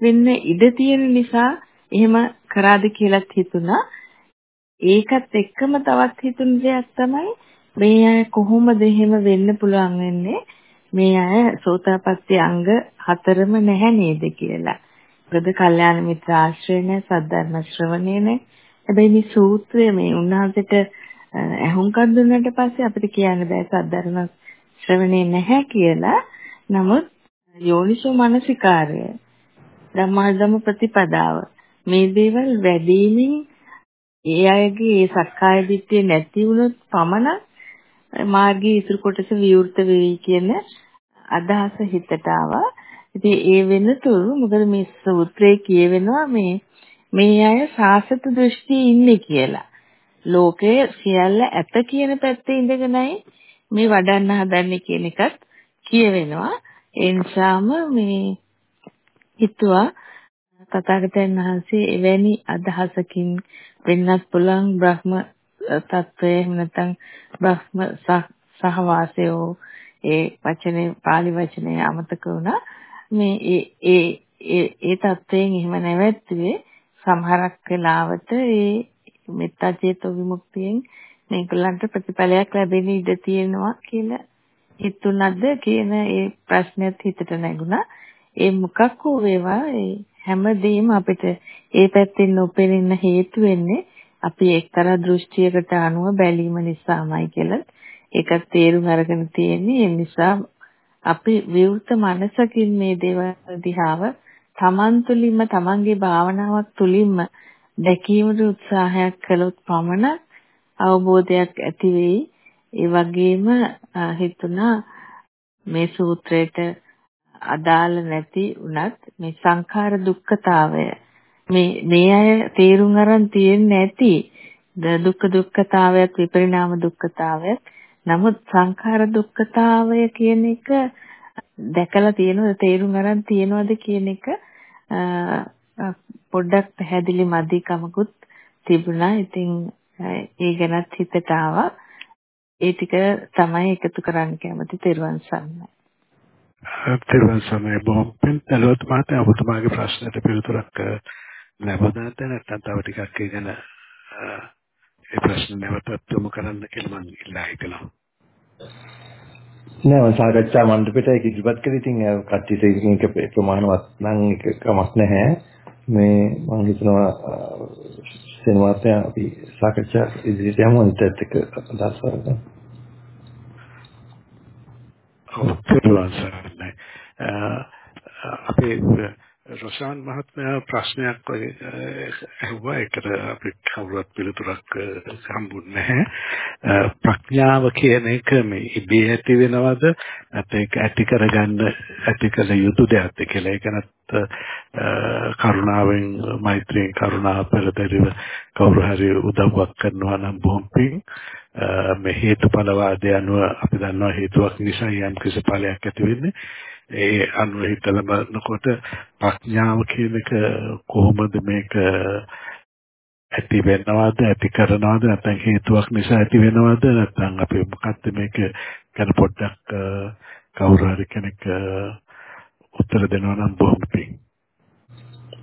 වෙන්න ඉඩ තියෙන නිසා එහෙම කරාද කියලාත් හිතුණා. ඒකත් එක්කම තවත් හිතුණ දෙයක් තමයි මේ අය කොහොමද එහෙම වෙන්න පුළුවන් වෙන්නේ මේ අය සෝතාපට්ටි අංග හතරම නැහැ නේද කියලා. මොකද කල්යාණ මිත්‍ර ආශ්‍රය නැහැ, සද්ධර්ම ශ්‍රවණය නැහැ. හැබැයි මේ සූත්‍රය මේ උන්වහන්සේට ඇහුම්කන් දුන්නට පස්සේ අපිට කියන්න බෑ සද්ධර්ම ශ්‍රවණය නැහැ කියලා. නමුත් යෝනිසෝ මනසිකාරය ධම්මාදම ප්‍රතිපදාව මේ දේවල් වැඩිමින් ඒ අයගේ ඒ සක්කාය දිට්ඨිය නැති වුණොත් පමණක් මාර්ගයේ ඉතුරු කොටස විවෘත වෙයි කියන අදහස හිතට ආවා. ඉතින් ඒ වෙනතුරු මොකද මේ සූත්‍රයේ කියවෙනවා මේ මේ අය සාසත දෘෂ්ටියේ ඉන්නේ කියලා. ලෝකයේ සියල්ල ඇත කියන පැත්තේ ඉඳගෙනයි මේ වඩන්න හදන්නේ කියන එකත් කියවෙනවා. ඒ නිසාම මේ හිතුවා තථාගතයන් වහන්සේ එවැනි අදහසකින් වෙන්නත් පුළුවන් බ්‍රහ්ම තත්වය එහෙම නැත්නම් බ්‍රහ්ම සහවාසය ඒ වචනේ pāli වචනේ අමතක වුණා මේ ඒ ඒ ඒ තත්වයෙන් එහෙම නැවැත්තුවේ සමහරක් වෙලාවට ඒ මෙත්තා චේතෝ විමුක්තියෙන් මේගොල්ලන්ට ප්‍රතිඵලයක් ලැබෙන්න ඉඩ තියෙනවා කියලා හිතුණාද කියන ඒ ප්‍රශ්නයත් හිතට නැගුණා. ඒ මොකක් හෝ වේවා ඒ හැමදේම අපිට ඒ පැත්තෙන් නොපෙනෙන්න හේතු වෙන්නේ අපි එක්තරා දෘෂ්ටියකට අනුව බැලීම නිසාමයි කියලා ඒකත් තේරුම් අරගෙන තියෙන්නේ ඒ නිසා අපි විවෘත මනසකින් මේ දේවල් දිහාව තමන් තුළින්ම තමන්ගේ භාවනාවක් තුළින්ම දැකීමට උත්සාහයක් කළොත් පමණ අවබෝධයක් ඇති වෙයි. ඒ වගේම හිතුණා මේ සූත්‍රයට අදාළ නැති වුණත් මේ සංඛාර දුක්ඛතාවය මේ මේ අය තේරුම් අරන් තියෙන්නේ නැති දුක්ඛ දුක්ඛතාවයත් විපරිණාම දුක්ඛතාවයත් නමුත් සංඛාර දුක්ඛතාවය කියන එක දැකලා තියෙනවද තේරුම් අරන් තියෙනවද කියන එක පොඩ්ඩක් පැහැදිලි මදිකමකුත් තිබුණා. ඉතින් ඒ ගැනත් හිතට ආවා. ඒ ටික තමයි එකතු කරන්න කැමති තෙරුවන් සරණයි. තෙරුවන් සරණයි බොහොම පින් දලුවත් මහත්තයා ඔබතුමාගේ ප්‍රශ්නට පිළිතුරක් ලැබුණාද නැත්නම් තව ටිකක් ඒ ගැන ඒ ප්‍රශ්න නැවතත් යොමු කරන්න කියලා මම ඉල්ලා හිටිනවා. නෑ මම සාකච්ඡා මණ්ඩපෙට ඒක ඉදිරිපත් කළේ ඉතින් කට්ටියට ඒක ප්‍රමාණවත් නම් ඒක කමක් නැහැ. මේ මම හිතනවා සෙනවාතය අපි සාකච්ඡා ඉදිරියට යමු අනිත් එක්ක අදහස් කරගන්න. ඔව් අපේ රොෂාන් මහත්මයා ප්‍රශ්නයක් අහුවා ඒකට අපිට කවුරුත් පිළිතුරක් හම්බුන්නේ නැහැ. ප්‍රඥාව කියන එක මේ ඉබේ ඇති වෙනවද? නැත්නම් ඒක ඇති කරගන්න ඇති කළ යුතු දෙයක්ද කියලා. ඒකනත් කරුණාවෙන් මෛත්‍රියෙන් කරුණා පෙරදරිව කවුරු හරි උදව්වක් කරනවා නම් බොහොම පිං. මේ හේතුඵලවාදය අනුව අපි දන්නවා හේතුවක් නිසා යම් කිසි ඵලයක් ඇති වෙන්නේ. ඒ අනුව හිතලා බලනකොට ප්‍රඥාව කියන එක කොහොමද මේක ඇති වෙනවද ඇති කරනවද නැත්නම් හේතුවක් නිසා ඇති වෙනවද නැත්නම් අපි මොකක්ද මේක ගැන පොඩ්ඩක් කවුරු හරි කෙනෙක් උත්තර දෙනවා නම් බොහොම පිං.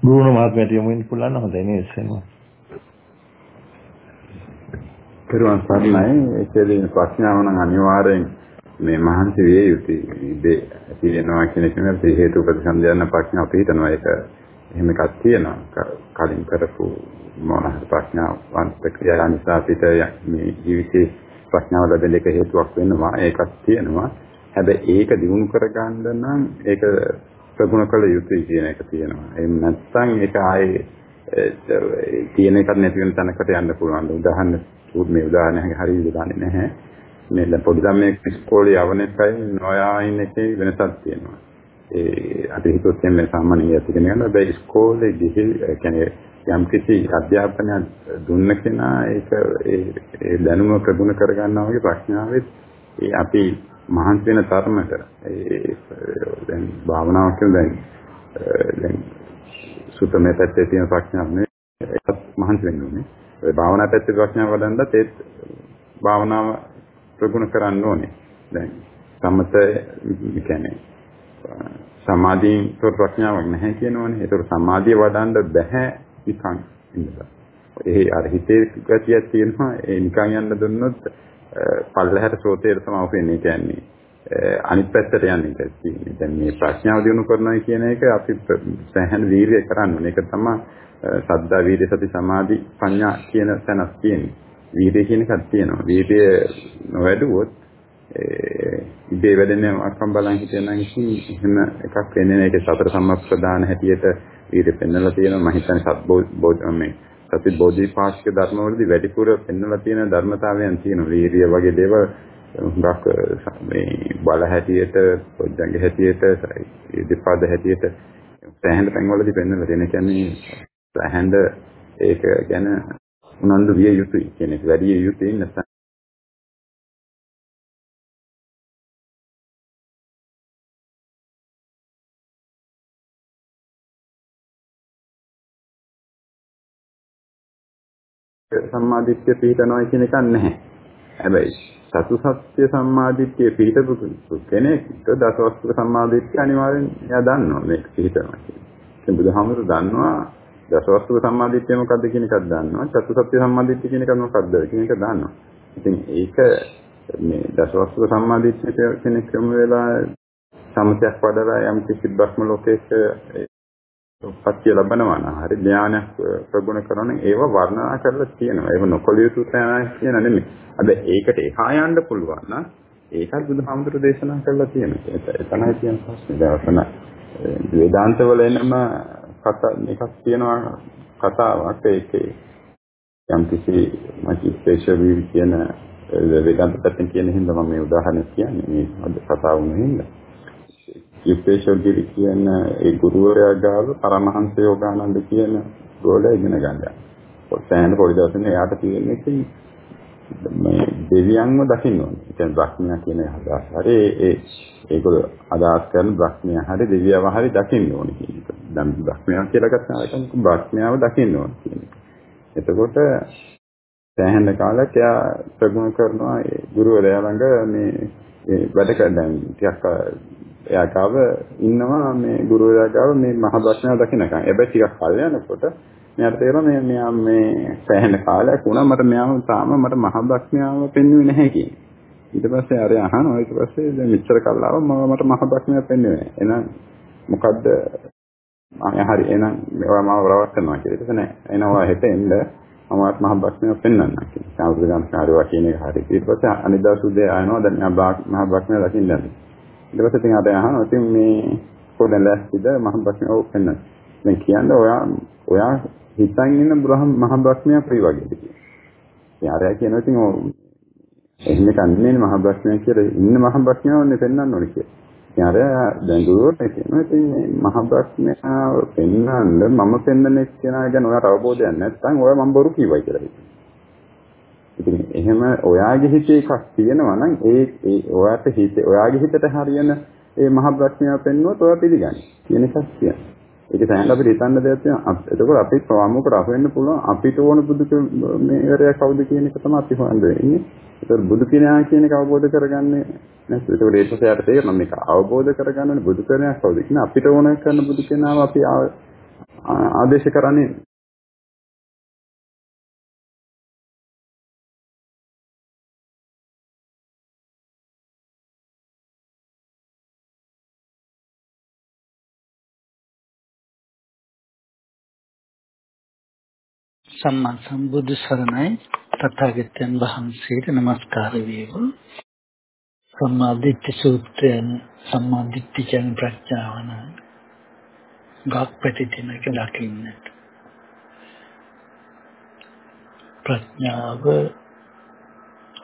බ්‍රූනෝ මහත්මයාට යමු වෙන්න පුළුවන් හොඳයි නේද සෙනවා. පෙරවන් සර්ණයි ඒකේදී ප්‍රඥාව නම් අනිවාර්යෙන් මේ මහන්සි විය යුතුයි. ඉබේ තියෙනවා කියන එක නෙවෙයි හේතු ප්‍රතිසන්දයන් ප්‍රඥාව පිළිතනවා ඒක එහෙම එකක් තියෙනවා. කලින් කරපු මොන හරි ප්‍රඥාවන්ත ක්‍රියා නිසා අපිට මේ ජීවිතේ ප්‍රඥාව ලැබෙන එක හේතුවක් වෙනවා. ඒකක් තියෙනවා. හැබැයි ඒක දිනු කරගන්න නම් ඒක ප්‍රගුණ කළ යුතුයි කියන එක තියෙනවා. එහෙම නැත්නම් ඒක ආයේ තියෙන එකක් නැති වෙන තැනකට යන්න පුළුවන්. උදාහරණ මේ උදාහරණයක් හරියට දන්නේ නැහැ. මේ දැන් පොඩි ළමයෙක් ඉස්කෝලේ යවන එකයි නොයා ඉන්න එකේ වෙනසක් තියෙනවා. ඒ අපි හිතුවත් මේ සාමාන්‍ය යතිගෙන යනවා. හැබැයි ඉස්කෝලේ ගිහින් කියන්නේ යම් කිසි අධ්‍යාපනයක් දුන්න කෙනා ඒක ඒ දැනුම ප්‍රගුණ කරගන්නවා වගේ ප්‍රශ්නාවෙත් ඒ අපි මහන්සි වෙන තරමට ඒ දැන් භාවනාවක් කියන දැන් දැන් සුතමේ පැත්තේ තියෙන ප්‍රශ්නයක් නෙවෙයි ඒකත් මහන්සි වෙන්න ඕනේ. ඒ භාවනා පැත්තේ ප්‍රශ්නයක් වඩන්නත් ඒත් භාවනාව ප්‍රගුණ කරන්න ඕනේ. දැන් සම්මත කියන්නේ සමාධියෙන් තොර ප්‍රඥාවක් නැහැ කියනවනේ. ඒතර සමාධිය වඩන්න බෑ නිකන් ඉන්නලා. ඒ අර හිතේ ගතියක් තියෙනවා. ඒ නිකන් යන්න දුන්නොත් පල්ලහැර සෝතේට තමයි වෙන්නේ කියන්නේ. අනිත් පැත්තට යන්නේ කියන්නේ. දැන් මේ ප්‍රඥාව දිනු කරනවා කියන එක අපි සෑහෙන වීර්යය කරන්න ඕනේ. ඒක තමයි සද්දා වීර්ය සති සමාධි ප්‍රඥා කියන තැනක් තියෙන්නේ. වීර්ය කියන එකක් තියෙනවා. වීර්ය නොවැඩුවොත් ඉබේ වැඩෙන අක්කම් බලන් හිටියනම් ඉතින් එහෙම එකක් වෙන්නේ නැහැ. ඒක සතර සම්ප්‍රදාන හැටියට වීර්ය පෙන්වලා තියෙනවා. මම හිතන්නේ සත් මේ සති බෝධිපාක්ෂික ධර්මවලදී වැඩිපුර පෙන්වලා තියෙන ධර්මතාවයන් තියෙනවා. වීර්ය වගේ දේවල් හුඟක් මේ බල හැටියට, පොඩ්ඩංග හැටියට, ඉදිපාද හැටියට සෑහෙන තැන්වලදී පෙන්වලා තියෙන. කියන්නේ සෑහෙන ඒක ගැන උනන්දු විය යුතුයි කියන එක වැඩි යුතුයි නැත්නම් සම්මාදිට්ඨිය පිළිතනවා කියන එකක් නැහැ. හැබැයි සතු සත්‍ය සම්මාදිට්ඨිය පිළිතපු කෙනෙක් දසවස්තුක සම්මාදිට්ඨිය අනිවාර්යෙන් එයා දන්නවා මේක පිළිතනවා කියන්නේ. ඉතින් බුදුහාමුදුරු දන්නවා දසවස්තුක සම්මාදිට්ඨිය මොකක්ද කියන එකක් දන්නවා. චතු සත්‍ය සම්මාදිට්ඨිය කියන එක මොකක්ද කියන එක දන්නවා. ඉතින් ඒක මේ දසවස්තුක සම්මාදිට්ඨිය කෙනෙක් ක්‍රම වෙලා සමතයක් වඩලා යම් කිසි බ්‍රහ්ම ලෝකයක උපත්ති ලැබනවා නම් හරි ඥානයක් ප්‍රගුණ කරන ඒව වර්ණනා කරලා තියෙනවා. ඒව නොකළ යුතු තැන කියන නෙමෙයි. අද ඒකට එහා යන්න පුළුවන් නම් ඒකත් බුදුහාමුදුරු දේශනා කරලා තියෙනවා. ඒ තමයි තියෙන ප්‍රශ්නේ. දවසන වේදාන්ත වල එනම කතා මේකක් තියෙනවා කතාවක් ඒකේ යම් කිසි මචි ස්පේෂල් වීව් කියන වේදාන්ත පැත්තෙන් කියන හින්දා මම මේ උදාහරණ කියන්නේ මේ අද කතාව වුණ හින්දා. යුක්තේශ්වරගිරි කියන ඒ ගුරුවරයා ගාව පරමහංස යෝගානන්ද කියන ගෝල ඉගෙන ගන්නවා. සෑහෙන පොඩි දවසනේ එයාට තියෙන්නේ ඉතින් මේ දෙවියන්ව දකින්න ඕනේ. ඒ කියන්නේ බ්‍රහ්මයා කියන අදහස. හරි ඒ ඒගොල්ලෝ අදහස් කරන බ්‍රහ්මයා හරි දෙවියව හරි දකින්න ඕනේ කියන එක. දැන් බ්‍රහ්මයා කියලා ගත්තාම බ්‍රහ්මයාව දකින්න ඕනේ කියන එක. එතකොට සෑහෙන කාලයක් එයා ප්‍රගුණ කරනවා ඒ ගුරුවරයා ළඟ මේ වැඩ කරන ටිකක් එයා ගාව ඉන්නවා මේ ගුරුවරයා ගාව මේ මහ ප්‍රශ්නය දකින්නකම්. හැබැයි ටිකක් කල් යනකොට මෙයාට තේරෙනවා මේ මෙයා මේ පැහැෙන කාලයක් වුණා මට මෙයාම තාම මට මහ ප්‍රශ්නාව පෙන්වන්නේ නැහැ කියන්නේ. ඊට පස්සේ අර අහනවා ඊට පස්සේ දැන් මෙච්චර කල් ආව මම මට මහ ප්‍රශ්නයක් පෙන්වන්නේ නැහැ. එහෙනම් මොකද්ද මම හරි එහෙනම් මේවා මාව රවට්ටනවා කියලා. ඒක නෑ. එහෙනම් ඔයා හෙට එන්න මමත් මහ ප්‍රශ්නයක් පෙන්වන්නම් කියලා. සාමුද්‍රික ගානකාරයෝ කියන එක හරි. ඊට පස්සේ අනිදා සුදේ ආනවා දැන් මහ ප්‍රශ්නය දකින්න දැන්. ඊට පස්සේ ඉතින් අර අහනවා ඉතින් මේ පොඩ්ඩක් ලැස්තිද මහ ප්‍රශ්න ඔව් පෙන්වන්න. දැන් කියන්නේ ඔයා ඔයා හිතන් ඉන්න බ්‍රහ්ම මහ ප්‍රශ්නයක් ප්‍රි වගේද කියලා. ඉතින් අරයා කියනවා ඉතින් ඔව් එහෙම කන්නේ මහ ප්‍රශ්නයක් කියලා ඉන්න මහ ප්‍රශ්නයවන්නේ පෙන්වන්න ඕනේ කියලා. ඉතින් අරයා දැන් ගුරුවරට කියනවා ඉතින් මේ මහ ප්‍රශ්නාව පෙන්වන්න මම පෙන්වන කෙනා ගැන ඔයාට අවබෝධයක් නැත්නම් ඔයා මම බොරු කිව්වයි කියලා හිතනවා. ඉතින් එහෙම ඔයාගේ හිතේ එකක් තියෙනවා නම් ඒ ඒ ඔයාට හිතේ ඔයාගේ හිතට හරියන ඒ මහ ප්‍රඥාව පෙන්වුවොත් ඔයා පිළිගන්නේ. කියන එකක් කියන්නේ. ඒක සෑහෙන අපිට හිතන්න දෙයක් තියෙනවා. එතකොට අපි ප්‍රාමුඛ රස වෙන්න පුළුවන් අපිට ඕන බුදු මේවරය කවුද කියන එක තමයි අපි හොයන්නේ ඉන්නේ. ඒතර බුදු කෙනා කියන එක අවබෝධ කරගන්නේ නැත්නම් ඒතකොට ඒක සෑහට තේරෙනවා මේක අවබෝධ කරගන්න බුදු කෙනා කවුද කියන අපිට ඕන කරන බුදු කෙනාව අපි ආදේශ කරන්නේ සම්මා සම්බුදු සරණයි තථාගතයන් වහන්සේට নমස්කාර වේවා සම්මා දිට්ඨි සූත්‍රයන් සම්මා දිට්ඨි කියන ප්‍රඥාවන ගක් පැතිතින එක දකින්නට ප්‍රඥාව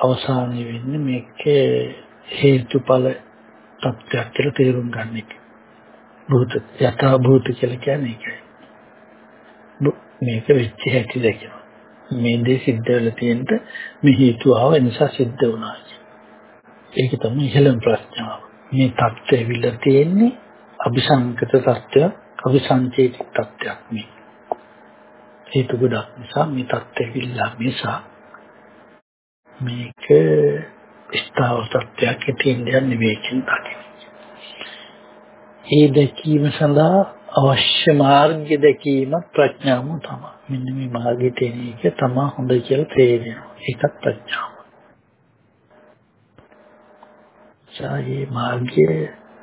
අවසානයේ වෙන්නේ මේකේ හේතුඵල තත්ත්වයක් කියලා තේරුම් ගන්න එක. භූත යථා භූත කියලා කියන්නේ ඒකයි. මේක වෙච්ච හැටි දැකලා. මේ දේ සිද්ධ වෙලා තියෙන්න මේ හේතුව ආව නිසා සිද්ධ වුණා. ඒක තමයි ඉහළම ප්‍රශ්නාව. මේ தත්ත්වය විල තියෙන්නේ අபிසංකත தත්ත්වය, අபிසංචේතික தත්ත්වයක් මේ. හේතු ගොඩක් නිසා මේ தත්ත්වය විල්ලා නිසා මේක ස්ථාවර தත්ත්වයක් ඇතිවෙන්නේ නෙවෙයි කියන ඒ දැකීම සඳහා අවශ්‍ය මාර්ගය දැකීම ප්‍රඥාව තමයි. මෙන්න මේ මාර්ගයට එන එක තමයි හොඳ කියලා තේරෙනවා. ඒකත් ප්‍රඥාව. සායේ මාර්ගය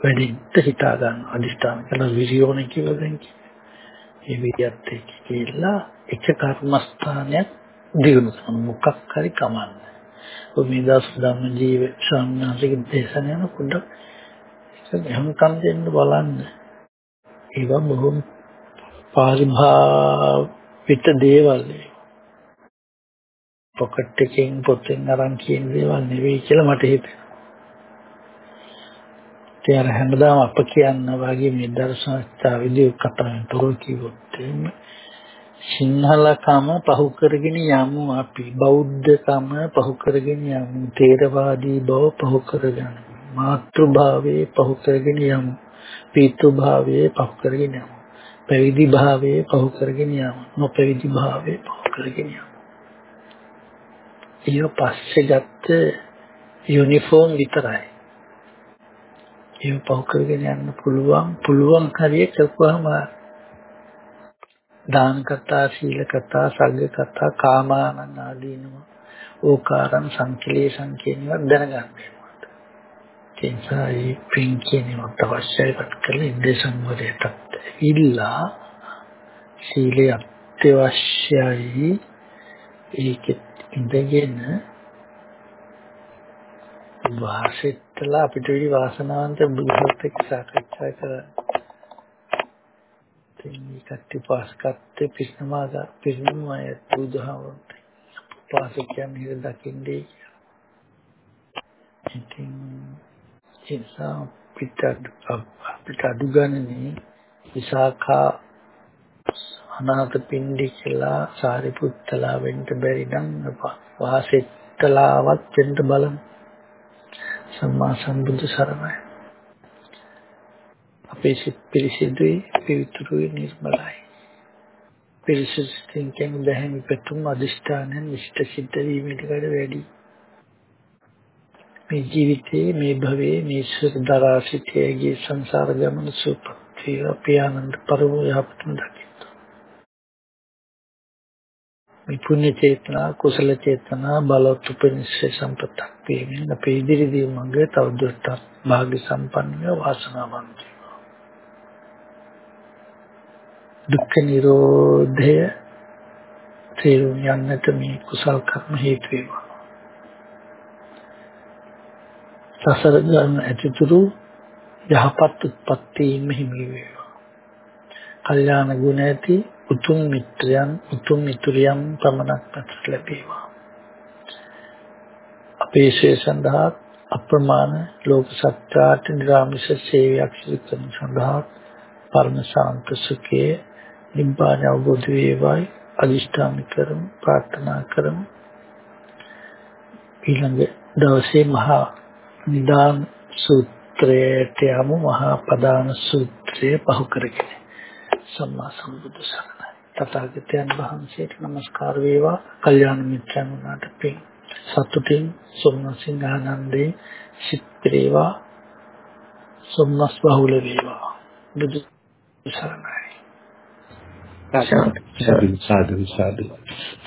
වැඩිට හිතා ගන්න අදිස්ථාන කළ විරියෝණ කියලා දැන් ඒ විරියත් එක්ක කියලා එක කර්මස්ථානයක් දිනු කරන මොකක් හරි කමන්නේ. ඔය මේ දවස් ධම්ම ජීව සම්මාසික දේශනය යන පොඩ්ඩක් එහෙම කම් දෙන්න බලන්න. ඒවා බොහොම පාරිභාවිත දේවල්. පොකට් එකෙන් පොතෙන් අරන් කියන දේවල් නෙවෙයි කියලා මට හිතෙනවා. ඒ අර හැමදාම අප කියන්න වගේ මේ දර්ශනස්ථාවේදී කතාවෙන් තොරව කිව්වොත් සිංහලකම පහු කරගෙන යමු අපි බෞද්ධකම පහු කරගෙන යමු තේරවාදී බව පහු කරගෙන මාතෘභාවයේ පහු කරගෙන යමු පීතු භාවයේ පහු කරගෙන යමු පැවිදි භාවයේ පහු කරගෙන යමු නොපැවිදි භාවයේ පහු කරගෙන යමු ඊය පස්සේ ගත්ත යුනිෆෝම් විතරයි. ඒක පහු කරගෙන යන්න පුළුවන්. පුළුවන් හරිය කරපුවාම දාන කතා සීල කතා සංඝ කතා කාමානං ආදීනම ඕකාරං සංකලේශං කියනවා දැනගන්න. වෙනවා. ඒ නිසා මේ පින් කියනවත් අවශ්‍යයි වත් කරලා ඉන්ද්‍රිය සංවරයටත් ඉල්ලා සීලය අත්‍යවශ්‍යයි ඒකෙත් ඉඳගෙන වාසෙත්තලා අපිට විදි වාසනාවන්ත බුදුහත් එක්ක සාකච්ඡා කරා. මේ කට්ටි පාස් කත්තේ පිස්නමාගා පිස්නමය බුදුහාමුදුරුවෝ. පාසකයන් හිර දකින්නේ. ඉතින් ඒසා පිට අපිට අඩු ගණනේ විසාඛා අනාථ පින්ඩි කියලා සාරිපුත්තලා වෙන්න බැරි නම් වාසෙත්තලාවත් වෙන්න බලමු. සම්මා සම්බුදු සරණයි. අපේ සිත් පිරිසිදුයි, පිවිතුරුයි, නිර්මලයි. පිරිසිදුකින් කියන දැහැමි පෙතුම් අදිෂ්ඨානයන් ඉෂ්ට සිද්ධ වීමට කඩ වැඩි. මේ ජීවිතයේ මේ භවයේ මේ සුදරා සිටේගේ සංසාර ගමන සුපත්‍ය අපියානන්ද පරමෝ යහපතම දකිත්තු. මේ පුණ්‍ය චේතනා කුසල චේතනා බලවත් උපනිශ්‍රේ සම්පතක් වීමෙන් අපේ ඉදිරි දියුමඟ තවදුරටත් භාග්‍ය සම්පන්නව වාසනාවන්ත දුක්ඛ නිරෝධය තේරුම් යන්නට මේ කුසල් කර්ම හේතු වේවා. සසර ගමන ඇතිතුරු යහපත් උත්පත්ති මෙහිමි වේවා. කල්යාණ ගුණ ඇති උතුම් මිත්‍රයන් උතුම් මිතුරියන් පමණක් පත් ලැබේවා. අපේ ශේ සඳහා අප්‍රමාණ ලෝක සත්‍යාට නිරාමිෂ සේවයක් සිදු කරන සඳහා පරම ශාන්ත සුඛයේ නිබ්බාන අවබෝධ වේවායි අදිෂ්ඨාන කරමු ප්‍රාර්ථනා කරමු ඊළඟ දවසේ මහා නිදාන සූත්‍රයට යමු. මහා පදාන සූත්‍රය පහු කරගෙන. සම්මා සම්බුදු සරණයි. තථාගතයන් වහන්සේට নমස්කාර වේවා. කල්යාණ මිත්‍රයන් වුණාට පින්. සතුටින් සොම්නසින් ආනන්දේ සිත් වේවා සොම්නස් බහුල වේවා. බුදු සරණයි. සාදු සාදු සාදු.